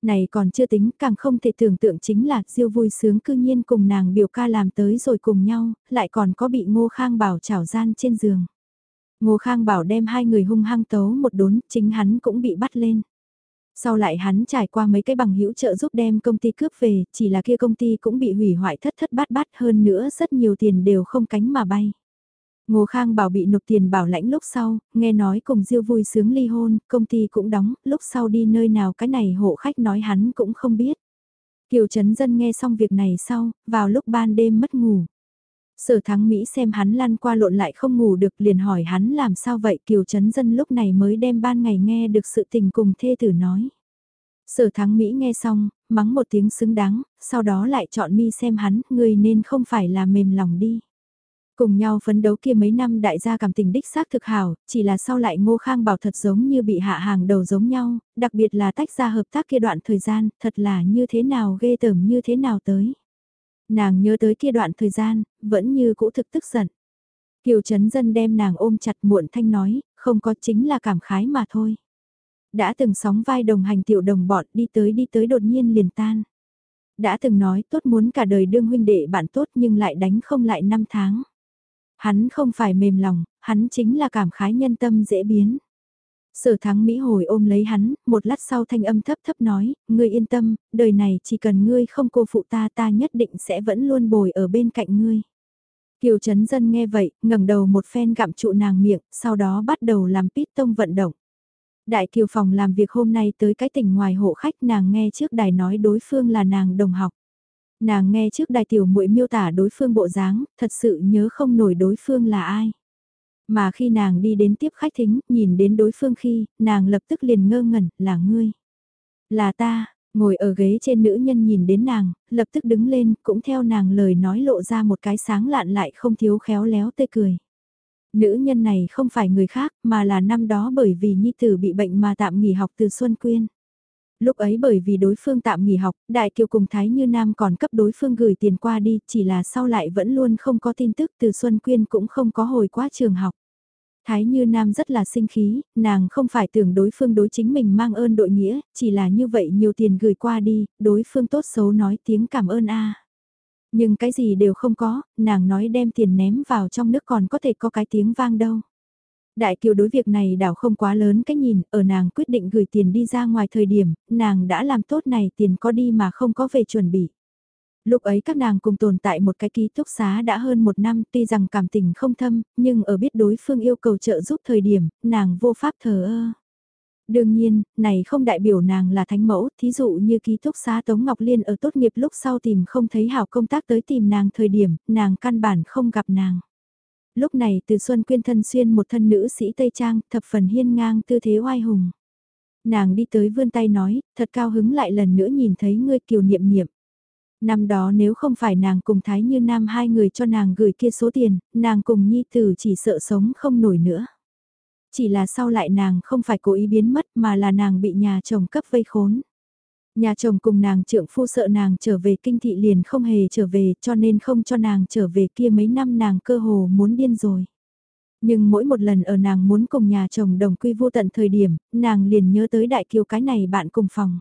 Này còn chưa tính, càng không thể tưởng tượng chính là Diêu vui sướng cư nhiên cùng nàng biểu ca làm tới rồi cùng nhau, lại còn có bị Ngô Khang Bảo trảo gian trên giường. Ngô Khang Bảo đem hai người hung hăng tấu một đốn, chính hắn cũng bị bắt lên. Sau lại hắn trải qua mấy cái bằng hữu trợ giúp đem công ty cướp về, chỉ là kia công ty cũng bị hủy hoại thất thất bát bát hơn nữa rất nhiều tiền đều không cánh mà bay. Ngô Khang bảo bị nộp tiền bảo lãnh lúc sau, nghe nói cùng Diêu vui sướng ly hôn, công ty cũng đóng, lúc sau đi nơi nào cái này hộ khách nói hắn cũng không biết. Kiều Trấn Dân nghe xong việc này sau, vào lúc ban đêm mất ngủ. Sở thắng Mỹ xem hắn lăn qua lộn lại không ngủ được liền hỏi hắn làm sao vậy Kiều Trấn Dân lúc này mới đem ban ngày nghe được sự tình cùng thê tử nói. Sở thắng Mỹ nghe xong, mắng một tiếng xứng đáng, sau đó lại chọn mi xem hắn, người nên không phải là mềm lòng đi. Cùng nhau phấn đấu kia mấy năm đại gia cảm tình đích xác thực hảo, chỉ là sau lại ngô khang bảo thật giống như bị hạ hàng đầu giống nhau, đặc biệt là tách ra hợp tác kia đoạn thời gian, thật là như thế nào ghê tởm như thế nào tới. Nàng nhớ tới kia đoạn thời gian, vẫn như cũ thực tức giận. Kiều Trấn Dân đem nàng ôm chặt muộn thanh nói, không có chính là cảm khái mà thôi. Đã từng sóng vai đồng hành tiểu đồng bọn đi tới đi tới đột nhiên liền tan. Đã từng nói tốt muốn cả đời đương huynh đệ bạn tốt nhưng lại đánh không lại năm tháng. Hắn không phải mềm lòng, hắn chính là cảm khái nhân tâm dễ biến. Sở thắng Mỹ hồi ôm lấy hắn, một lát sau thanh âm thấp thấp nói, ngươi yên tâm, đời này chỉ cần ngươi không cô phụ ta ta nhất định sẽ vẫn luôn bồi ở bên cạnh ngươi. Kiều Trấn Dân nghe vậy, ngẩng đầu một phen gặm trụ nàng miệng, sau đó bắt đầu làm pít tông vận động. Đại Kiều phòng làm việc hôm nay tới cái tỉnh ngoài hộ khách nàng nghe trước đài nói đối phương là nàng đồng học. Nàng nghe trước đài tiểu muội miêu tả đối phương bộ dáng, thật sự nhớ không nổi đối phương là ai. Mà khi nàng đi đến tiếp khách thính, nhìn đến đối phương khi, nàng lập tức liền ngơ ngẩn, là ngươi. Là ta, ngồi ở ghế trên nữ nhân nhìn đến nàng, lập tức đứng lên, cũng theo nàng lời nói lộ ra một cái sáng lạn lại không thiếu khéo léo tê cười. Nữ nhân này không phải người khác, mà là năm đó bởi vì Nhi Tử bị bệnh mà tạm nghỉ học từ Xuân Quyên. Lúc ấy bởi vì đối phương tạm nghỉ học, Đại Kiều cùng Thái Như Nam còn cấp đối phương gửi tiền qua đi, chỉ là sau lại vẫn luôn không có tin tức từ Xuân Quyên cũng không có hồi qua trường học. Thái Như Nam rất là sinh khí, nàng không phải tưởng đối phương đối chính mình mang ơn đội nghĩa, chỉ là như vậy nhiều tiền gửi qua đi, đối phương tốt xấu nói tiếng cảm ơn a. Nhưng cái gì đều không có, nàng nói đem tiền ném vào trong nước còn có thể có cái tiếng vang đâu. Đại kiều đối việc này đảo không quá lớn cách nhìn, ở nàng quyết định gửi tiền đi ra ngoài thời điểm, nàng đã làm tốt này tiền có đi mà không có về chuẩn bị. Lúc ấy các nàng cùng tồn tại một cái ký túc xá đã hơn một năm tuy rằng cảm tình không thâm, nhưng ở biết đối phương yêu cầu trợ giúp thời điểm, nàng vô pháp thờ ơ. Đương nhiên, này không đại biểu nàng là thánh mẫu, thí dụ như ký túc xá Tống Ngọc Liên ở tốt nghiệp lúc sau tìm không thấy hảo công tác tới tìm nàng thời điểm, nàng căn bản không gặp nàng. Lúc này từ Xuân Quyên thân xuyên một thân nữ sĩ Tây Trang, thập phần hiên ngang tư thế oai hùng. Nàng đi tới vươn tay nói, thật cao hứng lại lần nữa nhìn thấy ngươi kiều niệm niệm. Năm đó nếu không phải nàng cùng Thái Như Nam hai người cho nàng gửi kia số tiền, nàng cùng Nhi Tử chỉ sợ sống không nổi nữa. Chỉ là sau lại nàng không phải cố ý biến mất mà là nàng bị nhà chồng cấp vây khốn. Nhà chồng cùng nàng trượng phu sợ nàng trở về kinh thị liền không hề trở về cho nên không cho nàng trở về kia mấy năm nàng cơ hồ muốn điên rồi. Nhưng mỗi một lần ở nàng muốn cùng nhà chồng đồng quy vô tận thời điểm, nàng liền nhớ tới đại kiều cái này bạn cùng phòng.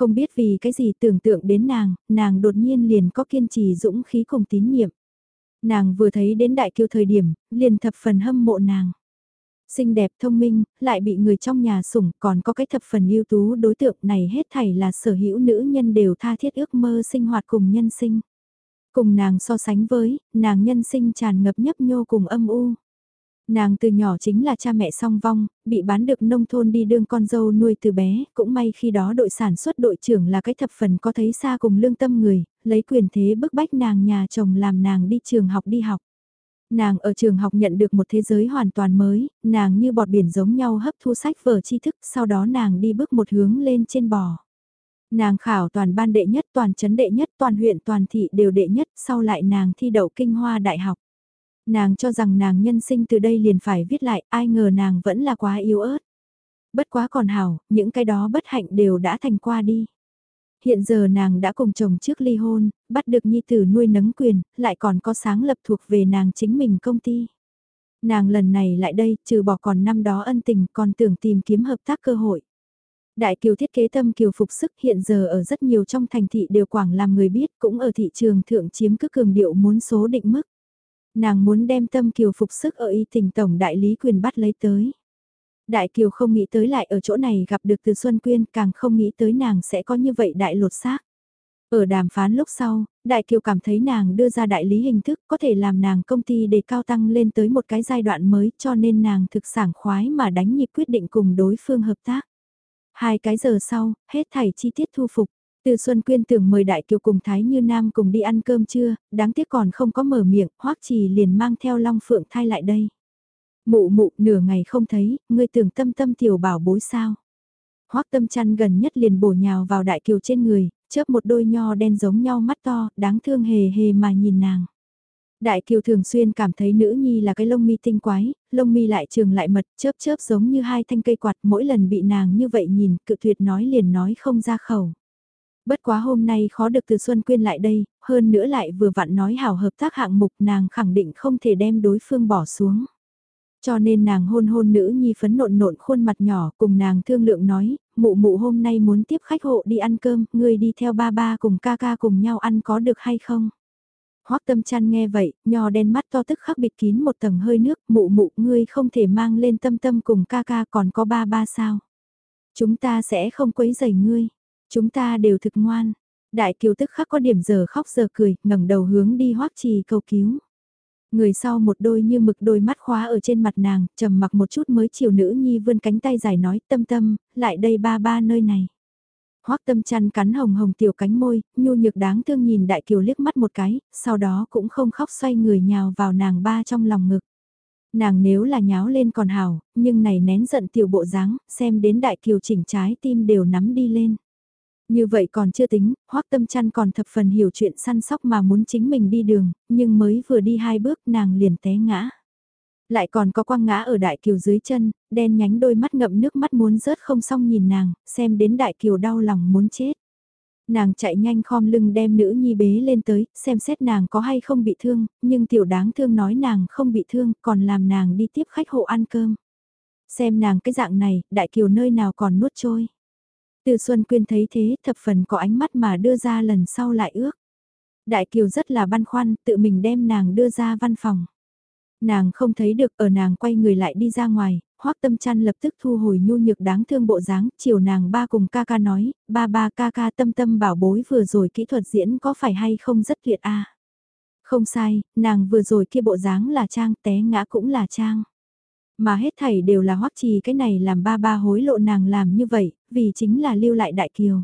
Không biết vì cái gì tưởng tượng đến nàng, nàng đột nhiên liền có kiên trì dũng khí cùng tín nhiệm. Nàng vừa thấy đến đại kiêu thời điểm, liền thập phần hâm mộ nàng. Xinh đẹp thông minh, lại bị người trong nhà sủng, còn có cái thập phần ưu tú đối tượng này hết thảy là sở hữu nữ nhân đều tha thiết ước mơ sinh hoạt cùng nhân sinh. Cùng nàng so sánh với, nàng nhân sinh tràn ngập nhấp nhô cùng âm u. Nàng từ nhỏ chính là cha mẹ song vong, bị bán được nông thôn đi đương con dâu nuôi từ bé, cũng may khi đó đội sản xuất đội trưởng là cái thập phần có thấy xa cùng lương tâm người, lấy quyền thế bức bách nàng nhà chồng làm nàng đi trường học đi học. Nàng ở trường học nhận được một thế giới hoàn toàn mới, nàng như bọt biển giống nhau hấp thu sách vở tri thức, sau đó nàng đi bước một hướng lên trên bò. Nàng khảo toàn ban đệ nhất, toàn chấn đệ nhất, toàn huyện, toàn thị đều đệ nhất, sau lại nàng thi đậu kinh hoa đại học. Nàng cho rằng nàng nhân sinh từ đây liền phải viết lại, ai ngờ nàng vẫn là quá yếu ớt. Bất quá còn hảo, những cái đó bất hạnh đều đã thành qua đi. Hiện giờ nàng đã cùng chồng trước ly hôn, bắt được nhi tử nuôi nấng quyền, lại còn có sáng lập thuộc về nàng chính mình công ty. Nàng lần này lại đây, trừ bỏ còn năm đó ân tình, còn tưởng tìm kiếm hợp tác cơ hội. Đại kiều thiết kế tâm kiều phục sức hiện giờ ở rất nhiều trong thành thị đều quảng làm người biết cũng ở thị trường thượng chiếm cứ cường điệu muốn số định mức. Nàng muốn đem tâm kiều phục sức ở y tỉnh tổng đại lý quyền bắt lấy tới. Đại kiều không nghĩ tới lại ở chỗ này gặp được từ Xuân Quyên càng không nghĩ tới nàng sẽ có như vậy đại lột xác. Ở đàm phán lúc sau, Đại Kiều cảm thấy nàng đưa ra đại lý hình thức có thể làm nàng công ty để cao tăng lên tới một cái giai đoạn mới cho nên nàng thực sảng khoái mà đánh nhịp quyết định cùng đối phương hợp tác. Hai cái giờ sau, hết thảy chi tiết thu phục. Từ Xuân Quyên tưởng mời Đại Kiều cùng Thái Như Nam cùng đi ăn cơm trưa, đáng tiếc còn không có mở miệng, Hoắc Trì liền mang theo Long Phượng thai lại đây. Mụ mụ nửa ngày không thấy, ngươi tưởng tâm tâm tiểu bảo bối sao. Hoắc tâm chăn gần nhất liền bổ nhào vào Đại Kiều trên người, chớp một đôi nho đen giống nhau mắt to, đáng thương hề hề mà nhìn nàng. Đại Kiều thường xuyên cảm thấy nữ nhi là cái lông mi tinh quái, lông mi lại trường lại mật, chớp chớp giống như hai thanh cây quạt, mỗi lần bị nàng như vậy nhìn, cự tuyệt nói liền nói không ra khẩu. Bất quá hôm nay khó được từ Xuân Quyên lại đây, hơn nữa lại vừa vặn nói hảo hợp tác hạng mục nàng khẳng định không thể đem đối phương bỏ xuống. Cho nên nàng hôn hôn nữ nhi phấn nộn nộn khuôn mặt nhỏ cùng nàng thương lượng nói, mụ mụ hôm nay muốn tiếp khách hộ đi ăn cơm, ngươi đi theo ba ba cùng ca ca cùng nhau ăn có được hay không? Hoắc tâm chăn nghe vậy, nho đen mắt to tức khắc bịt kín một tầng hơi nước, mụ mụ ngươi không thể mang lên tâm tâm cùng ca ca còn có ba ba sao? Chúng ta sẽ không quấy rầy ngươi, chúng ta đều thực ngoan. Đại kiều tức khắc có điểm giờ khóc giờ cười, ngẩng đầu hướng đi Hoắc trì cầu cứu. Người sau một đôi như mực đôi mắt khóa ở trên mặt nàng, trầm mặc một chút mới chiều nữ nhi vươn cánh tay dài nói tâm tâm, lại đây ba ba nơi này. Hoác tâm chăn cắn hồng hồng tiểu cánh môi, nhu nhược đáng thương nhìn đại kiều liếc mắt một cái, sau đó cũng không khóc xoay người nhào vào nàng ba trong lòng ngực. Nàng nếu là nháo lên còn hào, nhưng này nén giận tiểu bộ dáng, xem đến đại kiều chỉnh trái tim đều nắm đi lên. Như vậy còn chưa tính, hoắc tâm chăn còn thập phần hiểu chuyện săn sóc mà muốn chính mình đi đường, nhưng mới vừa đi hai bước nàng liền té ngã. Lại còn có quang ngã ở đại kiều dưới chân, đen nhánh đôi mắt ngậm nước mắt muốn rớt không xong nhìn nàng, xem đến đại kiều đau lòng muốn chết. Nàng chạy nhanh khom lưng đem nữ nhi bế lên tới, xem xét nàng có hay không bị thương, nhưng tiểu đáng thương nói nàng không bị thương, còn làm nàng đi tiếp khách hộ ăn cơm. Xem nàng cái dạng này, đại kiều nơi nào còn nuốt trôi. Từ Xuân Quyên thấy thế thập phần có ánh mắt mà đưa ra lần sau lại ước. Đại Kiều rất là băn khoăn, tự mình đem nàng đưa ra văn phòng. Nàng không thấy được ở nàng quay người lại đi ra ngoài, hoắc tâm chăn lập tức thu hồi nhu nhược đáng thương bộ dáng, chiều nàng ba cùng ca ca nói, ba ba ca ca tâm tâm bảo bối vừa rồi kỹ thuật diễn có phải hay không rất tuyệt a Không sai, nàng vừa rồi kia bộ dáng là trang, té ngã cũng là trang. Mà hết thảy đều là hoắc trì cái này làm ba ba hối lộ nàng làm như vậy, vì chính là lưu lại đại kiều.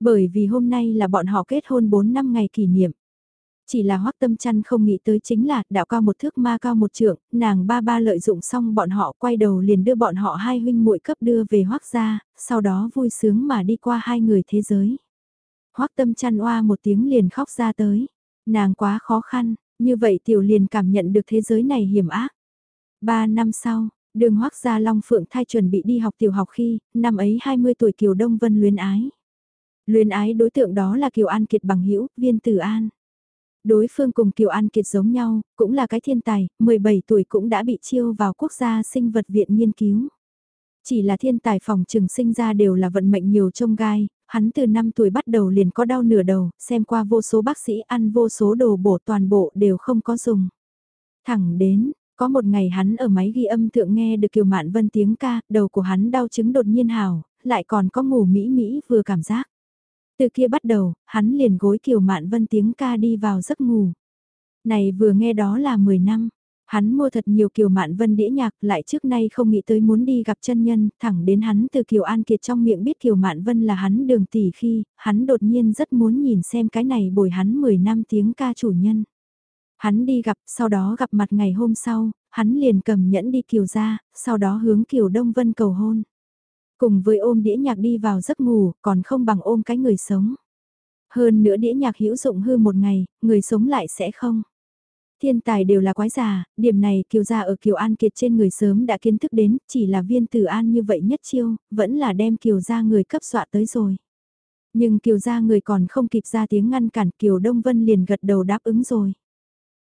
Bởi vì hôm nay là bọn họ kết hôn 4 năm ngày kỷ niệm. Chỉ là hoắc tâm chăn không nghĩ tới chính là đạo cao một thước ma cao một trượng, nàng ba ba lợi dụng xong bọn họ quay đầu liền đưa bọn họ hai huynh muội cấp đưa về hoắc gia, sau đó vui sướng mà đi qua hai người thế giới. hoắc tâm chăn oa một tiếng liền khóc ra tới, nàng quá khó khăn, như vậy tiểu liền cảm nhận được thế giới này hiểm ác. Ba năm sau, đường hoác gia Long Phượng thai chuẩn bị đi học tiểu học khi, năm ấy 20 tuổi Kiều Đông Vân luyến ái. Luyến ái đối tượng đó là Kiều An Kiệt bằng hữu viên tử an. Đối phương cùng Kiều An Kiệt giống nhau, cũng là cái thiên tài, 17 tuổi cũng đã bị chiêu vào quốc gia sinh vật viện nghiên cứu. Chỉ là thiên tài phòng trường sinh ra đều là vận mệnh nhiều trông gai, hắn từ 5 tuổi bắt đầu liền có đau nửa đầu, xem qua vô số bác sĩ ăn vô số đồ bổ toàn bộ đều không có dùng. Thẳng đến, có một ngày hắn ở máy ghi âm thượng nghe được Kiều Mạn Vân tiếng ca, đầu của hắn đau chứng đột nhiên hào, lại còn có ngủ mỹ mỹ vừa cảm giác. Từ kia bắt đầu, hắn liền gối Kiều Mạn Vân tiếng ca đi vào giấc ngủ. Này vừa nghe đó là 10 năm, hắn mua thật nhiều Kiều Mạn Vân đĩa nhạc lại trước nay không nghĩ tới muốn đi gặp chân nhân, thẳng đến hắn từ Kiều An Kiệt trong miệng biết Kiều Mạn Vân là hắn đường tỷ khi, hắn đột nhiên rất muốn nhìn xem cái này bồi hắn 10 năm tiếng ca chủ nhân. Hắn đi gặp, sau đó gặp mặt ngày hôm sau, hắn liền cầm nhẫn đi Kiều ra, sau đó hướng Kiều Đông Vân cầu hôn. Cùng với ôm đĩa nhạc đi vào giấc ngủ, còn không bằng ôm cái người sống. Hơn nữa đĩa nhạc hữu dụng hư một ngày, người sống lại sẽ không. Thiên tài đều là quái già, điểm này Kiều gia ở Kiều An Kiệt trên người sớm đã kiến thức đến, chỉ là viên tử an như vậy nhất chiêu, vẫn là đem Kiều gia người cấp dọa tới rồi. Nhưng Kiều gia người còn không kịp ra tiếng ngăn cản Kiều Đông Vân liền gật đầu đáp ứng rồi.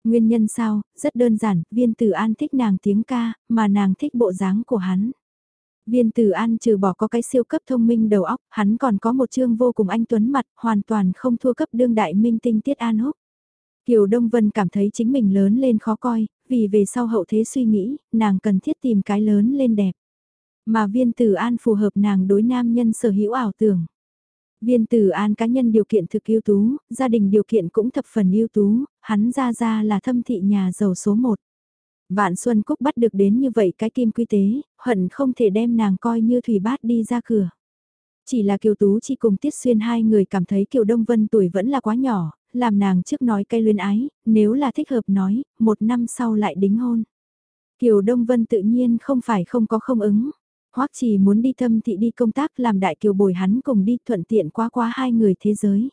Nguyên nhân sao, rất đơn giản, viên tử an thích nàng tiếng ca, mà nàng thích bộ dáng của hắn. Viên tử an trừ bỏ có cái siêu cấp thông minh đầu óc, hắn còn có một chương vô cùng anh tuấn mặt, hoàn toàn không thua cấp đương đại minh tinh tiết an húc. Kiều Đông Vân cảm thấy chính mình lớn lên khó coi, vì về sau hậu thế suy nghĩ, nàng cần thiết tìm cái lớn lên đẹp. Mà viên tử an phù hợp nàng đối nam nhân sở hữu ảo tưởng. Viên tử an cá nhân điều kiện thực ưu tú, gia đình điều kiện cũng thập phần ưu tú, hắn ra ra là thâm thị nhà giàu số 1. Vạn Xuân Cúc bắt được đến như vậy cái kim quy tế, hận không thể đem nàng coi như thủy bát đi ra cửa. Chỉ là Kiều Tú chỉ cùng Tiết Xuyên hai người cảm thấy Kiều Đông Vân tuổi vẫn là quá nhỏ, làm nàng trước nói cây luyến ái, nếu là thích hợp nói, một năm sau lại đính hôn. Kiều Đông Vân tự nhiên không phải không có không ứng. Hoắc chỉ muốn đi thâm thị đi công tác làm đại kiều bồi hắn cùng đi thuận tiện qua qua hai người thế giới.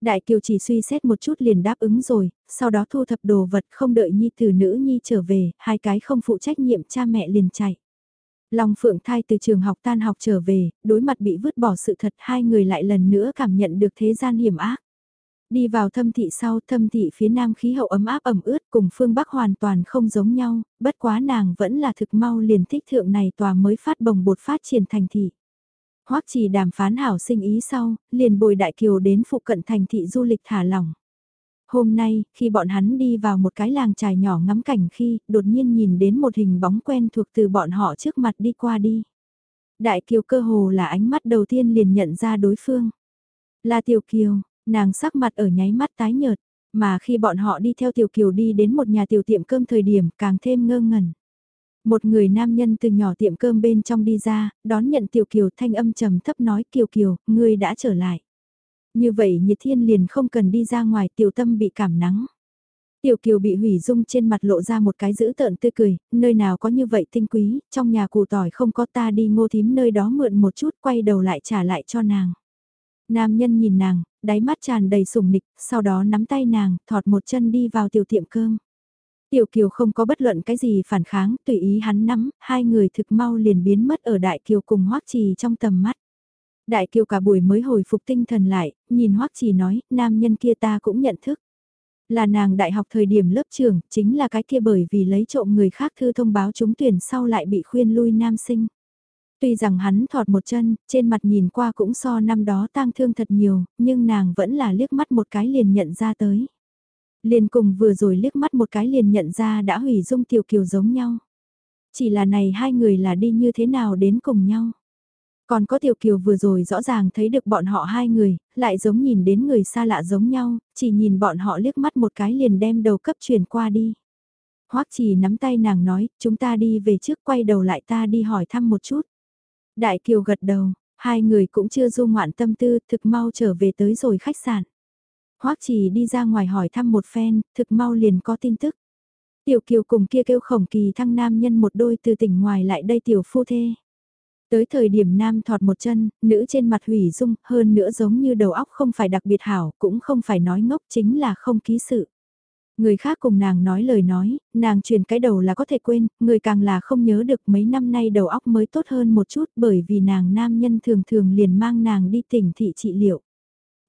Đại kiều chỉ suy xét một chút liền đáp ứng rồi, sau đó thu thập đồ vật không đợi nhi từ nữ nhi trở về, hai cái không phụ trách nhiệm cha mẹ liền chạy. Long Phượng Thai từ trường học tan học trở về, đối mặt bị vứt bỏ sự thật hai người lại lần nữa cảm nhận được thế gian hiểm ác. Đi vào thâm thị sau thâm thị phía nam khí hậu ấm áp ẩm ướt cùng phương Bắc hoàn toàn không giống nhau, bất quá nàng vẫn là thực mau liền thích thượng này tòa mới phát bồng bột phát triển thành thị. Hoắc chỉ đàm phán hảo sinh ý sau, liền bồi đại kiều đến phụ cận thành thị du lịch thả lỏng. Hôm nay, khi bọn hắn đi vào một cái làng trài nhỏ ngắm cảnh khi, đột nhiên nhìn đến một hình bóng quen thuộc từ bọn họ trước mặt đi qua đi. Đại kiều cơ hồ là ánh mắt đầu tiên liền nhận ra đối phương. Là tiểu kiều, Nàng sắc mặt ở nháy mắt tái nhợt, mà khi bọn họ đi theo Tiểu Kiều đi đến một nhà tiểu tiệm cơm thời điểm càng thêm ngơ ngẩn. Một người nam nhân từ nhỏ tiệm cơm bên trong đi ra, đón nhận Tiểu Kiều thanh âm trầm thấp nói Kiều Kiều, ngươi đã trở lại. Như vậy nhiệt thiên liền không cần đi ra ngoài tiểu tâm bị cảm nắng. Tiểu Kiều bị hủy dung trên mặt lộ ra một cái dữ tợn tươi cười, nơi nào có như vậy tinh quý, trong nhà củ tỏi không có ta đi ngô thím nơi đó mượn một chút quay đầu lại trả lại cho nàng. Nam nhân nhìn nàng, đáy mắt tràn đầy sủng nịch, sau đó nắm tay nàng, thọt một chân đi vào tiểu tiệm cơm. Tiểu Kiều không có bất luận cái gì phản kháng, tùy ý hắn nắm, hai người thực mau liền biến mất ở Đại Kiều cùng Hoắc Trì trong tầm mắt. Đại Kiều cả buổi mới hồi phục tinh thần lại, nhìn Hoắc Trì nói, nam nhân kia ta cũng nhận thức. Là nàng đại học thời điểm lớp trường, chính là cái kia bởi vì lấy trộm người khác thư thông báo trúng tuyển sau lại bị khuyên lui nam sinh. Tuy rằng hắn thọt một chân, trên mặt nhìn qua cũng so năm đó tang thương thật nhiều, nhưng nàng vẫn là liếc mắt một cái liền nhận ra tới. Liền cùng vừa rồi liếc mắt một cái liền nhận ra đã hủy dung tiểu kiều giống nhau. Chỉ là này hai người là đi như thế nào đến cùng nhau. Còn có tiểu kiều vừa rồi rõ ràng thấy được bọn họ hai người, lại giống nhìn đến người xa lạ giống nhau, chỉ nhìn bọn họ liếc mắt một cái liền đem đầu cấp truyền qua đi. Hoắc chỉ nắm tay nàng nói, chúng ta đi về trước quay đầu lại ta đi hỏi thăm một chút. Đại Kiều gật đầu, hai người cũng chưa du ngoạn tâm tư, thực mau trở về tới rồi khách sạn. Hoắc chỉ đi ra ngoài hỏi thăm một phen, thực mau liền có tin tức. Tiểu Kiều cùng kia kêu khổng kỳ thăng nam nhân một đôi từ tỉnh ngoài lại đây tiểu phu thê. Tới thời điểm nam thọt một chân, nữ trên mặt hủy dung, hơn nữa giống như đầu óc không phải đặc biệt hảo, cũng không phải nói ngốc chính là không ký sự. Người khác cùng nàng nói lời nói, nàng truyền cái đầu là có thể quên, người càng là không nhớ được mấy năm nay đầu óc mới tốt hơn một chút bởi vì nàng nam nhân thường thường liền mang nàng đi tỉnh thị trị liệu.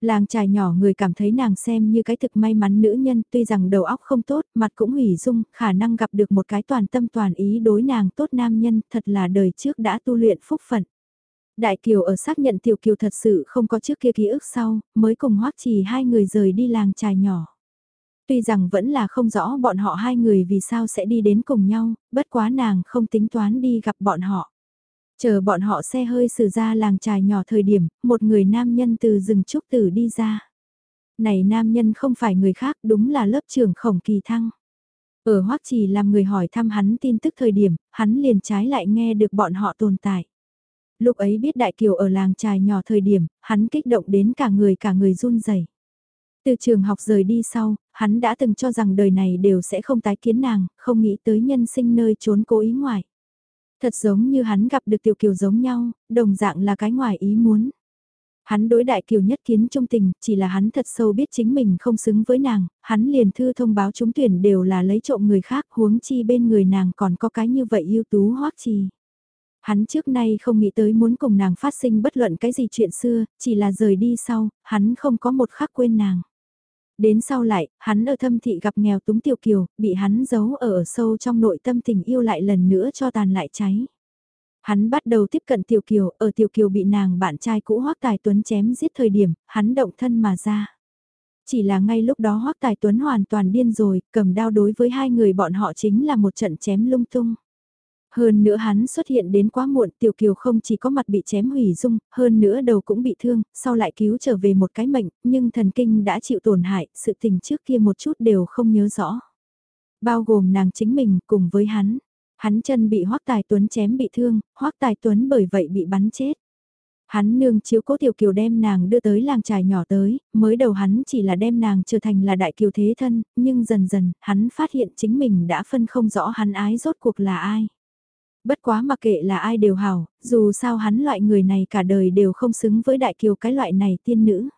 Làng trài nhỏ người cảm thấy nàng xem như cái thực may mắn nữ nhân tuy rằng đầu óc không tốt, mặt cũng hủy dung, khả năng gặp được một cái toàn tâm toàn ý đối nàng tốt nam nhân thật là đời trước đã tu luyện phúc phận. Đại Kiều ở xác nhận Tiểu Kiều thật sự không có trước kia ký ức sau, mới cùng hoắc trì hai người rời đi làng trài nhỏ. Tuy rằng vẫn là không rõ bọn họ hai người vì sao sẽ đi đến cùng nhau, bất quá nàng không tính toán đi gặp bọn họ. Chờ bọn họ xe hơi xử ra làng trài nhỏ thời điểm, một người nam nhân từ rừng trúc tử đi ra. Này nam nhân không phải người khác đúng là lớp trưởng khổng kỳ thăng. Ở Hoắc Trì làm người hỏi thăm hắn tin tức thời điểm, hắn liền trái lại nghe được bọn họ tồn tại. Lúc ấy biết Đại Kiều ở làng trài nhỏ thời điểm, hắn kích động đến cả người cả người run rẩy. Từ trường học rời đi sau, hắn đã từng cho rằng đời này đều sẽ không tái kiến nàng, không nghĩ tới nhân sinh nơi trốn cố ý ngoại Thật giống như hắn gặp được tiểu kiều giống nhau, đồng dạng là cái ngoài ý muốn. Hắn đối đại kiều nhất kiến trung tình, chỉ là hắn thật sâu biết chính mình không xứng với nàng, hắn liền thư thông báo chúng tuyển đều là lấy trộm người khác huống chi bên người nàng còn có cái như vậy ưu tú hoắc chi. Hắn trước nay không nghĩ tới muốn cùng nàng phát sinh bất luận cái gì chuyện xưa, chỉ là rời đi sau, hắn không có một khắc quên nàng. Đến sau lại, hắn ở thâm thị gặp nghèo túng tiểu kiều, bị hắn giấu ở, ở sâu trong nội tâm tình yêu lại lần nữa cho tàn lại cháy. Hắn bắt đầu tiếp cận Tiểu Kiều, ở Tiểu Kiều bị nàng bạn trai cũ Hoắc Tài Tuấn chém giết thời điểm, hắn động thân mà ra. Chỉ là ngay lúc đó Hoắc Tài Tuấn hoàn toàn điên rồi, cầm đao đối với hai người bọn họ chính là một trận chém lung tung. Hơn nữa hắn xuất hiện đến quá muộn, Tiểu Kiều không chỉ có mặt bị chém hủy dung, hơn nữa đầu cũng bị thương, sau lại cứu trở về một cái mệnh, nhưng thần kinh đã chịu tổn hại, sự tình trước kia một chút đều không nhớ rõ. Bao gồm nàng chính mình cùng với hắn, Hắn chân bị Hoắc Tài Tuấn chém bị thương, Hoắc Tài Tuấn bởi vậy bị bắn chết. Hắn nương chiếu cố tiểu kiều đem nàng đưa tới làng trài nhỏ tới, mới đầu hắn chỉ là đem nàng trở thành là đại kiều thế thân, nhưng dần dần, hắn phát hiện chính mình đã phân không rõ hắn ái rốt cuộc là ai. Bất quá mặc kệ là ai đều hảo, dù sao hắn loại người này cả đời đều không xứng với đại kiều cái loại này tiên nữ.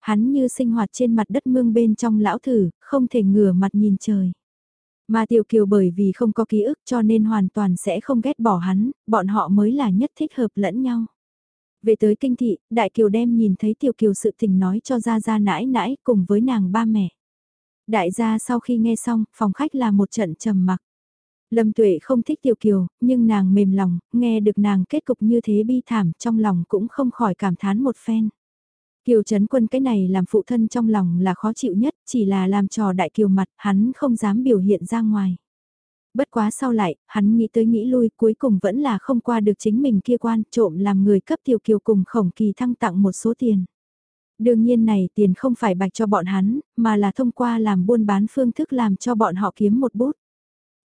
Hắn như sinh hoạt trên mặt đất mương bên trong lão thử, không thể ngửa mặt nhìn trời. Mà Tiểu Kiều bởi vì không có ký ức cho nên hoàn toàn sẽ không ghét bỏ hắn, bọn họ mới là nhất thích hợp lẫn nhau. Về tới kinh thị, Đại Kiều đem nhìn thấy Tiểu Kiều sự tình nói cho ra ra nãi nãi cùng với nàng ba mẹ. Đại gia sau khi nghe xong, phòng khách là một trận trầm mặc. Lâm Tuệ không thích Tiểu Kiều, nhưng nàng mềm lòng, nghe được nàng kết cục như thế bi thảm trong lòng cũng không khỏi cảm thán một phen. Kiều Trấn Quân cái này làm phụ thân trong lòng là khó chịu nhất, chỉ là làm trò đại kiều mặt, hắn không dám biểu hiện ra ngoài. Bất quá sau lại, hắn nghĩ tới nghĩ lui cuối cùng vẫn là không qua được chính mình kia quan trộm làm người cấp tiểu kiều cùng khổng kỳ thăng tặng một số tiền. Đương nhiên này tiền không phải bạch cho bọn hắn, mà là thông qua làm buôn bán phương thức làm cho bọn họ kiếm một bút.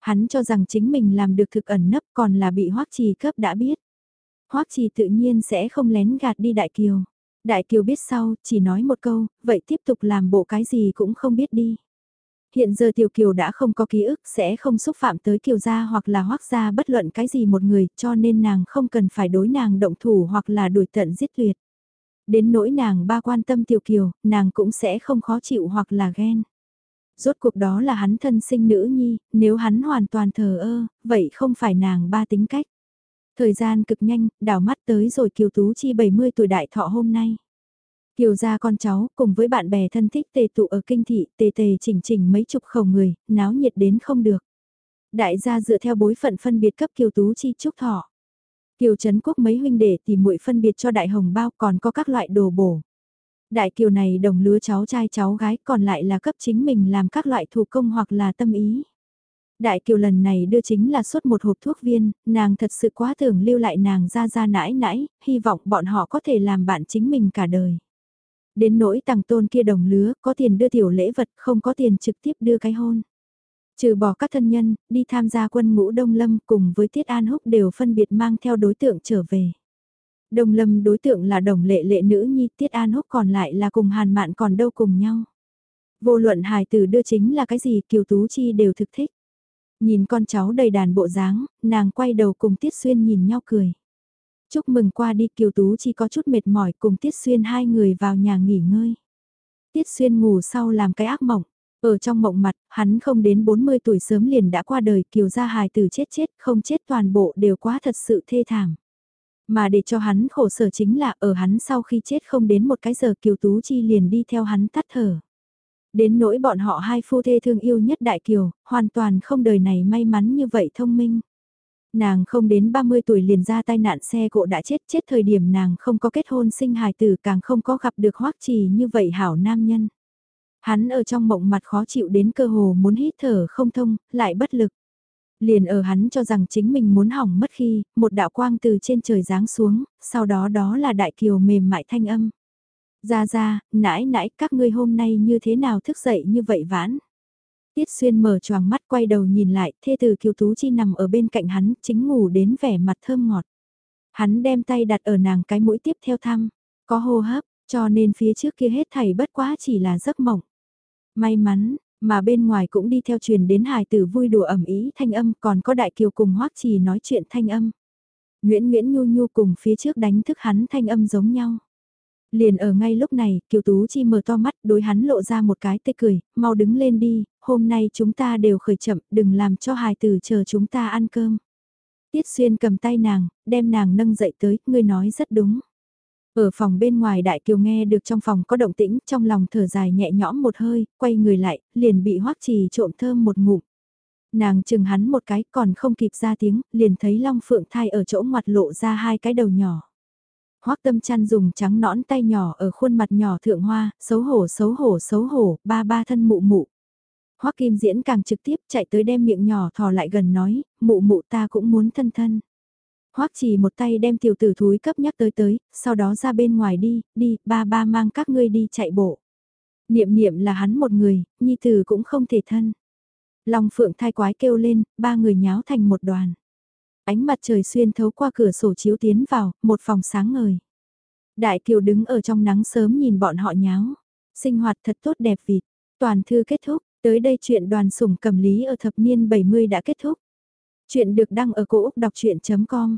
Hắn cho rằng chính mình làm được thực ẩn nấp còn là bị hoắc trì cấp đã biết. hoắc trì tự nhiên sẽ không lén gạt đi đại kiều. Đại Kiều biết sau, chỉ nói một câu, vậy tiếp tục làm bộ cái gì cũng không biết đi. Hiện giờ Tiểu Kiều đã không có ký ức sẽ không xúc phạm tới Kiều gia hoặc là hoắc gia bất luận cái gì một người cho nên nàng không cần phải đối nàng động thủ hoặc là đuổi tận giết tuyệt. Đến nỗi nàng ba quan tâm Tiểu Kiều, nàng cũng sẽ không khó chịu hoặc là ghen. Rốt cuộc đó là hắn thân sinh nữ nhi, nếu hắn hoàn toàn thờ ơ, vậy không phải nàng ba tính cách. Thời gian cực nhanh, đảo mắt tới rồi Kiều Tú Chi 70 tuổi đại thọ hôm nay. Kiều gia con cháu cùng với bạn bè thân thích tề tụ ở kinh thị tề tề chỉnh chỉnh mấy chục khẩu người, náo nhiệt đến không được. Đại gia dựa theo bối phận phân biệt cấp Kiều Tú Chi chúc thọ. Kiều Trấn Quốc mấy huynh đệ tìm muội phân biệt cho đại hồng bao còn có các loại đồ bổ. Đại kiều này đồng lứa cháu trai cháu gái còn lại là cấp chính mình làm các loại thủ công hoặc là tâm ý. Đại kiều lần này đưa chính là suốt một hộp thuốc viên, nàng thật sự quá tưởng lưu lại nàng ra ra nãi nãi, hy vọng bọn họ có thể làm bạn chính mình cả đời. Đến nỗi tàng tôn kia đồng lứa, có tiền đưa tiểu lễ vật, không có tiền trực tiếp đưa cái hôn. Trừ bỏ các thân nhân, đi tham gia quân ngũ Đông Lâm cùng với Tiết An Húc đều phân biệt mang theo đối tượng trở về đồng Lâm đối tượng là đồng lệ lệ nữ nhi, Tiết An Húc còn lại là cùng Hàn Mạn còn đâu cùng nhau. Vô luận hài tử đưa chính là cái gì Kiều Tú Chi đều thực thích. Nhìn con cháu đầy đàn bộ dáng, nàng quay đầu cùng Tiết Xuyên nhìn nhau cười. Chúc mừng qua đi Kiều Tú chi có chút mệt mỏi cùng Tiết Xuyên hai người vào nhà nghỉ ngơi. Tiết Xuyên ngủ sau làm cái ác mộng. Ở trong mộng mặt, hắn không đến 40 tuổi sớm liền đã qua đời Kiều gia hài tử chết chết không chết toàn bộ đều quá thật sự thê thảm. Mà để cho hắn khổ sở chính là ở hắn sau khi chết không đến một cái giờ Kiều Tú Chi liền đi theo hắn tắt thở. Đến nỗi bọn họ hai phu thê thương yêu nhất Đại Kiều, hoàn toàn không đời này may mắn như vậy thông minh. Nàng không đến 30 tuổi liền ra tai nạn xe cộ đã chết chết thời điểm nàng không có kết hôn sinh hài tử càng không có gặp được hoắc trì như vậy hảo nam nhân. Hắn ở trong mộng mặt khó chịu đến cơ hồ muốn hít thở không thông, lại bất lực. Liền ở hắn cho rằng chính mình muốn hỏng mất khi, một đạo quang từ trên trời giáng xuống, sau đó đó là đại kiều mềm mại thanh âm. Ra ra, nãi nãi các ngươi hôm nay như thế nào thức dậy như vậy vãn. Tiết xuyên mở choàng mắt quay đầu nhìn lại, thê từ kiều tú chi nằm ở bên cạnh hắn, chính ngủ đến vẻ mặt thơm ngọt. Hắn đem tay đặt ở nàng cái mũi tiếp theo thăm, có hô hấp, cho nên phía trước kia hết thảy bất quá chỉ là giấc mộng. May mắn, mà bên ngoài cũng đi theo truyền đến hài tử vui đùa ẩm ý thanh âm còn có đại kiều cùng hoắc trì nói chuyện thanh âm. Nguyễn Nguyễn Nhu Nhu cùng phía trước đánh thức hắn thanh âm giống nhau. Liền ở ngay lúc này, Kiều Tú Chi mở to mắt, đối hắn lộ ra một cái tê cười, mau đứng lên đi, hôm nay chúng ta đều khởi chậm, đừng làm cho hài tử chờ chúng ta ăn cơm. Tiết Xuyên cầm tay nàng, đem nàng nâng dậy tới, ngươi nói rất đúng. Ở phòng bên ngoài Đại Kiều nghe được trong phòng có động tĩnh, trong lòng thở dài nhẹ nhõm một hơi, quay người lại, liền bị hoắc trì trộm thơm một ngụm. Nàng chừng hắn một cái còn không kịp ra tiếng, liền thấy Long Phượng thai ở chỗ ngoặt lộ ra hai cái đầu nhỏ. Hoắc tâm chăn dùng trắng nõn tay nhỏ ở khuôn mặt nhỏ thượng hoa, xấu hổ xấu hổ xấu hổ, ba ba thân mụ mụ. Hoắc Kim Diễn càng trực tiếp chạy tới đem miệng nhỏ thò lại gần nói, mụ mụ ta cũng muốn thân thân. Hoắc chỉ một tay đem tiểu tử thúi cấp nhắc tới tới, sau đó ra bên ngoài đi, đi, ba ba mang các ngươi đi chạy bộ. Niệm niệm là hắn một người, nhi tử cũng không thể thân. Long phượng thai quái kêu lên, ba người nháo thành một đoàn. Ánh mặt trời xuyên thấu qua cửa sổ chiếu tiến vào, một phòng sáng ngời. Đại kiều đứng ở trong nắng sớm nhìn bọn họ nháo. Sinh hoạt thật tốt đẹp vịt. Toàn thư kết thúc, tới đây chuyện đoàn sủng cầm lý ở thập niên 70 đã kết thúc. Chuyện được đăng ở cổ Úc đọc chuyện.com.